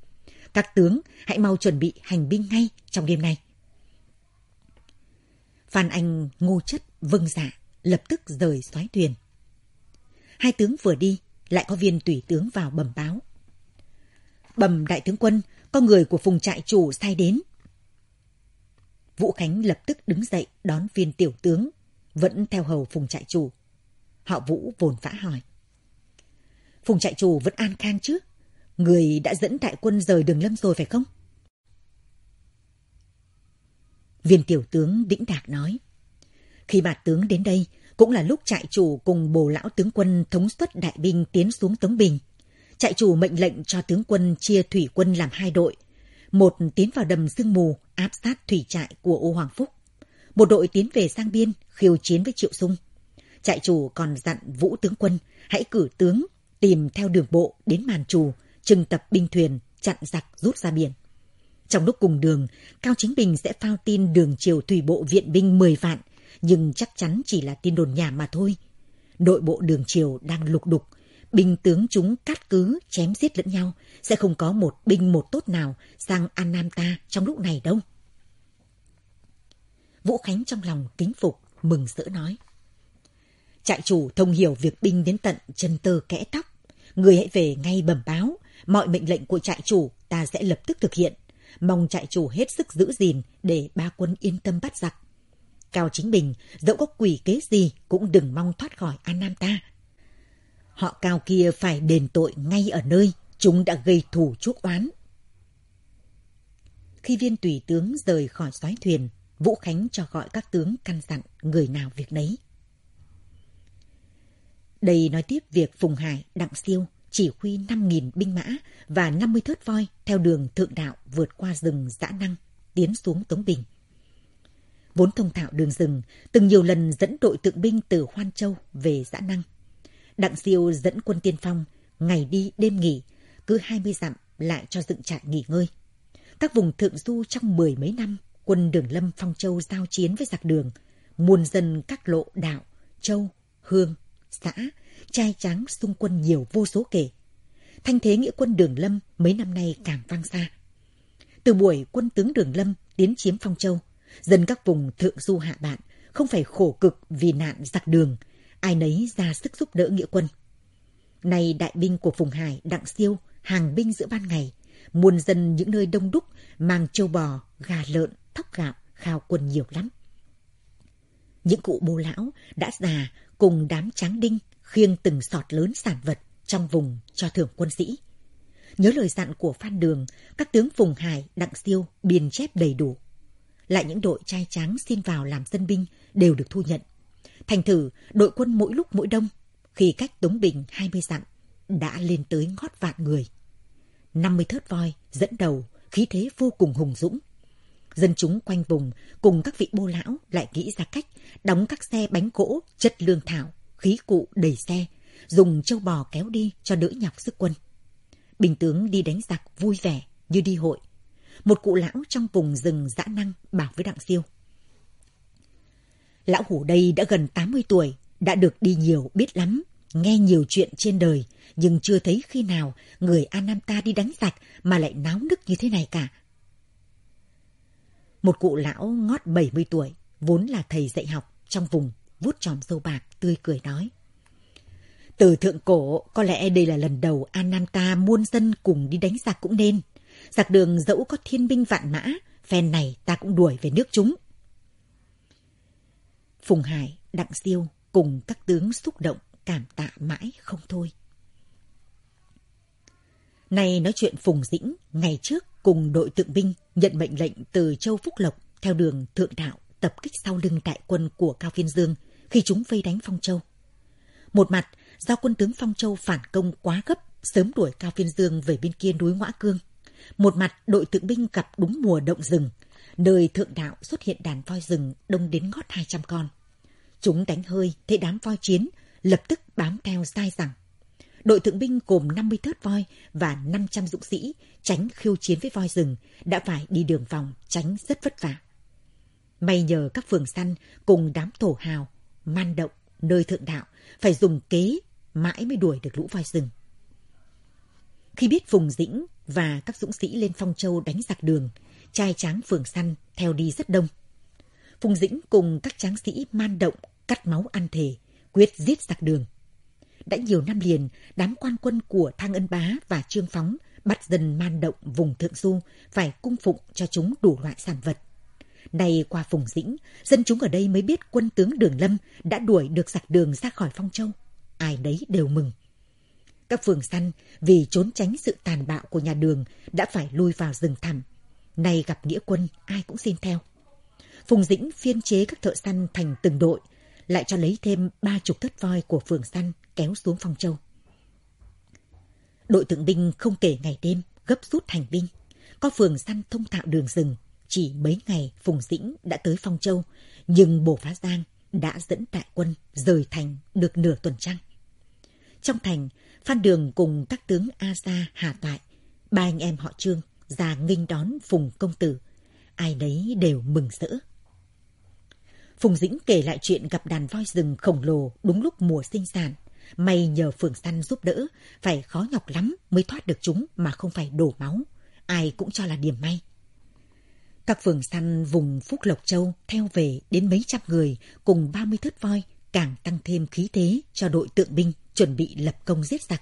Các tướng hãy mau chuẩn bị hành binh ngay trong đêm nay. Phan Anh ngô chất vâng dạ, lập tức rời xoáy thuyền. Hai tướng vừa đi, lại có viên tùy tướng vào bẩm báo. Bẩm đại tướng quân, có người của phùng trại chủ sai đến. Vũ Khánh lập tức đứng dậy đón viên tiểu tướng, vẫn theo hầu phùng trại chủ. Họ Vũ vồn vã hỏi. Phùng trại chủ vẫn an khang chứ? Người đã dẫn đại quân rời đường lâm rồi phải không? Viên tiểu tướng đĩnh đạc nói. Khi bà tướng đến đây, cũng là lúc trại chủ cùng bồ lão tướng quân thống suất đại binh tiến xuống Tống Bình. Trại chủ mệnh lệnh cho tướng quân chia thủy quân làm hai đội. Một tiến vào đầm sương mù áp sát thủy trại của Ô Hoàng Phúc. Một đội tiến về sang biên khiêu chiến với Triệu Sung. Trại chủ còn dặn Vũ tướng quân hãy cử tướng tìm theo đường bộ đến màn trù, trừng tập binh thuyền, chặn giặc rút ra biển. Trong lúc cùng đường, Cao Chính Bình sẽ phao tin đường triều thủy bộ viện binh 10 vạn nhưng chắc chắn chỉ là tin đồn nhà mà thôi. Nội bộ đường triều đang lục đục, binh tướng chúng cắt cứ, chém giết lẫn nhau, sẽ không có một binh một tốt nào sang An Nam ta trong lúc này đâu. Vũ Khánh trong lòng kính phục, mừng rỡ nói. Trại chủ thông hiểu việc binh đến tận chân tơ kẽ tóc. Người hãy về ngay bẩm báo, mọi mệnh lệnh của trại chủ ta sẽ lập tức thực hiện. Mong trại chủ hết sức giữ gìn để ba quân yên tâm bắt giặc. Cao Chính Bình, dẫu có quỷ kế gì cũng đừng mong thoát khỏi An Nam ta. Họ Cao kia phải đền tội ngay ở nơi chúng đã gây thù chuốc oán. Khi viên tùy tướng rời khỏi soái thuyền, Vũ Khánh cho gọi các tướng căn dặn người nào việc nấy. Đây nói tiếp việc Phùng Hải, Đặng Siêu chỉ huy 5.000 binh mã và 50 thớt voi theo đường thượng đạo vượt qua rừng dã năng, tiến xuống Tống Bình. Vốn thông thạo đường rừng, từng nhiều lần dẫn đội tượng binh từ Hoan Châu về dã năng. Đặng Siêu dẫn quân tiên phong, ngày đi đêm nghỉ, cứ 20 dặm lại cho dựng trại nghỉ ngơi. Các vùng thượng du trong mười mấy năm, quân đường lâm Phong Châu giao chiến với giặc đường, muôn dân các lộ đạo, châu, hương, xã, trai tráng xung quân nhiều vô số kể. Thanh thế nghĩa quân đường lâm mấy năm nay càng vang xa. Từ buổi quân tướng đường lâm tiến chiếm Phong Châu, dân các vùng thượng du hạ bạn không phải khổ cực vì nạn giặc đường, ai nấy ra sức giúp đỡ nghĩa quân. Này đại binh của Phùng Hải, Đặng Siêu, hàng binh giữa ban ngày, muôn dân những nơi đông đúc mang châu bò, gà lợn, thóc gạo, khao quân nhiều lắm. Những cụ bô lão đã già cùng đám tráng đinh khiêng từng sọt lớn sản vật trong vùng cho thưởng quân sĩ. Nhớ lời dặn của Phan Đường, các tướng Phùng Hải, Đặng Siêu biên chép đầy đủ. Lại những đội trai tráng xin vào làm dân binh đều được thu nhận. Thành thử, đội quân mỗi lúc mỗi đông, khi cách Tống Bình 20 dặm, đã lên tới ngót vạn người. 50 thớt voi dẫn đầu, khí thế vô cùng hùng dũng. Dân chúng quanh vùng cùng các vị bô lão lại nghĩ ra cách đóng các xe bánh gỗ chất lương thảo, khí cụ đầy xe, dùng châu bò kéo đi cho đỡ nhọc sức quân. Bình tướng đi đánh giặc vui vẻ như đi hội. Một cụ lão trong vùng rừng dã năng bảo với Đặng Siêu. Lão hủ đây đã gần 80 tuổi, đã được đi nhiều biết lắm, nghe nhiều chuyện trên đời, nhưng chưa thấy khi nào người An Nam ta đi đánh giặc mà lại náo nức như thế này cả. Một cụ lão ngót 70 tuổi, vốn là thầy dạy học trong vùng, vuốt tròm dâu bạc, tươi cười nói. Từ thượng cổ, có lẽ đây là lần đầu An Nam ta muôn dân cùng đi đánh giặc cũng nên. Giặc đường dẫu có thiên binh vạn mã, phen này ta cũng đuổi về nước chúng. Phùng Hải, Đặng Siêu cùng các tướng xúc động cảm tạ mãi không thôi. Này nói chuyện Phùng Dĩnh ngày trước cùng đội tượng binh nhận mệnh lệnh từ Châu Phúc Lộc theo đường Thượng Đạo tập kích sau lưng đại quân của Cao Phiên Dương khi chúng vây đánh Phong Châu. Một mặt, do quân tướng Phong Châu phản công quá gấp, sớm đuổi Cao Phiên Dương về bên kia núi Ngoã Cương. Một mặt, đội tượng binh gặp đúng mùa động rừng, nơi thượng đạo xuất hiện đàn voi rừng đông đến ngót 200 con. Chúng đánh hơi, thấy đám voi chiến, lập tức bám theo dai rằng. Đội thượng binh gồm 50 thớt voi và 500 dũng sĩ tránh khiêu chiến với voi rừng đã phải đi đường vòng tránh rất vất vả. May nhờ các phường săn cùng đám thổ hào, man động, nơi thượng đạo phải dùng kế mãi mới đuổi được lũ voi rừng. Khi biết vùng Dĩnh và các dũng sĩ lên Phong Châu đánh giặc đường, trai tráng phường săn theo đi rất đông. Phùng Dĩnh cùng các tráng sĩ man động, cắt máu ăn thề, quyết giết giặc đường. Đã nhiều năm liền, đám quan quân của Thang Ân Bá và Trương Phóng bắt dân man động vùng Thượng Du phải cung phụng cho chúng đủ loại sản vật. Này qua Phùng Dĩnh, dân chúng ở đây mới biết quân tướng Đường Lâm đã đuổi được giặc đường ra khỏi Phong Châu. Ai đấy đều mừng. Các phường săn vì trốn tránh sự tàn bạo của nhà đường đã phải lui vào rừng thẳm. nay gặp nghĩa quân, ai cũng xin theo. Phùng Dĩnh phiên chế các thợ săn thành từng đội, lại cho lấy thêm ba chục thất voi của phường săn kéo xuống Phong Châu. Đội tượng binh không kể ngày đêm, gấp rút thành binh. Có phường săn thông thạo đường rừng, chỉ mấy ngày Phùng Dĩnh đã tới Phong Châu, nhưng Bồ Phá Giang đã dẫn đại quân rời thành được nửa tuần trăng. Trong thành, Phan Đường cùng các tướng A Gia, Hà Toại, ba anh em họ Trương ra nghênh đón Phùng Công Tử. Ai đấy đều mừng rỡ. Phùng Dĩnh kể lại chuyện gặp đàn voi rừng khổng lồ đúng lúc mùa sinh sản. May nhờ phường săn giúp đỡ, phải khó nhọc lắm mới thoát được chúng mà không phải đổ máu. Ai cũng cho là điểm may. Các phường săn vùng Phúc Lộc Châu theo về đến mấy trăm người cùng 30 thớt voi càng tăng thêm khí thế cho đội tượng binh chuẩn bị lập công giết giặc.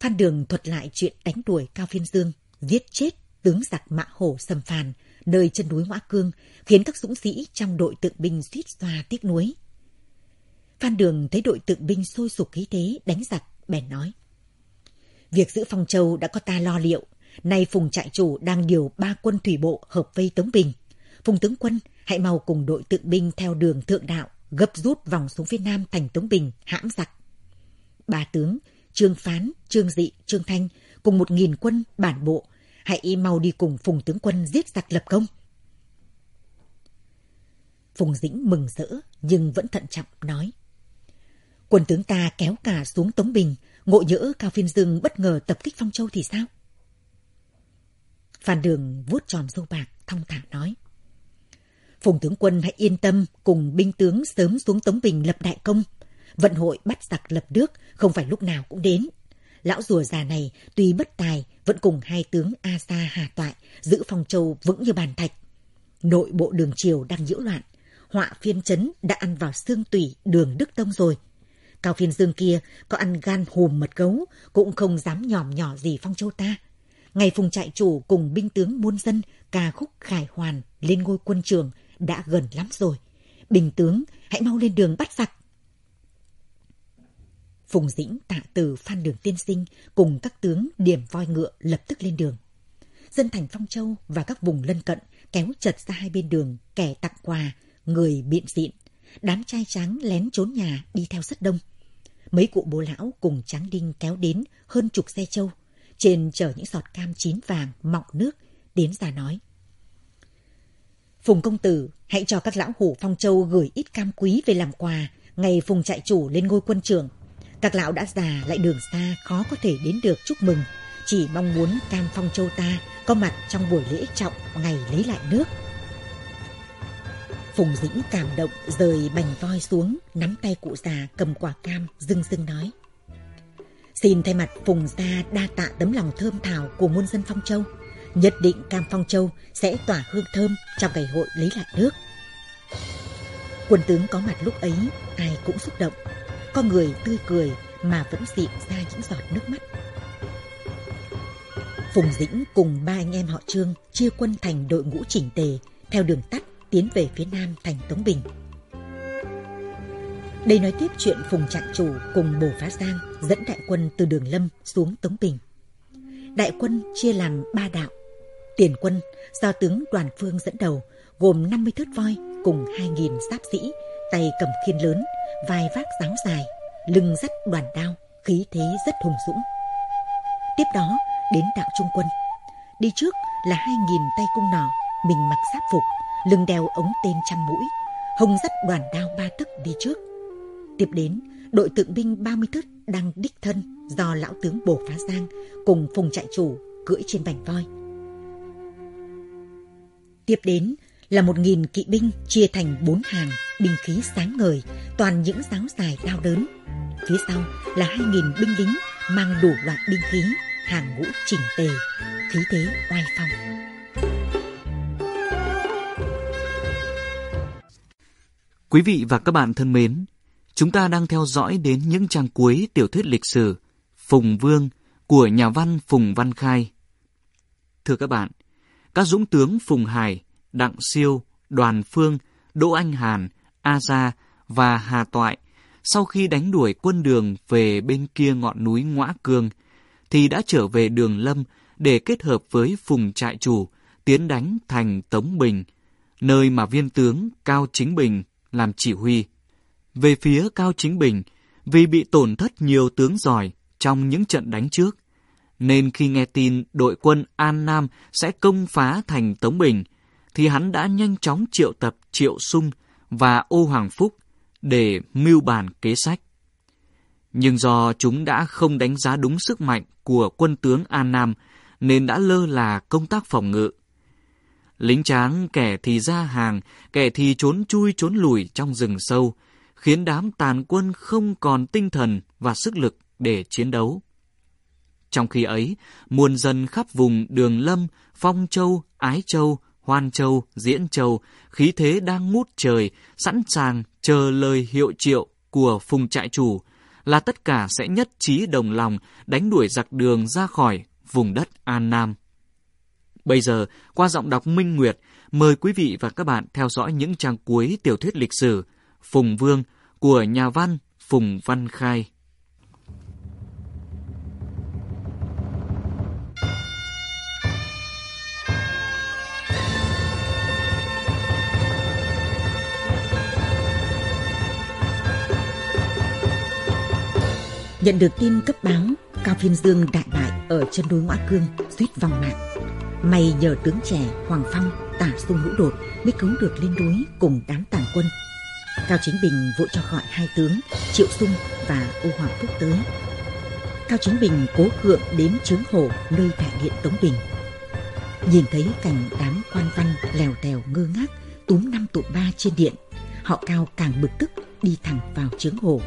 Phan Đường thuật lại chuyện đánh đuổi Cao Phiên Dương, giết chết tướng giặc Mã Hổ Sầm Phàn, nơi chân núi Ngoã Cương, khiến các dũng sĩ trong đội tượng binh suýt xoa tiếc nuối. Phan Đường thấy đội tượng binh sôi sục khí thế đánh giặc, bèn nói. Việc giữ Phong Châu đã có ta lo liệu, Nay Phùng trại chủ đang điều ba quân thủy bộ hợp vây Tống Bình. Phùng tướng quân hãy mau cùng đội tượng binh theo đường thượng đạo, gấp rút vòng xuống phía nam thành Tống Bình, hãm giặc. Ba tướng, Trương Phán, Trương Dị, Trương Thanh cùng một nghìn quân bản bộ, hãy mau đi cùng Phùng tướng quân giết giặc lập công. Phùng Dĩnh mừng rỡ nhưng vẫn thận trọng nói. Quân tướng ta kéo cả xuống Tống Bình, ngộ nhỡ Cao Phiên Dương bất ngờ tập kích Phong Châu thì sao? Phan Đường vuốt tròn dâu bạc, thong thả nói. Phùng tướng quân hãy yên tâm, cùng binh tướng sớm xuống Tống Bình lập đại công. Vận hội bắt giặc lập nước, không phải lúc nào cũng đến. Lão rùa già này tuy bất tài, vẫn cùng hai tướng A Sa Hà Toại, giữ Phong Châu vững như bàn thạch. Nội bộ đường triều đang nhiễu loạn. Họa phiên chấn đã ăn vào xương tủy đường Đức Tông rồi. Cao phiên dương kia có ăn gan hùm mật gấu, cũng không dám nhòm nhỏ gì Phong Châu ta. Ngày phùng trại chủ cùng binh tướng muôn dân ca khúc khải hoàn lên ngôi quân trường đã gần lắm rồi. Bình tướng, hãy mau lên đường bắt giặc. Phùng Dĩnh tạ từ Phan Đường Tiên Sinh cùng các tướng điểm voi ngựa lập tức lên đường. Dân thành Phong Châu và các vùng lân cận kéo chật ra hai bên đường, kẻ tặng quà, người biện diện. Đám trai trắng lén trốn nhà đi theo rất đông. Mấy cụ bố lão cùng tráng đinh kéo đến hơn chục xe châu, trên chở những giọt cam chín vàng mọng nước, tiến ra nói. Phùng công tử, hãy cho các lão hủ Phong Châu gửi ít cam quý về làm quà, ngày Phùng trại chủ lên ngôi quân trưởng. Các lão đã già lại đường xa khó có thể đến được chúc mừng, chỉ mong muốn cam Phong Châu ta có mặt trong buổi lễ trọng ngày lấy lại nước. Phùng Dĩnh cảm động rời bành voi xuống, nắm tay cụ già cầm quả cam, dưng dưng nói. Xin thay mặt Phùng gia đa tạ tấm lòng thơm thảo của muôn dân Phong Châu. Nhất định Cam Phong Châu sẽ tỏa hương thơm trong ngày hội lấy lại nước. Quân tướng có mặt lúc ấy, ai cũng xúc động. Có người tươi cười mà vẫn dịn ra những giọt nước mắt. Phùng Dĩnh cùng ba anh em họ Trương chia quân thành đội ngũ chỉnh tề theo đường tắt tiến về phía nam thành Tống Bình. Đây nói tiếp chuyện Phùng Trạng Chủ cùng Bồ Phá Giang dẫn đại quân từ Đường Lâm xuống Tống Bình. Đại quân chia làm ba đạo. Tiền quân do tướng Đoàn Phương dẫn đầu gồm 50 thớt voi cùng 2.000 giáp sĩ, tay cầm khiên lớn, vai vác giáo dài, lưng dắt đoàn đao, khí thế rất hùng dũng. Tiếp đó đến đạo trung quân. Đi trước là 2.000 tay cung nỏ, mình mặc giáp phục, lưng đeo ống tên trăm mũi, hồng dắt đoàn đao ba tấc đi trước. Tiếp đến, đội tượng binh 30 thớt đang đích thân do lão tướng Bồ Phá Giang cùng phùng trại chủ cưỡi trên bành voi. Tiếp đến là một nghìn kỵ binh chia thành bốn hàng, binh khí sáng ngời, toàn những giáo dài đau đớn. Phía sau là hai nghìn binh lính mang đủ loại binh khí, hàng ngũ chỉnh tề, khí thế oai phong. Quý vị và các bạn thân mến, chúng ta đang theo dõi đến những trang cuối tiểu thuyết lịch sử Phùng Vương của nhà văn Phùng Văn Khai. Thưa các bạn, các dũng tướng Phùng Hải, Đặng Siêu, Đoàn Phương, Đỗ Anh Hàn, A Gia và Hà Toại sau khi đánh đuổi quân đường về bên kia ngọn núi Ngõa Cương thì đã trở về đường Lâm để kết hợp với Phùng Trại Chủ tiến đánh thành Tống Bình, nơi mà viên tướng Cao Chính Bình làm chỉ huy. Về phía Cao Chính Bình, vì bị tổn thất nhiều tướng giỏi trong những trận đánh trước, nên khi nghe tin đội quân An Nam sẽ công phá thành Tống Bình, thì hắn đã nhanh chóng triệu tập Triệu Sung và Ô Hoàng Phúc để mưu bàn kế sách. Nhưng do chúng đã không đánh giá đúng sức mạnh của quân tướng An Nam, nên đã lơ là công tác phòng ngự. Lính tráng kẻ thì ra hàng, kẻ thì trốn chui trốn lùi trong rừng sâu, khiến đám tàn quân không còn tinh thần và sức lực để chiến đấu. Trong khi ấy, muôn dân khắp vùng Đường Lâm, Phong Châu, Ái Châu, Hoan Châu, Diễn Châu, khí thế đang ngút trời, sẵn sàng chờ lời hiệu triệu của phùng trại chủ, là tất cả sẽ nhất trí đồng lòng đánh đuổi giặc đường ra khỏi vùng đất An Nam. Bây giờ, qua giọng đọc Minh Nguyệt, mời quý vị và các bạn theo dõi những trang cuối tiểu thuyết lịch sử Phùng Vương của nhà văn Phùng Văn Khai. Nhận được tin cấp báo, Cao Phiên Dương đại bại ở chân núi Ngoã Cương, suýt vòng mạng. May nhờ tướng trẻ Hoàng Phong tả sung hữu đột mới cứu được lên núi cùng đám tàn quân. Cao Chính Bình vội cho gọi hai tướng Triệu Sung và Ô Hoàng Phúc tới. Cao Chính Bình cố gượng đến trướng hồ nơi đại điện Tống Bình. Nhìn thấy cảnh đám quan văn lèo tèo ngơ ngác túm năm tụ ba trên điện, họ Cao càng bực tức đi thẳng vào trướng hồ.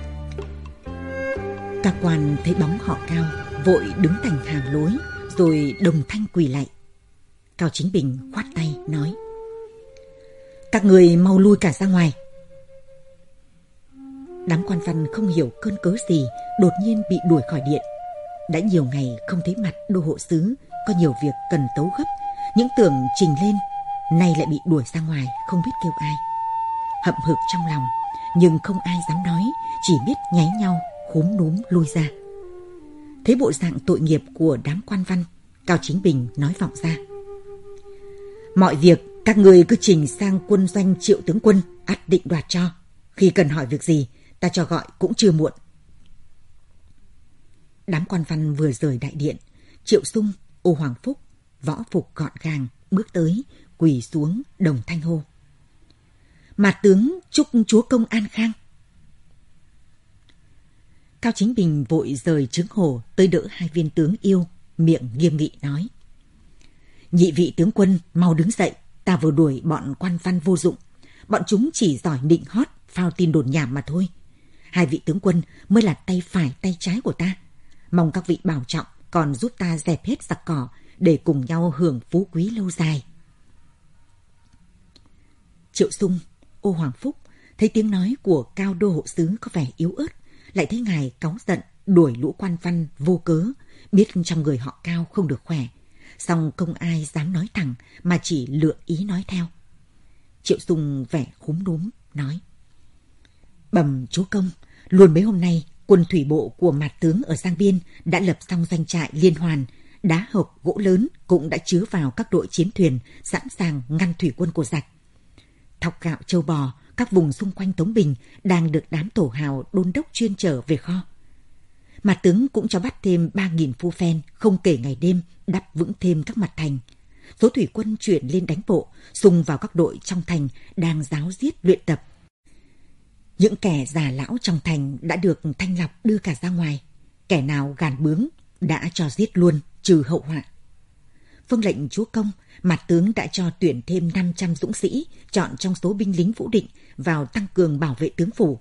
Các quan thấy bóng họ Cao vội đứng thành hàng lối rồi đồng thanh quỳ lại. Cao Chính Bình khoát tay nói Các người mau lui cả ra ngoài Đám quan văn không hiểu cơn cớ gì đột nhiên bị đuổi khỏi điện. Đã nhiều ngày không thấy mặt đô hộ sứ, có nhiều việc cần tấu gấp, những tưởng trình lên, nay lại bị đuổi ra ngoài, không biết kêu ai. Hậm hực trong lòng, nhưng không ai dám nói, chỉ biết nháy nhau, khúm núm lui ra. Thấy bộ dạng tội nghiệp của đám quan văn, Cao Chính Bình nói vọng ra. Mọi việc các người cứ trình sang quân doanh triệu tướng quân, ắt định đoạt cho. Khi cần hỏi việc gì, ta cho gọi cũng chưa muộn. Đám quan văn vừa rời đại điện, Triệu Sung, Ô Hoàng Phúc, võ phục gọn gàng, bước tới, quỳ xuống, đồng thanh hô. Mà tướng chúc chúa công an khang. Cao Chính Bình vội rời trứng hồ tới đỡ hai viên tướng yêu, miệng nghiêm nghị nói. Nhị vị tướng quân mau đứng dậy, ta vừa đuổi bọn quan văn vô dụng. Bọn chúng chỉ giỏi định hót, phao tin đồn nhảm mà thôi. Hai vị tướng quân mới là tay phải tay trái của ta. Mong các vị bảo trọng còn giúp ta dẹp hết giặc cỏ để cùng nhau hưởng phú quý lâu dài. Triệu Sung, ô Hoàng Phúc thấy tiếng nói của cao đô hộ sứ có vẻ yếu ớt, lại thấy ngài cáu giận đuổi lũ quan văn vô cớ, biết trong người họ cao không được khỏe, song không ai dám nói thẳng mà chỉ lựa ý nói theo. Triệu Dung vẻ khúm núm, nói. Bẩm chúa công, luôn mấy hôm nay, quân thủy bộ của mặt tướng ở Giang Biên đã lập xong doanh trại liên hoàn, đá hộp gỗ lớn cũng đã chứa vào các đội chiến thuyền sẵn sàng ngăn thủy quân của giặc. Thọc gạo châu bò, các vùng xung quanh Tống Bình đang được đám tổ hào đôn đốc chuyên trở về kho. Mặt tướng cũng cho bắt thêm 3.000 phu phen, không kể ngày đêm, đắp vững thêm các mặt thành. Số thủy quân chuyển lên đánh bộ, xung vào các đội trong thành đang giáo giết luyện tập những kẻ già lão trong thành đã được thanh lọc đưa cả ra ngoài. Kẻ nào gàn bướng đã cho giết luôn, trừ hậu họa. Phương lệnh chúa công, mặt tướng đã cho tuyển thêm 500 dũng sĩ chọn trong số binh lính vũ định vào tăng cường bảo vệ tướng phủ.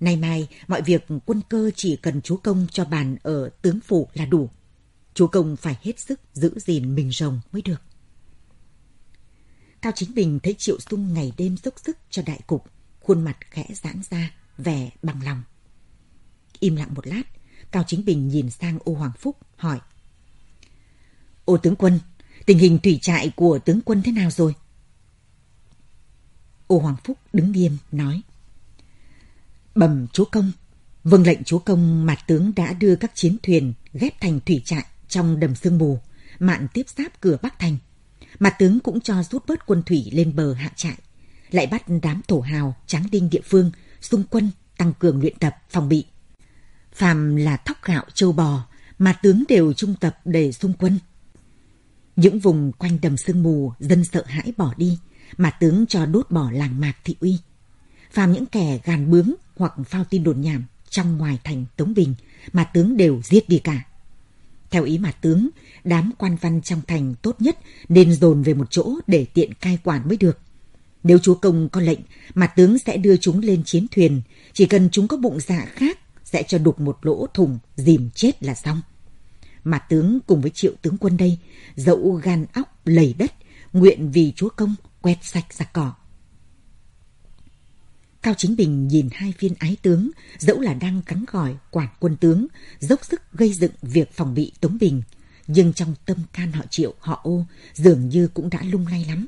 Nay mai, mọi việc quân cơ chỉ cần chúa công cho bàn ở tướng phủ là đủ. Chúa công phải hết sức giữ gìn mình rồng mới được. Cao Chính Bình thấy Triệu Sung ngày đêm dốc sức cho đại cục, khuôn mặt khẽ giãn ra, vẻ bằng lòng. Im lặng một lát, Cao Chính Bình nhìn sang ô Hoàng Phúc, hỏi. Ô tướng quân, tình hình thủy trại của tướng quân thế nào rồi? Ô Hoàng Phúc đứng nghiêm, nói. Bẩm chúa công, vâng lệnh chúa công mặt tướng đã đưa các chiến thuyền ghép thành thủy trại trong đầm sương mù, mạn tiếp giáp cửa Bắc Thành. Mặt tướng cũng cho rút bớt quân thủy lên bờ hạ trại lại bắt đám thổ hào, tráng đinh địa phương, xung quân, tăng cường luyện tập, phòng bị. Phàm là thóc gạo châu bò, mà tướng đều trung tập để xung quân. Những vùng quanh đầm sương mù, dân sợ hãi bỏ đi, mà tướng cho đốt bỏ làng mạc thị uy. Phàm những kẻ gàn bướng hoặc phao tin đồn nhảm trong ngoài thành Tống Bình, mà tướng đều giết đi cả. Theo ý mà tướng, đám quan văn trong thành tốt nhất nên dồn về một chỗ để tiện cai quản mới được. Nếu chúa công có lệnh, mà tướng sẽ đưa chúng lên chiến thuyền. Chỉ cần chúng có bụng dạ khác, sẽ cho đục một lỗ thủng, dìm chết là xong. Mà tướng cùng với triệu tướng quân đây, dẫu gan óc lầy đất, nguyện vì chúa công quét sạch giặc cỏ. Cao Chính Bình nhìn hai viên ái tướng, dẫu là đang cắn gọi quản quân tướng, dốc sức gây dựng việc phòng bị Tống Bình, nhưng trong tâm can họ triệu, họ ô, dường như cũng đã lung lay lắm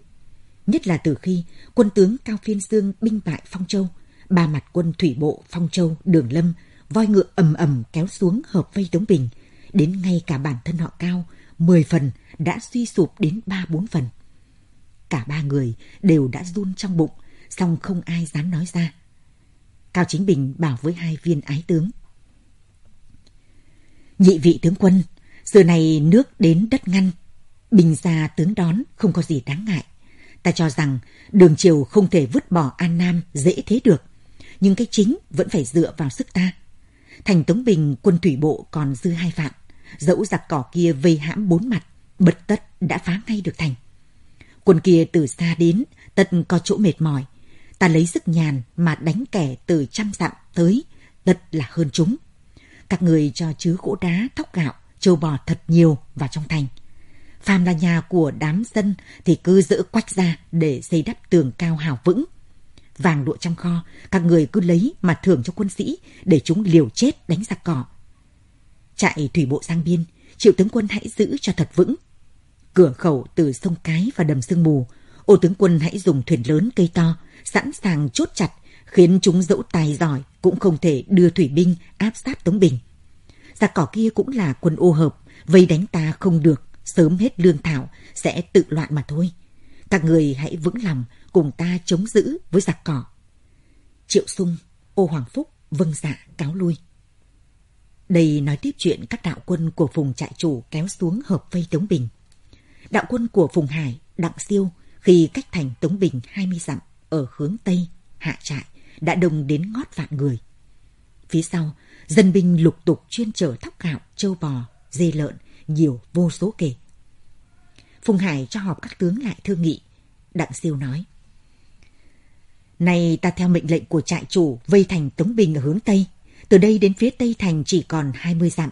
nhất là từ khi quân tướng Cao Phiên Dương binh bại Phong Châu, ba mặt quân thủy bộ Phong Châu, Đường Lâm, voi ngựa ầm ầm kéo xuống hợp vây Tống Bình, đến ngay cả bản thân họ Cao, 10 phần đã suy sụp đến 3-4 phần. Cả ba người đều đã run trong bụng, song không ai dám nói ra. Cao Chính Bình bảo với hai viên ái tướng. Nhị vị tướng quân, giờ này nước đến đất ngăn, bình gia tướng đón không có gì đáng ngại. Ta cho rằng đường triều không thể vứt bỏ An Nam dễ thế được, nhưng cái chính vẫn phải dựa vào sức ta. Thành Tống Bình quân thủy bộ còn dư hai vạn, dẫu giặc cỏ kia vây hãm bốn mặt, bật tất đã phá ngay được thành. Quân kia từ xa đến, tất có chỗ mệt mỏi. Ta lấy sức nhàn mà đánh kẻ từ trăm dặm tới, tất là hơn chúng. Các người cho chứ gỗ đá, thóc gạo, châu bò thật nhiều vào trong thành. Phàm là nhà của đám dân thì cứ giữ quách ra để xây đắp tường cao hào vững. Vàng lụa trong kho, các người cứ lấy mà thưởng cho quân sĩ để chúng liều chết đánh giặc cỏ. Chạy thủy bộ sang biên, triệu tướng quân hãy giữ cho thật vững. Cửa khẩu từ sông Cái và đầm sương mù, ô tướng quân hãy dùng thuyền lớn cây to, sẵn sàng chốt chặt, khiến chúng dẫu tài giỏi cũng không thể đưa thủy binh áp sát Tống Bình. Giặc cỏ kia cũng là quân ô hợp, vây đánh ta không được, sớm hết lương thảo, sẽ tự loạn mà thôi. Các người hãy vững lòng cùng ta chống giữ với giặc cỏ. Triệu Sung, ô Hoàng Phúc, vâng dạ cáo lui. Đây nói tiếp chuyện các đạo quân của vùng trại chủ kéo xuống hợp vây Tống Bình. Đạo quân của vùng Hải, Đặng Siêu, khi cách thành Tống Bình 20 dặm ở hướng Tây, hạ trại, đã đông đến ngót vạn người. Phía sau, dân binh lục tục chuyên chở thóc gạo, châu bò, dê lợn, nhiều vô số kể. Phùng Hải cho họp các tướng lại thương nghị. Đặng Siêu nói. Này ta theo mệnh lệnh của trại chủ vây thành Tống Bình ở hướng Tây. Từ đây đến phía Tây thành chỉ còn 20 dặm.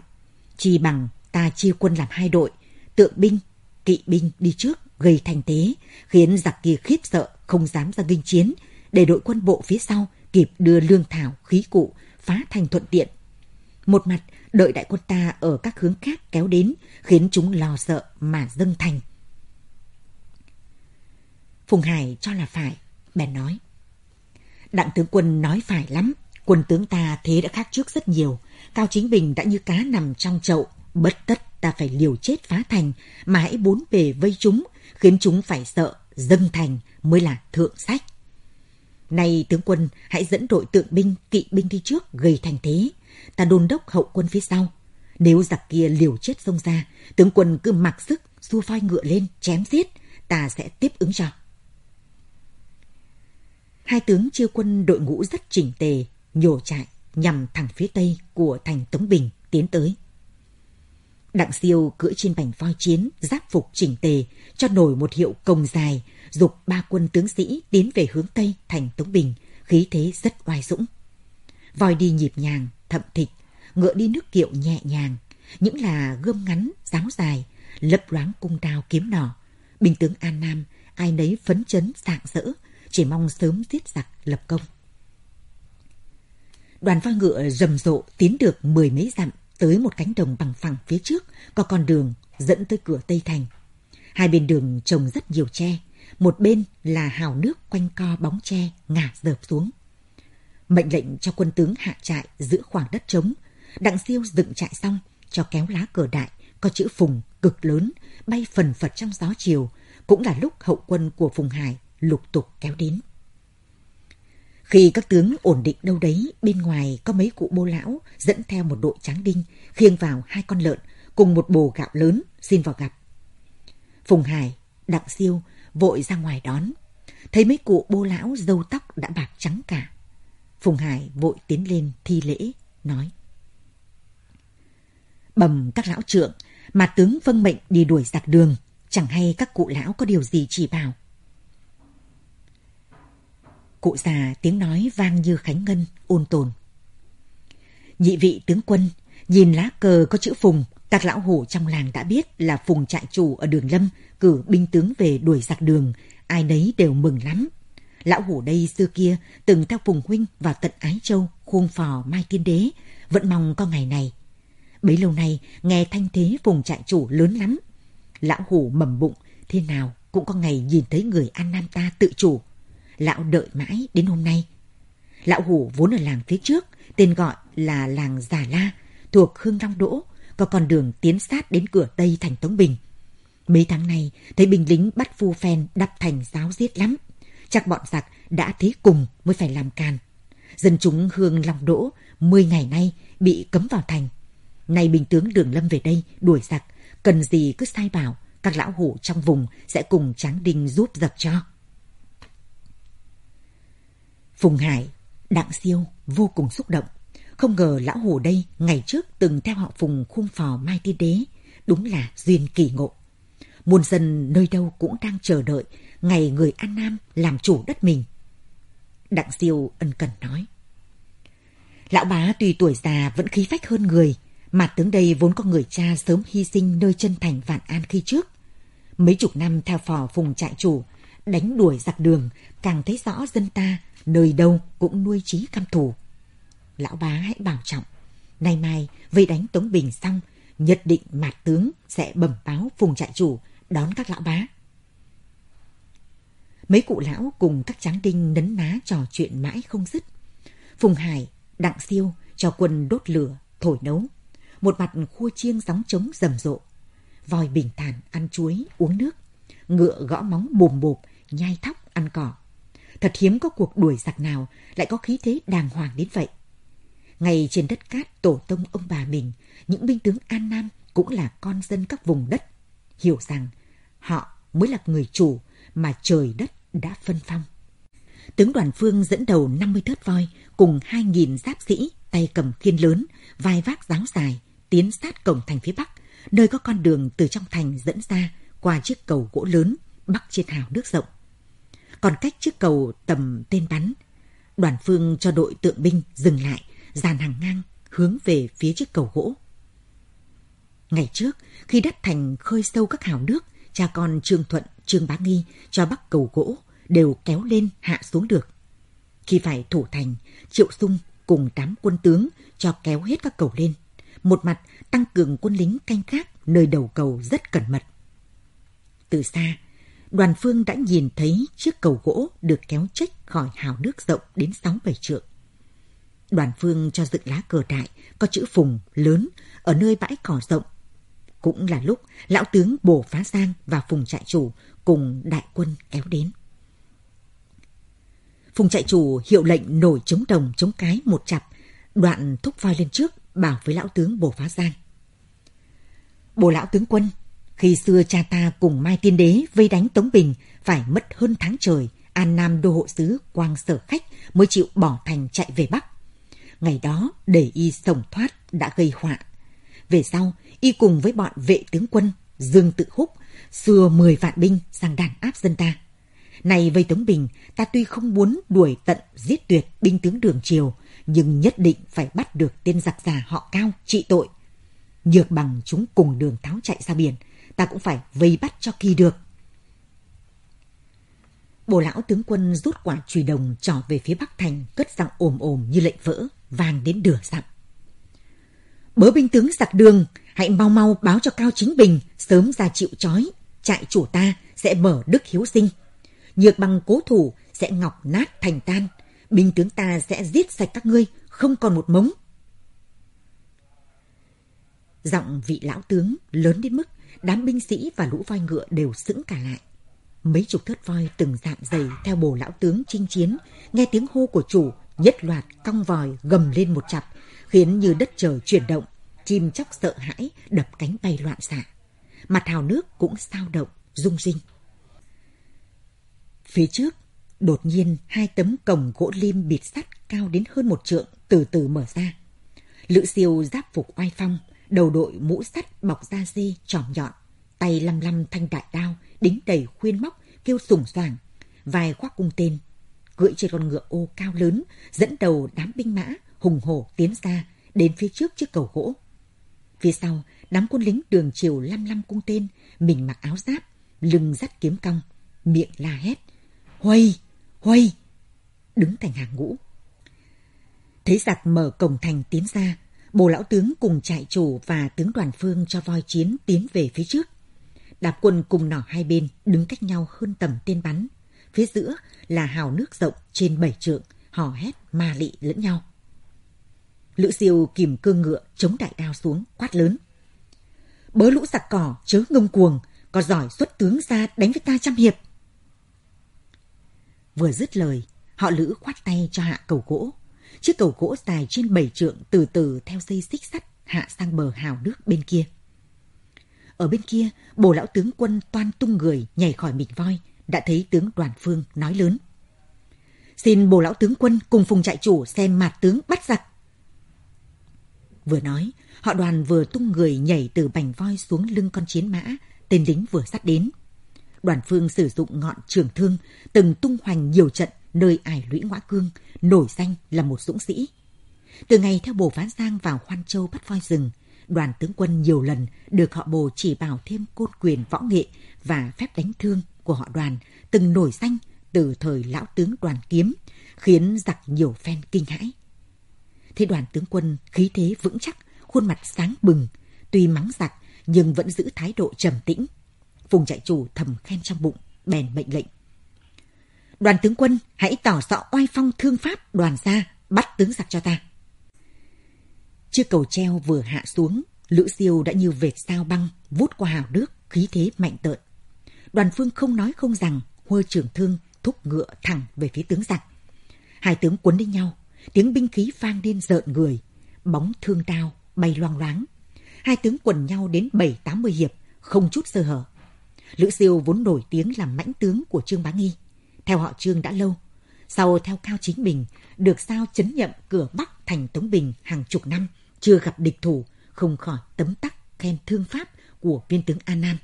Chỉ bằng ta chia quân làm hai đội, tượng binh, kỵ binh đi trước gây thành tế, khiến giặc kia khiếp sợ không dám ra nghênh chiến, để đội quân bộ phía sau kịp đưa lương thảo, khí cụ, phá thành thuận tiện. Một mặt, đợi đại quân ta ở các hướng khác kéo đến, khiến chúng lo sợ mà dâng thành. Phùng Hải cho là phải, bèn nói. Đặng tướng quân nói phải lắm, quân tướng ta thế đã khác trước rất nhiều. Cao Chính Bình đã như cá nằm trong chậu, bất tất ta phải liều chết phá thành, mà hãy bốn bề vây chúng, khiến chúng phải sợ, dâng thành mới là thượng sách. nay tướng quân, hãy dẫn đội tượng binh, kỵ binh đi trước, gây thành thế. Ta đôn đốc hậu quân phía sau. Nếu giặc kia liều chết xông ra, tướng quân cứ mặc sức, xua phoi ngựa lên, chém giết, ta sẽ tiếp ứng cho. Hai tướng chia quân đội ngũ rất chỉnh tề, nhổ chạy nhằm thẳng phía tây của thành Tống Bình tiến tới. Đặng siêu cưỡi trên bành voi chiến, giáp phục chỉnh tề, cho nổi một hiệu công dài, dục ba quân tướng sĩ tiến về hướng Tây thành Tống Bình, khí thế rất oai dũng. Voi đi nhịp nhàng, thậm thịch, ngựa đi nước kiệu nhẹ nhàng, những là gươm ngắn, giáo dài, lấp loáng cung đao kiếm nỏ. Binh tướng An Nam, ai nấy phấn chấn sạng rỡ, chỉ mong sớm giết giặc lập công. Đoàn voi ngựa rầm rộ tiến được mười mấy dặm tới một cánh đồng bằng phẳng phía trước có con đường dẫn tới cửa Tây Thành. Hai bên đường trồng rất nhiều tre, một bên là hào nước quanh co bóng tre ngả dợp xuống. Mệnh lệnh cho quân tướng hạ trại giữ khoảng đất trống, đặng siêu dựng trại xong cho kéo lá cờ đại có chữ phùng cực lớn bay phần phật trong gió chiều, cũng là lúc hậu quân của Phùng Hải lục tục kéo đến. Khi các tướng ổn định đâu đấy, bên ngoài có mấy cụ bô lão dẫn theo một đội tráng đinh, khiêng vào hai con lợn cùng một bồ gạo lớn xin vào gặp. Phùng Hải, Đặng Siêu vội ra ngoài đón. Thấy mấy cụ bô lão dâu tóc đã bạc trắng cả. Phùng Hải vội tiến lên thi lễ, nói. Bầm các lão trượng, mà tướng vâng mệnh đi đuổi giặc đường, chẳng hay các cụ lão có điều gì chỉ bảo. Cụ già tiếng nói vang như khánh ngân, ôn tồn. Nhị vị tướng quân, nhìn lá cờ có chữ Phùng, các lão hổ trong làng đã biết là Phùng trại chủ ở đường Lâm cử binh tướng về đuổi giặc đường, ai nấy đều mừng lắm. Lão hổ đây xưa kia từng theo Phùng huynh vào tận Ái Châu, khuôn phò Mai Tiên Đế, vẫn mong có ngày này. Bấy lâu nay nghe thanh thế Phùng trại chủ lớn lắm. Lão hổ mầm bụng, thế nào cũng có ngày nhìn thấy người An Nam ta tự chủ lão đợi mãi đến hôm nay. Lão Hủ vốn ở làng phía trước, tên gọi là làng Già La, thuộc Hương Long Đỗ, có con đường tiến sát đến cửa Tây thành Tống Bình. Mấy tháng nay, thấy binh lính bắt phu phen đắp thành giáo giết lắm. Chắc bọn giặc đã thế cùng mới phải làm can. Dân chúng Hương Long Đỗ 10 ngày nay bị cấm vào thành. Nay bình tướng Đường Lâm về đây đuổi giặc, cần gì cứ sai bảo, các lão hủ trong vùng sẽ cùng Tráng Đinh giúp dập cho. Phùng Hải, Đặng Siêu vô cùng xúc động. Không ngờ lão hồ đây ngày trước từng theo họ Phùng khung phò Mai Tiên Đế, đúng là duyên kỳ ngộ. Muôn dân nơi đâu cũng đang chờ đợi ngày người An Nam làm chủ đất mình. Đặng Siêu ân cần nói. Lão bá tuy tuổi già vẫn khí phách hơn người, mà tướng đây vốn có người cha sớm hy sinh nơi chân thành vạn an khi trước. Mấy chục năm theo phò phùng trại chủ, đánh đuổi giặc đường, càng thấy rõ dân ta, nơi đâu cũng nuôi trí căm thù. Lão bá hãy bảo trọng, nay mai vây đánh Tống Bình xong, nhất định mạt tướng sẽ bẩm báo phùng trại chủ đón các lão bá. Mấy cụ lão cùng các tráng đinh nấn ná trò chuyện mãi không dứt. Phùng Hải, Đặng Siêu cho quân đốt lửa, thổi nấu. Một mặt khua chiêng gióng trống rầm rộ. vòi bình thản ăn chuối, uống nước. Ngựa gõ móng bùm bộp, nhai thóc, ăn cỏ. Thật hiếm có cuộc đuổi giặc nào lại có khí thế đàng hoàng đến vậy. Ngay trên đất cát tổ tông ông bà mình, những binh tướng An Nam cũng là con dân các vùng đất. Hiểu rằng họ mới là người chủ mà trời đất đã phân phong. Tướng đoàn phương dẫn đầu 50 thớt voi cùng 2.000 giáp sĩ tay cầm khiên lớn, vai vác giáo dài, tiến sát cổng thành phía Bắc, nơi có con đường từ trong thành dẫn ra qua chiếc cầu gỗ lớn bắc trên hào nước rộng. Còn cách chiếc cầu tầm tên bắn, đoàn phương cho đội tượng binh dừng lại, dàn hàng ngang hướng về phía chiếc cầu gỗ. Ngày trước, khi đất thành khơi sâu các hào nước, cha con Trương Thuận, Trương Bá Nghi cho bắc cầu gỗ đều kéo lên hạ xuống được. Khi phải thủ thành, Triệu Sung cùng đám quân tướng cho kéo hết các cầu lên. Một mặt tăng cường quân lính canh gác nơi đầu cầu rất cẩn mật. Từ xa, đoàn phương đã nhìn thấy chiếc cầu gỗ được kéo trách khỏi hào nước rộng đến 6-7 trượng. Đoàn phương cho dựng lá cờ đại có chữ phùng lớn ở nơi bãi cỏ rộng. Cũng là lúc lão tướng Bồ Phá Giang và Phùng trại chủ cùng đại quân kéo đến. Phùng trại chủ hiệu lệnh nổi chống đồng chống cái một chặp, đoạn thúc voi lên trước bảo với lão tướng Bồ Phá Giang. Bồ lão tướng quân, khi xưa cha ta cùng Mai Tiên Đế vây đánh Tống Bình phải mất hơn tháng trời, An Nam đô hộ sứ Quang Sở Khách mới chịu bỏ thành chạy về Bắc. Ngày đó, để y sổng thoát đã gây họa. Về sau, y cùng với bọn vệ tướng quân Dương Tự Húc xưa 10 vạn binh sang đàn áp dân ta. Này vây Tống Bình, ta tuy không muốn đuổi tận giết tuyệt binh tướng đường triều, nhưng nhất định phải bắt được tên giặc già họ cao trị tội. Nhược bằng chúng cùng đường tháo chạy ra biển, ta cũng phải vây bắt cho kỳ được. Bồ lão tướng quân rút quả chùy đồng trỏ về phía Bắc Thành, cất giọng ồm ồm như lệnh vỡ, vàng đến đửa dặm. Bớ binh tướng giặc đường, hãy mau mau báo cho Cao Chính Bình sớm ra chịu trói, trại chủ ta sẽ mở đức hiếu sinh. Nhược bằng cố thủ sẽ ngọc nát thành tan, binh tướng ta sẽ giết sạch các ngươi, không còn một mống. Giọng vị lão tướng lớn đến mức đám binh sĩ và lũ voi ngựa đều sững cả lại. Mấy chục thớt voi từng dạng dày theo bồ lão tướng chinh chiến, nghe tiếng hô của chủ, nhất loạt cong vòi gầm lên một chặp, khiến như đất trời chuyển động, chim chóc sợ hãi đập cánh bay loạn xạ. Mặt hào nước cũng sao động, rung rinh. Phía trước, đột nhiên hai tấm cổng gỗ lim bịt sắt cao đến hơn một trượng từ từ mở ra. Lữ siêu giáp phục oai phong, đầu đội mũ sắt bọc da dê tròn nhọn, tay lăm lăm thanh đại đao, đính đầy khuyên móc, kêu sùng soảng, vai khoác cung tên, cưỡi trên con ngựa ô cao lớn, dẫn đầu đám binh mã hùng hổ tiến ra đến phía trước chiếc cầu gỗ. Phía sau, đám quân lính đường chiều lăm lăm cung tên, mình mặc áo giáp, lưng dắt kiếm cong, miệng la hét. Huây! Huây! Đứng thành hàng ngũ. Thấy giặc mở cổng thành tiến ra, bồ lão tướng cùng trại chủ và tướng đoàn phương cho voi chiến tiến về phía trước. Đạp quân cùng nỏ hai bên đứng cách nhau hơn tầm tên bắn. Phía giữa là hào nước rộng trên bảy trượng, hò hét ma lị lẫn nhau. Lữ siêu kìm cương ngựa chống đại đao xuống, quát lớn. Bớ lũ giặc cỏ, chớ ngông cuồng, có giỏi xuất tướng ra đánh với ta trăm hiệp. Vừa dứt lời, họ lữ khoát tay cho hạ cầu gỗ. Chiếc cầu gỗ dài trên bảy trượng từ từ theo dây xích sắt hạ sang bờ hào nước bên kia. Ở bên kia, bồ lão tướng quân toan tung người nhảy khỏi mình voi, đã thấy tướng đoàn phương nói lớn. Xin bồ lão tướng quân cùng phùng trại chủ xem mặt tướng bắt giặc. Vừa nói, họ đoàn vừa tung người nhảy từ bành voi xuống lưng con chiến mã, tên lính vừa sát đến. Đoàn phương sử dụng ngọn trường thương, từng tung hoành nhiều trận nơi ải lũy ngõa cương, nổi danh là một dũng sĩ. Từ ngày theo bồ phán giang vào Hoan Châu bắt voi rừng, đoàn tướng quân nhiều lần được họ bồ chỉ bảo thêm côn quyền võ nghệ và phép đánh thương của họ đoàn từng nổi danh từ thời lão tướng đoàn kiếm, khiến giặc nhiều phen kinh hãi. Thế đoàn tướng quân khí thế vững chắc, khuôn mặt sáng bừng, tuy mắng giặc nhưng vẫn giữ thái độ trầm tĩnh. Phùng trại chủ thầm khen trong bụng, bèn mệnh lệnh. Đoàn tướng quân hãy tỏ rõ oai phong thương pháp đoàn ra, bắt tướng giặc cho ta. Chiếc cầu treo vừa hạ xuống, Lữ Siêu đã như vệt sao băng vút qua hào nước, khí thế mạnh tợn. Đoàn phương không nói không rằng, hôi trường thương thúc ngựa thẳng về phía tướng giặc. Hai tướng quấn lên nhau, tiếng binh khí vang lên rợn người, bóng thương đao bay loang loáng. Hai tướng quần nhau đến bảy tám mươi hiệp, không chút sơ hở. Lữ Siêu vốn nổi tiếng làm mãnh tướng của Trương Bá Nghi. Theo họ Trương đã lâu, sau theo Cao Chính Bình, được sao chấn nhậm cửa Bắc thành Tống Bình hàng chục năm, chưa gặp địch thủ, không khỏi tấm tắc khen thương pháp của viên tướng An Nam.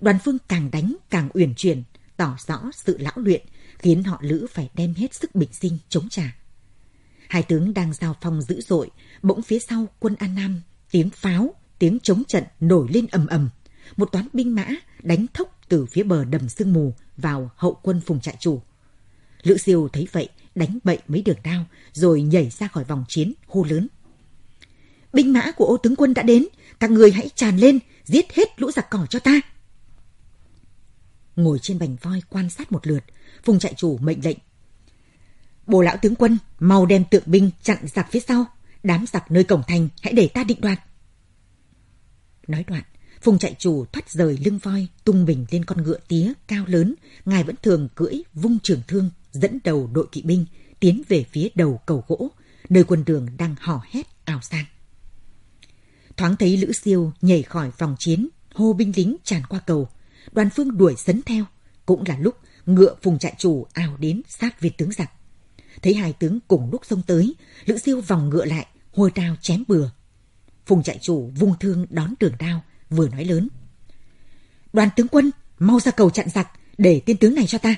Đoàn phương càng đánh càng uyển chuyển, tỏ rõ sự lão luyện, khiến họ Lữ phải đem hết sức bình sinh chống trả. Hai tướng đang giao phong dữ dội, bỗng phía sau quân An Nam, tiếng pháo, tiếng chống trận nổi lên ầm ầm. Một toán binh mã đánh thốc từ phía bờ đầm sương mù vào hậu quân phùng trại chủ. Lữ siêu thấy vậy, đánh bậy mấy đường đao, rồi nhảy ra khỏi vòng chiến, hô lớn. Binh mã của ô tướng quân đã đến, các người hãy tràn lên, giết hết lũ giặc cỏ cho ta. Ngồi trên bành voi quan sát một lượt, Phùng trại chủ mệnh lệnh. Bồ lão tướng quân, mau đem tượng binh chặn giặc phía sau, đám giặc nơi cổng thành, hãy để ta định đoạt. Nói đoạn, Phùng trại chủ thoát rời lưng voi, tung mình lên con ngựa tía cao lớn, ngài vẫn thường cưỡi vung trường thương, dẫn đầu đội kỵ binh, tiến về phía đầu cầu gỗ, nơi quân đường đang hò hét ảo sang. Thoáng thấy Lữ Siêu nhảy khỏi vòng chiến, hô binh lính tràn qua cầu. Đoàn phương đuổi sấn theo. Cũng là lúc ngựa phùng trại chủ ào đến sát viên tướng giặc. Thấy hai tướng cùng lúc xông tới, Lữ Siêu vòng ngựa lại, hôi đao chém bừa. Phùng trại chủ vung thương đón đường đao, vừa nói lớn. Đoàn tướng quân, mau ra cầu chặn giặc, để tiên tướng này cho ta.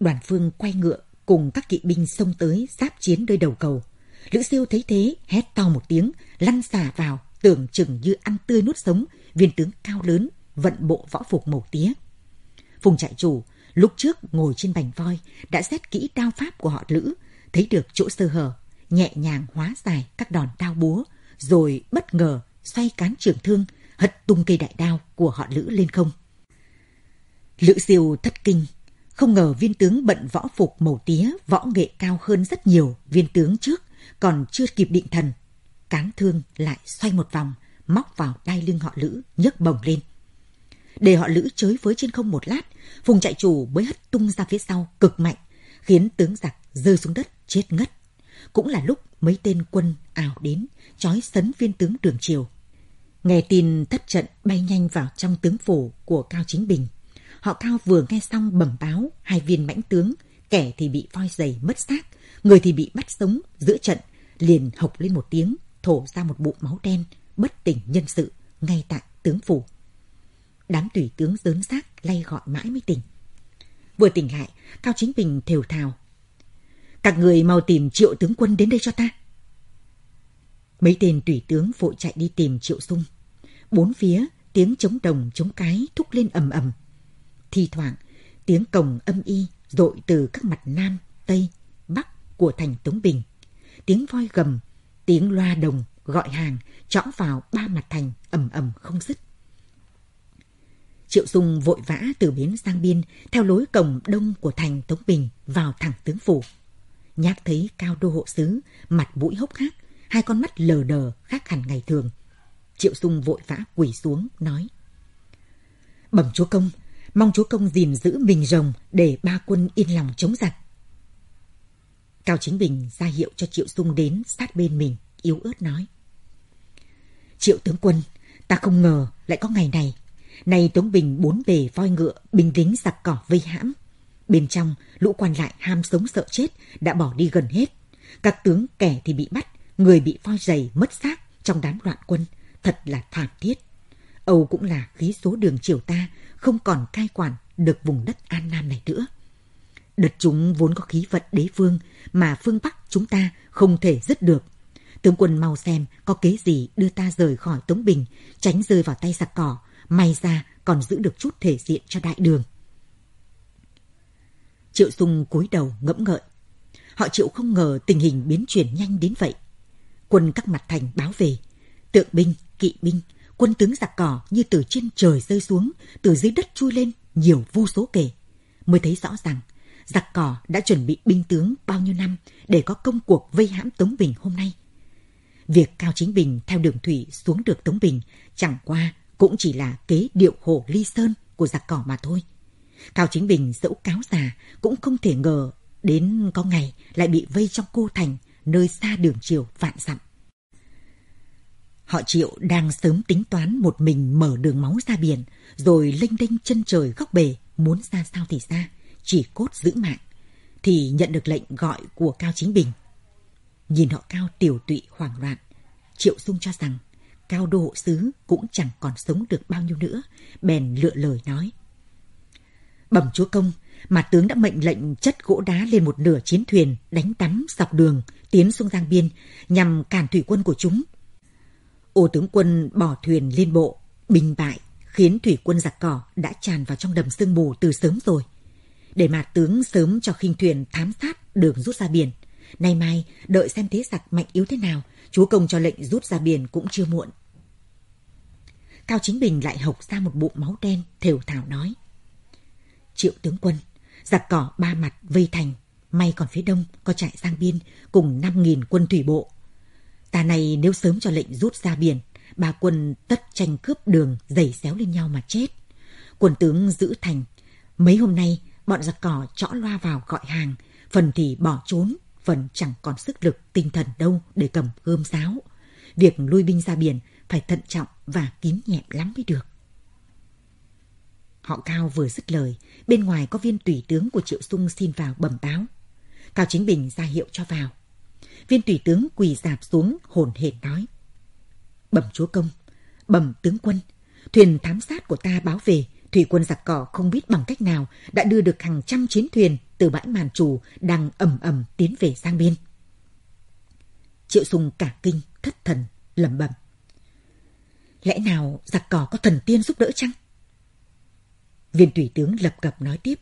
Đoàn phương quay ngựa cùng các kỵ binh xông tới giáp chiến nơi đầu cầu. Lữ siêu thấy thế, hét to một tiếng, lăn xả vào, tưởng chừng như ăn tươi nuốt sống, viên tướng cao lớn, vận bộ võ phục màu tía. Phùng trại chủ, lúc trước ngồi trên bành voi, đã xét kỹ đao pháp của họ Lữ, thấy được chỗ sơ hở, nhẹ nhàng hóa giải các đòn đao búa, rồi bất ngờ xoay cán trường thương, hất tung cây đại đao của họ Lữ lên không. Lữ Diêu thất kinh, không ngờ viên tướng bận võ phục màu tía, võ nghệ cao hơn rất nhiều viên tướng trước còn chưa kịp định thần, cán thương lại xoay một vòng, móc vào đai lưng họ Lữ, nhấc bổng lên. Để họ Lữ chới với trên không một lát, Phùng chạy chủ mới hất tung ra phía sau cực mạnh, khiến tướng giặc rơi xuống đất chết ngất. Cũng là lúc mấy tên quân ảo đến, chói sấn viên tướng đường triều. Nghe tin thất trận bay nhanh vào trong tướng phủ của Cao Chính Bình. Họ Cao vừa nghe xong bẩm báo hai viên mãnh tướng, kẻ thì bị voi giày mất xác, Người thì bị bắt sống giữa trận, liền hộc lên một tiếng, thổ ra một bụng máu đen, bất tỉnh nhân sự, ngay tại tướng phủ. Đám tùy tướng dớn xác lay gọi mãi mới tỉnh. Vừa tỉnh lại, Cao Chính Bình thều thào. Các người mau tìm triệu tướng quân đến đây cho ta. Mấy tên tùy tướng vội chạy đi tìm triệu sung. Bốn phía, tiếng chống đồng chống cái thúc lên ầm ầm. Thi thoảng, tiếng cồng âm y dội từ các mặt nam, tây, bắc của thành Tống Bình. Tiếng voi gầm, tiếng loa đồng gọi hàng trõ vào ba mặt thành ầm ầm không dứt. Triệu Dung vội vã từ bến sang biên theo lối cổng đông của thành Tống Bình vào thẳng tướng phủ. Nhác thấy cao đô hộ sứ, mặt mũi hốc hác, hai con mắt lờ đờ khác hẳn ngày thường. Triệu Dung vội vã quỳ xuống, nói. Bẩm chúa công, mong chúa công gìn giữ mình rồng để ba quân yên lòng chống giặc. Cao Chính Bình ra hiệu cho Triệu Dung đến sát bên mình, yếu ớt nói. Triệu tướng quân, ta không ngờ lại có ngày này. nay Tống Bình bốn bề voi ngựa, bình lính giặc cỏ vây hãm. Bên trong, lũ quan lại ham sống sợ chết, đã bỏ đi gần hết. Các tướng kẻ thì bị bắt, người bị voi dày mất xác trong đám loạn quân. Thật là thảm thiết. Âu cũng là khí số đường triều ta, không còn cai quản được vùng đất An Nam này nữa. Đợt chúng vốn có khí vận đế vương, mà phương Bắc chúng ta không thể dứt được. Tướng quân mau xem có kế gì đưa ta rời khỏi Tống Bình, tránh rơi vào tay giặc cỏ, may ra còn giữ được chút thể diện cho đại đường. Triệu Sung cúi đầu ngẫm ngợi. Họ chịu không ngờ tình hình biến chuyển nhanh đến vậy. Quân các mặt thành báo về. Tượng binh, kỵ binh, quân tướng giặc cỏ như từ trên trời rơi xuống, từ dưới đất chui lên, nhiều vô số kể. Mới thấy rõ rằng, giặc cỏ đã chuẩn bị binh tướng bao nhiêu năm để có công cuộc vây hãm Tống Bình hôm nay. Việc Cao Chính Bình theo đường thủy xuống được Tống Bình chẳng qua cũng chỉ là kế điệu hổ ly sơn của giặc cỏ mà thôi. Cao Chính Bình dẫu cáo già cũng không thể ngờ đến có ngày lại bị vây trong cô thành nơi xa đường chiều vạn dặm. Họ Triệu đang sớm tính toán một mình mở đường máu ra biển, rồi lênh đênh chân trời góc bể, muốn ra sao thì ra, chỉ cốt giữ mạng, thì nhận được lệnh gọi của Cao Chính Bình. Nhìn họ Cao tiểu tụy hoảng loạn, Triệu Dung cho rằng Cao Đô Hộ Sứ cũng chẳng còn sống được bao nhiêu nữa, bèn lựa lời nói. Bẩm chúa công, mà tướng đã mệnh lệnh chất gỗ đá lên một nửa chiến thuyền đánh tắm dọc đường tiến xuống Giang Biên nhằm cản thủy quân của chúng. Ô tướng quân bỏ thuyền lên bộ, bình bại, khiến thủy quân giặc cỏ đã tràn vào trong đầm sương mù từ sớm rồi. Để mà tướng sớm cho khinh thuyền thám sát đường rút ra biển. Nay mai, đợi xem thế giặc mạnh yếu thế nào, chúa công cho lệnh rút ra biển cũng chưa muộn. Cao Chính Bình lại hộc ra một bụng máu đen, thều thảo nói. Triệu tướng quân, giặc cỏ ba mặt vây thành, may còn phía đông có trại sang biên cùng 5.000 quân thủy bộ ta này nếu sớm cho lệnh rút ra biển, ba quân tất tranh cướp đường giày xéo lên nhau mà chết. Quân tướng giữ thành. Mấy hôm nay, bọn giặc cỏ trõ loa vào gọi hàng, phần thì bỏ trốn, phần chẳng còn sức lực tinh thần đâu để cầm gươm giáo. Việc lui binh ra biển phải thận trọng và kín nhẹm lắm mới được. Họ Cao vừa dứt lời, bên ngoài có viên tùy tướng của Triệu Sung xin vào bẩm báo. Cao Chính Bình ra hiệu cho vào. Viên tùy tướng quỳ dạp xuống hồn hển nói. Bẩm chúa công, bẩm tướng quân, thuyền thám sát của ta báo về, thủy quân giặc cỏ không biết bằng cách nào đã đưa được hàng trăm chiến thuyền từ bãi màn trù đang ầm ầm tiến về sang biên. Triệu Sùng cả kinh, thất thần, lẩm bẩm. Lẽ nào giặc cỏ có thần tiên giúp đỡ chăng? Viên tùy tướng lập cập nói tiếp.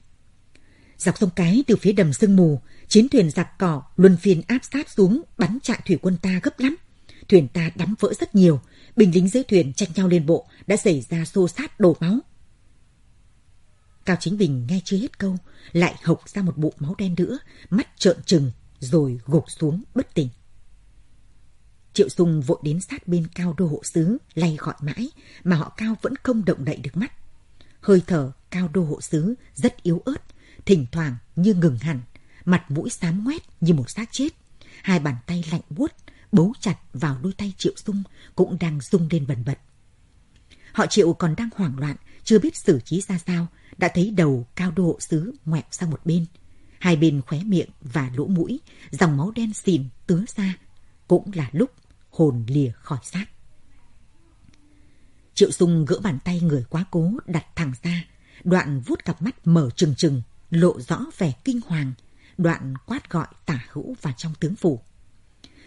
Dọc sông Cái từ phía đầm sương mù, chiến thuyền giặc cỏ luân phiên áp sát xuống bắn trại thủy quân ta gấp lắm. Thuyền ta đắm vỡ rất nhiều, binh lính dưới thuyền tranh nhau lên bộ đã xảy ra xô sát đổ máu. Cao Chính Bình nghe chưa hết câu, lại hộc ra một bụng máu đen nữa, mắt trợn trừng, rồi gục xuống bất tỉnh. Triệu Sung vội đến sát bên Cao Đô Hộ Sứ, lay gọi mãi, mà họ Cao vẫn không động đậy được mắt. Hơi thở Cao Đô Hộ Sứ rất yếu ớt, thỉnh thoảng như ngừng hẳn, mặt mũi xám ngoét như một xác chết. Hai bàn tay lạnh buốt bấu chặt vào đôi tay Triệu Sung cũng đang rung lên bần bật. Họ Triệu còn đang hoảng loạn, chưa biết xử trí ra sao, đã thấy đầu cao độ xứ sứ ngoẹo sang một bên. Hai bên khóe miệng và lỗ mũi, dòng máu đen xìm tứa ra. Cũng là lúc hồn lìa khỏi xác. Triệu Sung gỡ bàn tay người quá cố đặt thẳng ra, đoạn vuốt cặp mắt mở trừng trừng, lộ rõ vẻ kinh hoàng, đoạn quát gọi tả hữu vào trong tướng phủ.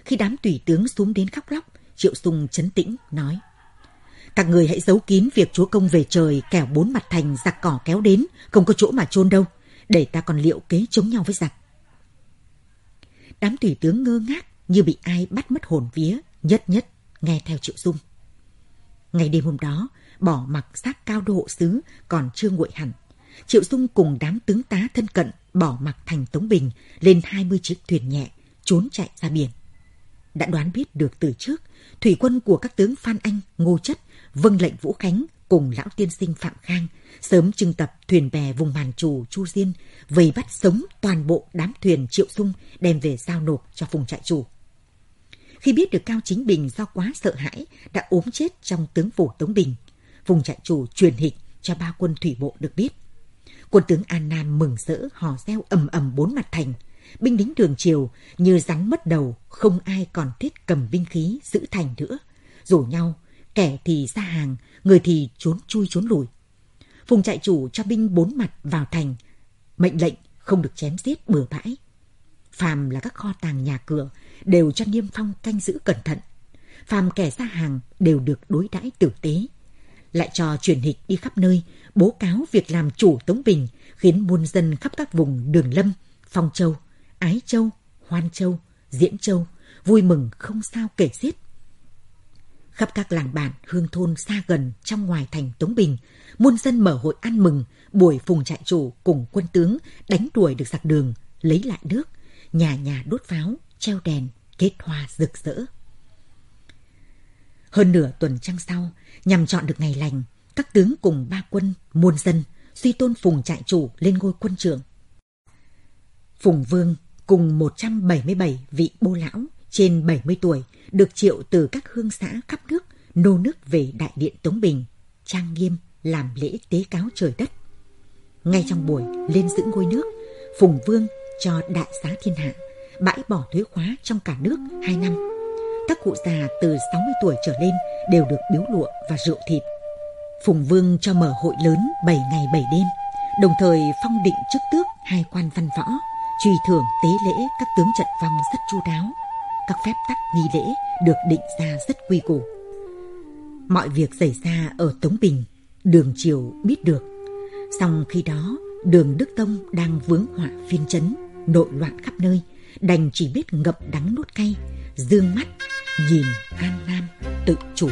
Khi đám tùy tướng xuống đến khóc lóc, Triệu Sung chấn tĩnh, nói. Các người hãy giấu kín việc chúa công về trời kẻo bốn mặt thành giặc cỏ kéo đến, không có chỗ mà chôn đâu, để ta còn liệu kế chống nhau với giặc. Đám tùy tướng ngơ ngác như bị ai bắt mất hồn vía, nhất nhất nghe theo Triệu Dung. Ngày đêm hôm đó, bỏ mặc xác cao đô hộ sứ còn chưa nguội hẳn. Triệu Dung cùng đám tướng tá thân cận bỏ mặc thành Tống Bình lên 20 chiếc thuyền nhẹ, trốn chạy ra biển. Đã đoán biết được từ trước, thủy quân của các tướng Phan Anh, Ngô Chất vâng lệnh Vũ Khánh cùng lão tiên sinh Phạm Khang sớm trưng tập thuyền bè vùng màn trù Chu Diên, vây bắt sống toàn bộ đám thuyền Triệu Dung đem về giao nộp cho vùng trại chủ. Khi biết được Cao Chính Bình do quá sợ hãi đã ốm chết trong tướng phủ Tống Bình, vùng trại chủ truyền hịch cho ba quân thủy bộ được biết. Quân tướng An Nam mừng rỡ hò reo ầm ầm bốn mặt thành. Binh lính đường triều như rắn mất đầu, không ai còn thiết cầm binh khí giữ thành nữa. Rủ nhau, kẻ thì ra hàng, người thì trốn chui trốn lùi. Phùng trại chủ cho binh bốn mặt vào thành, mệnh lệnh không được chém giết bừa bãi. Phàm là các kho tàng nhà cửa đều cho niêm phong canh giữ cẩn thận. Phàm kẻ ra hàng đều được đối đãi tử tế. Lại cho truyền hịch đi khắp nơi, bố cáo việc làm chủ Tống Bình, khiến muôn dân khắp các vùng Đường Lâm, Phong Châu, Ái Châu, Hoan Châu, Diễn Châu vui mừng không sao kể xiết. Khắp các làng bản, hương thôn xa gần trong ngoài thành Tống Bình, muôn dân mở hội ăn mừng, buổi phùng trại chủ cùng quân tướng đánh đuổi được giặc đường, lấy lại nước, nhà nhà đốt pháo, treo đèn, kết hoa rực rỡ. Hơn nửa tuần trăng sau, nhằm chọn được ngày lành, các tướng cùng ba quân, muôn dân, suy tôn Phùng trại chủ lên ngôi quân trưởng. Phùng Vương cùng 177 vị bô lão trên 70 tuổi được triệu từ các hương xã khắp nước nô nước về Đại Điện Tống Bình, trang nghiêm làm lễ tế cáo trời đất. Ngay trong buổi lên giữ ngôi nước, Phùng Vương cho đại xá thiên hạ, bãi bỏ thuế khóa trong cả nước 2 năm. Các cụ già từ 60 tuổi trở lên đều được biếu lụa và rượu thịt. Phùng Vương cho mở hội lớn 7 ngày 7 đêm, đồng thời phong định chức tước hai quan văn võ, truy thưởng tế lễ các tướng trận vong rất chu đáo. Các phép tắc nghi lễ được định ra rất quy củ. Mọi việc xảy ra ở Tống Bình, đường triều biết được. Song khi đó, đường Đức Tông đang vướng họa phiên chấn, nội loạn khắp nơi, đành chỉ biết ngập đắng nuốt cay, dương mắt, nhìn An Nam tự chủ.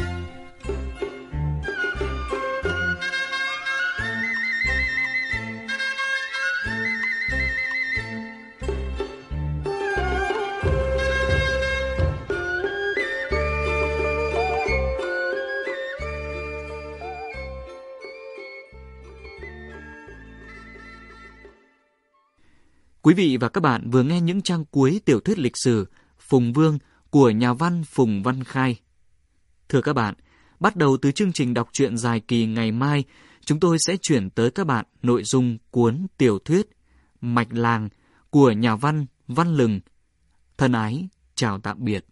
Quý vị và các bạn vừa nghe những trang cuối tiểu thuyết lịch sử Phùng Vương của nhà văn Phùng Văn Khai. Thưa các bạn, bắt đầu từ chương trình đọc truyện dài kỳ ngày mai, chúng tôi sẽ chuyển tới các bạn nội dung cuốn tiểu thuyết Mạch Làng của nhà văn Văn Lừng. Thân ái, chào tạm biệt.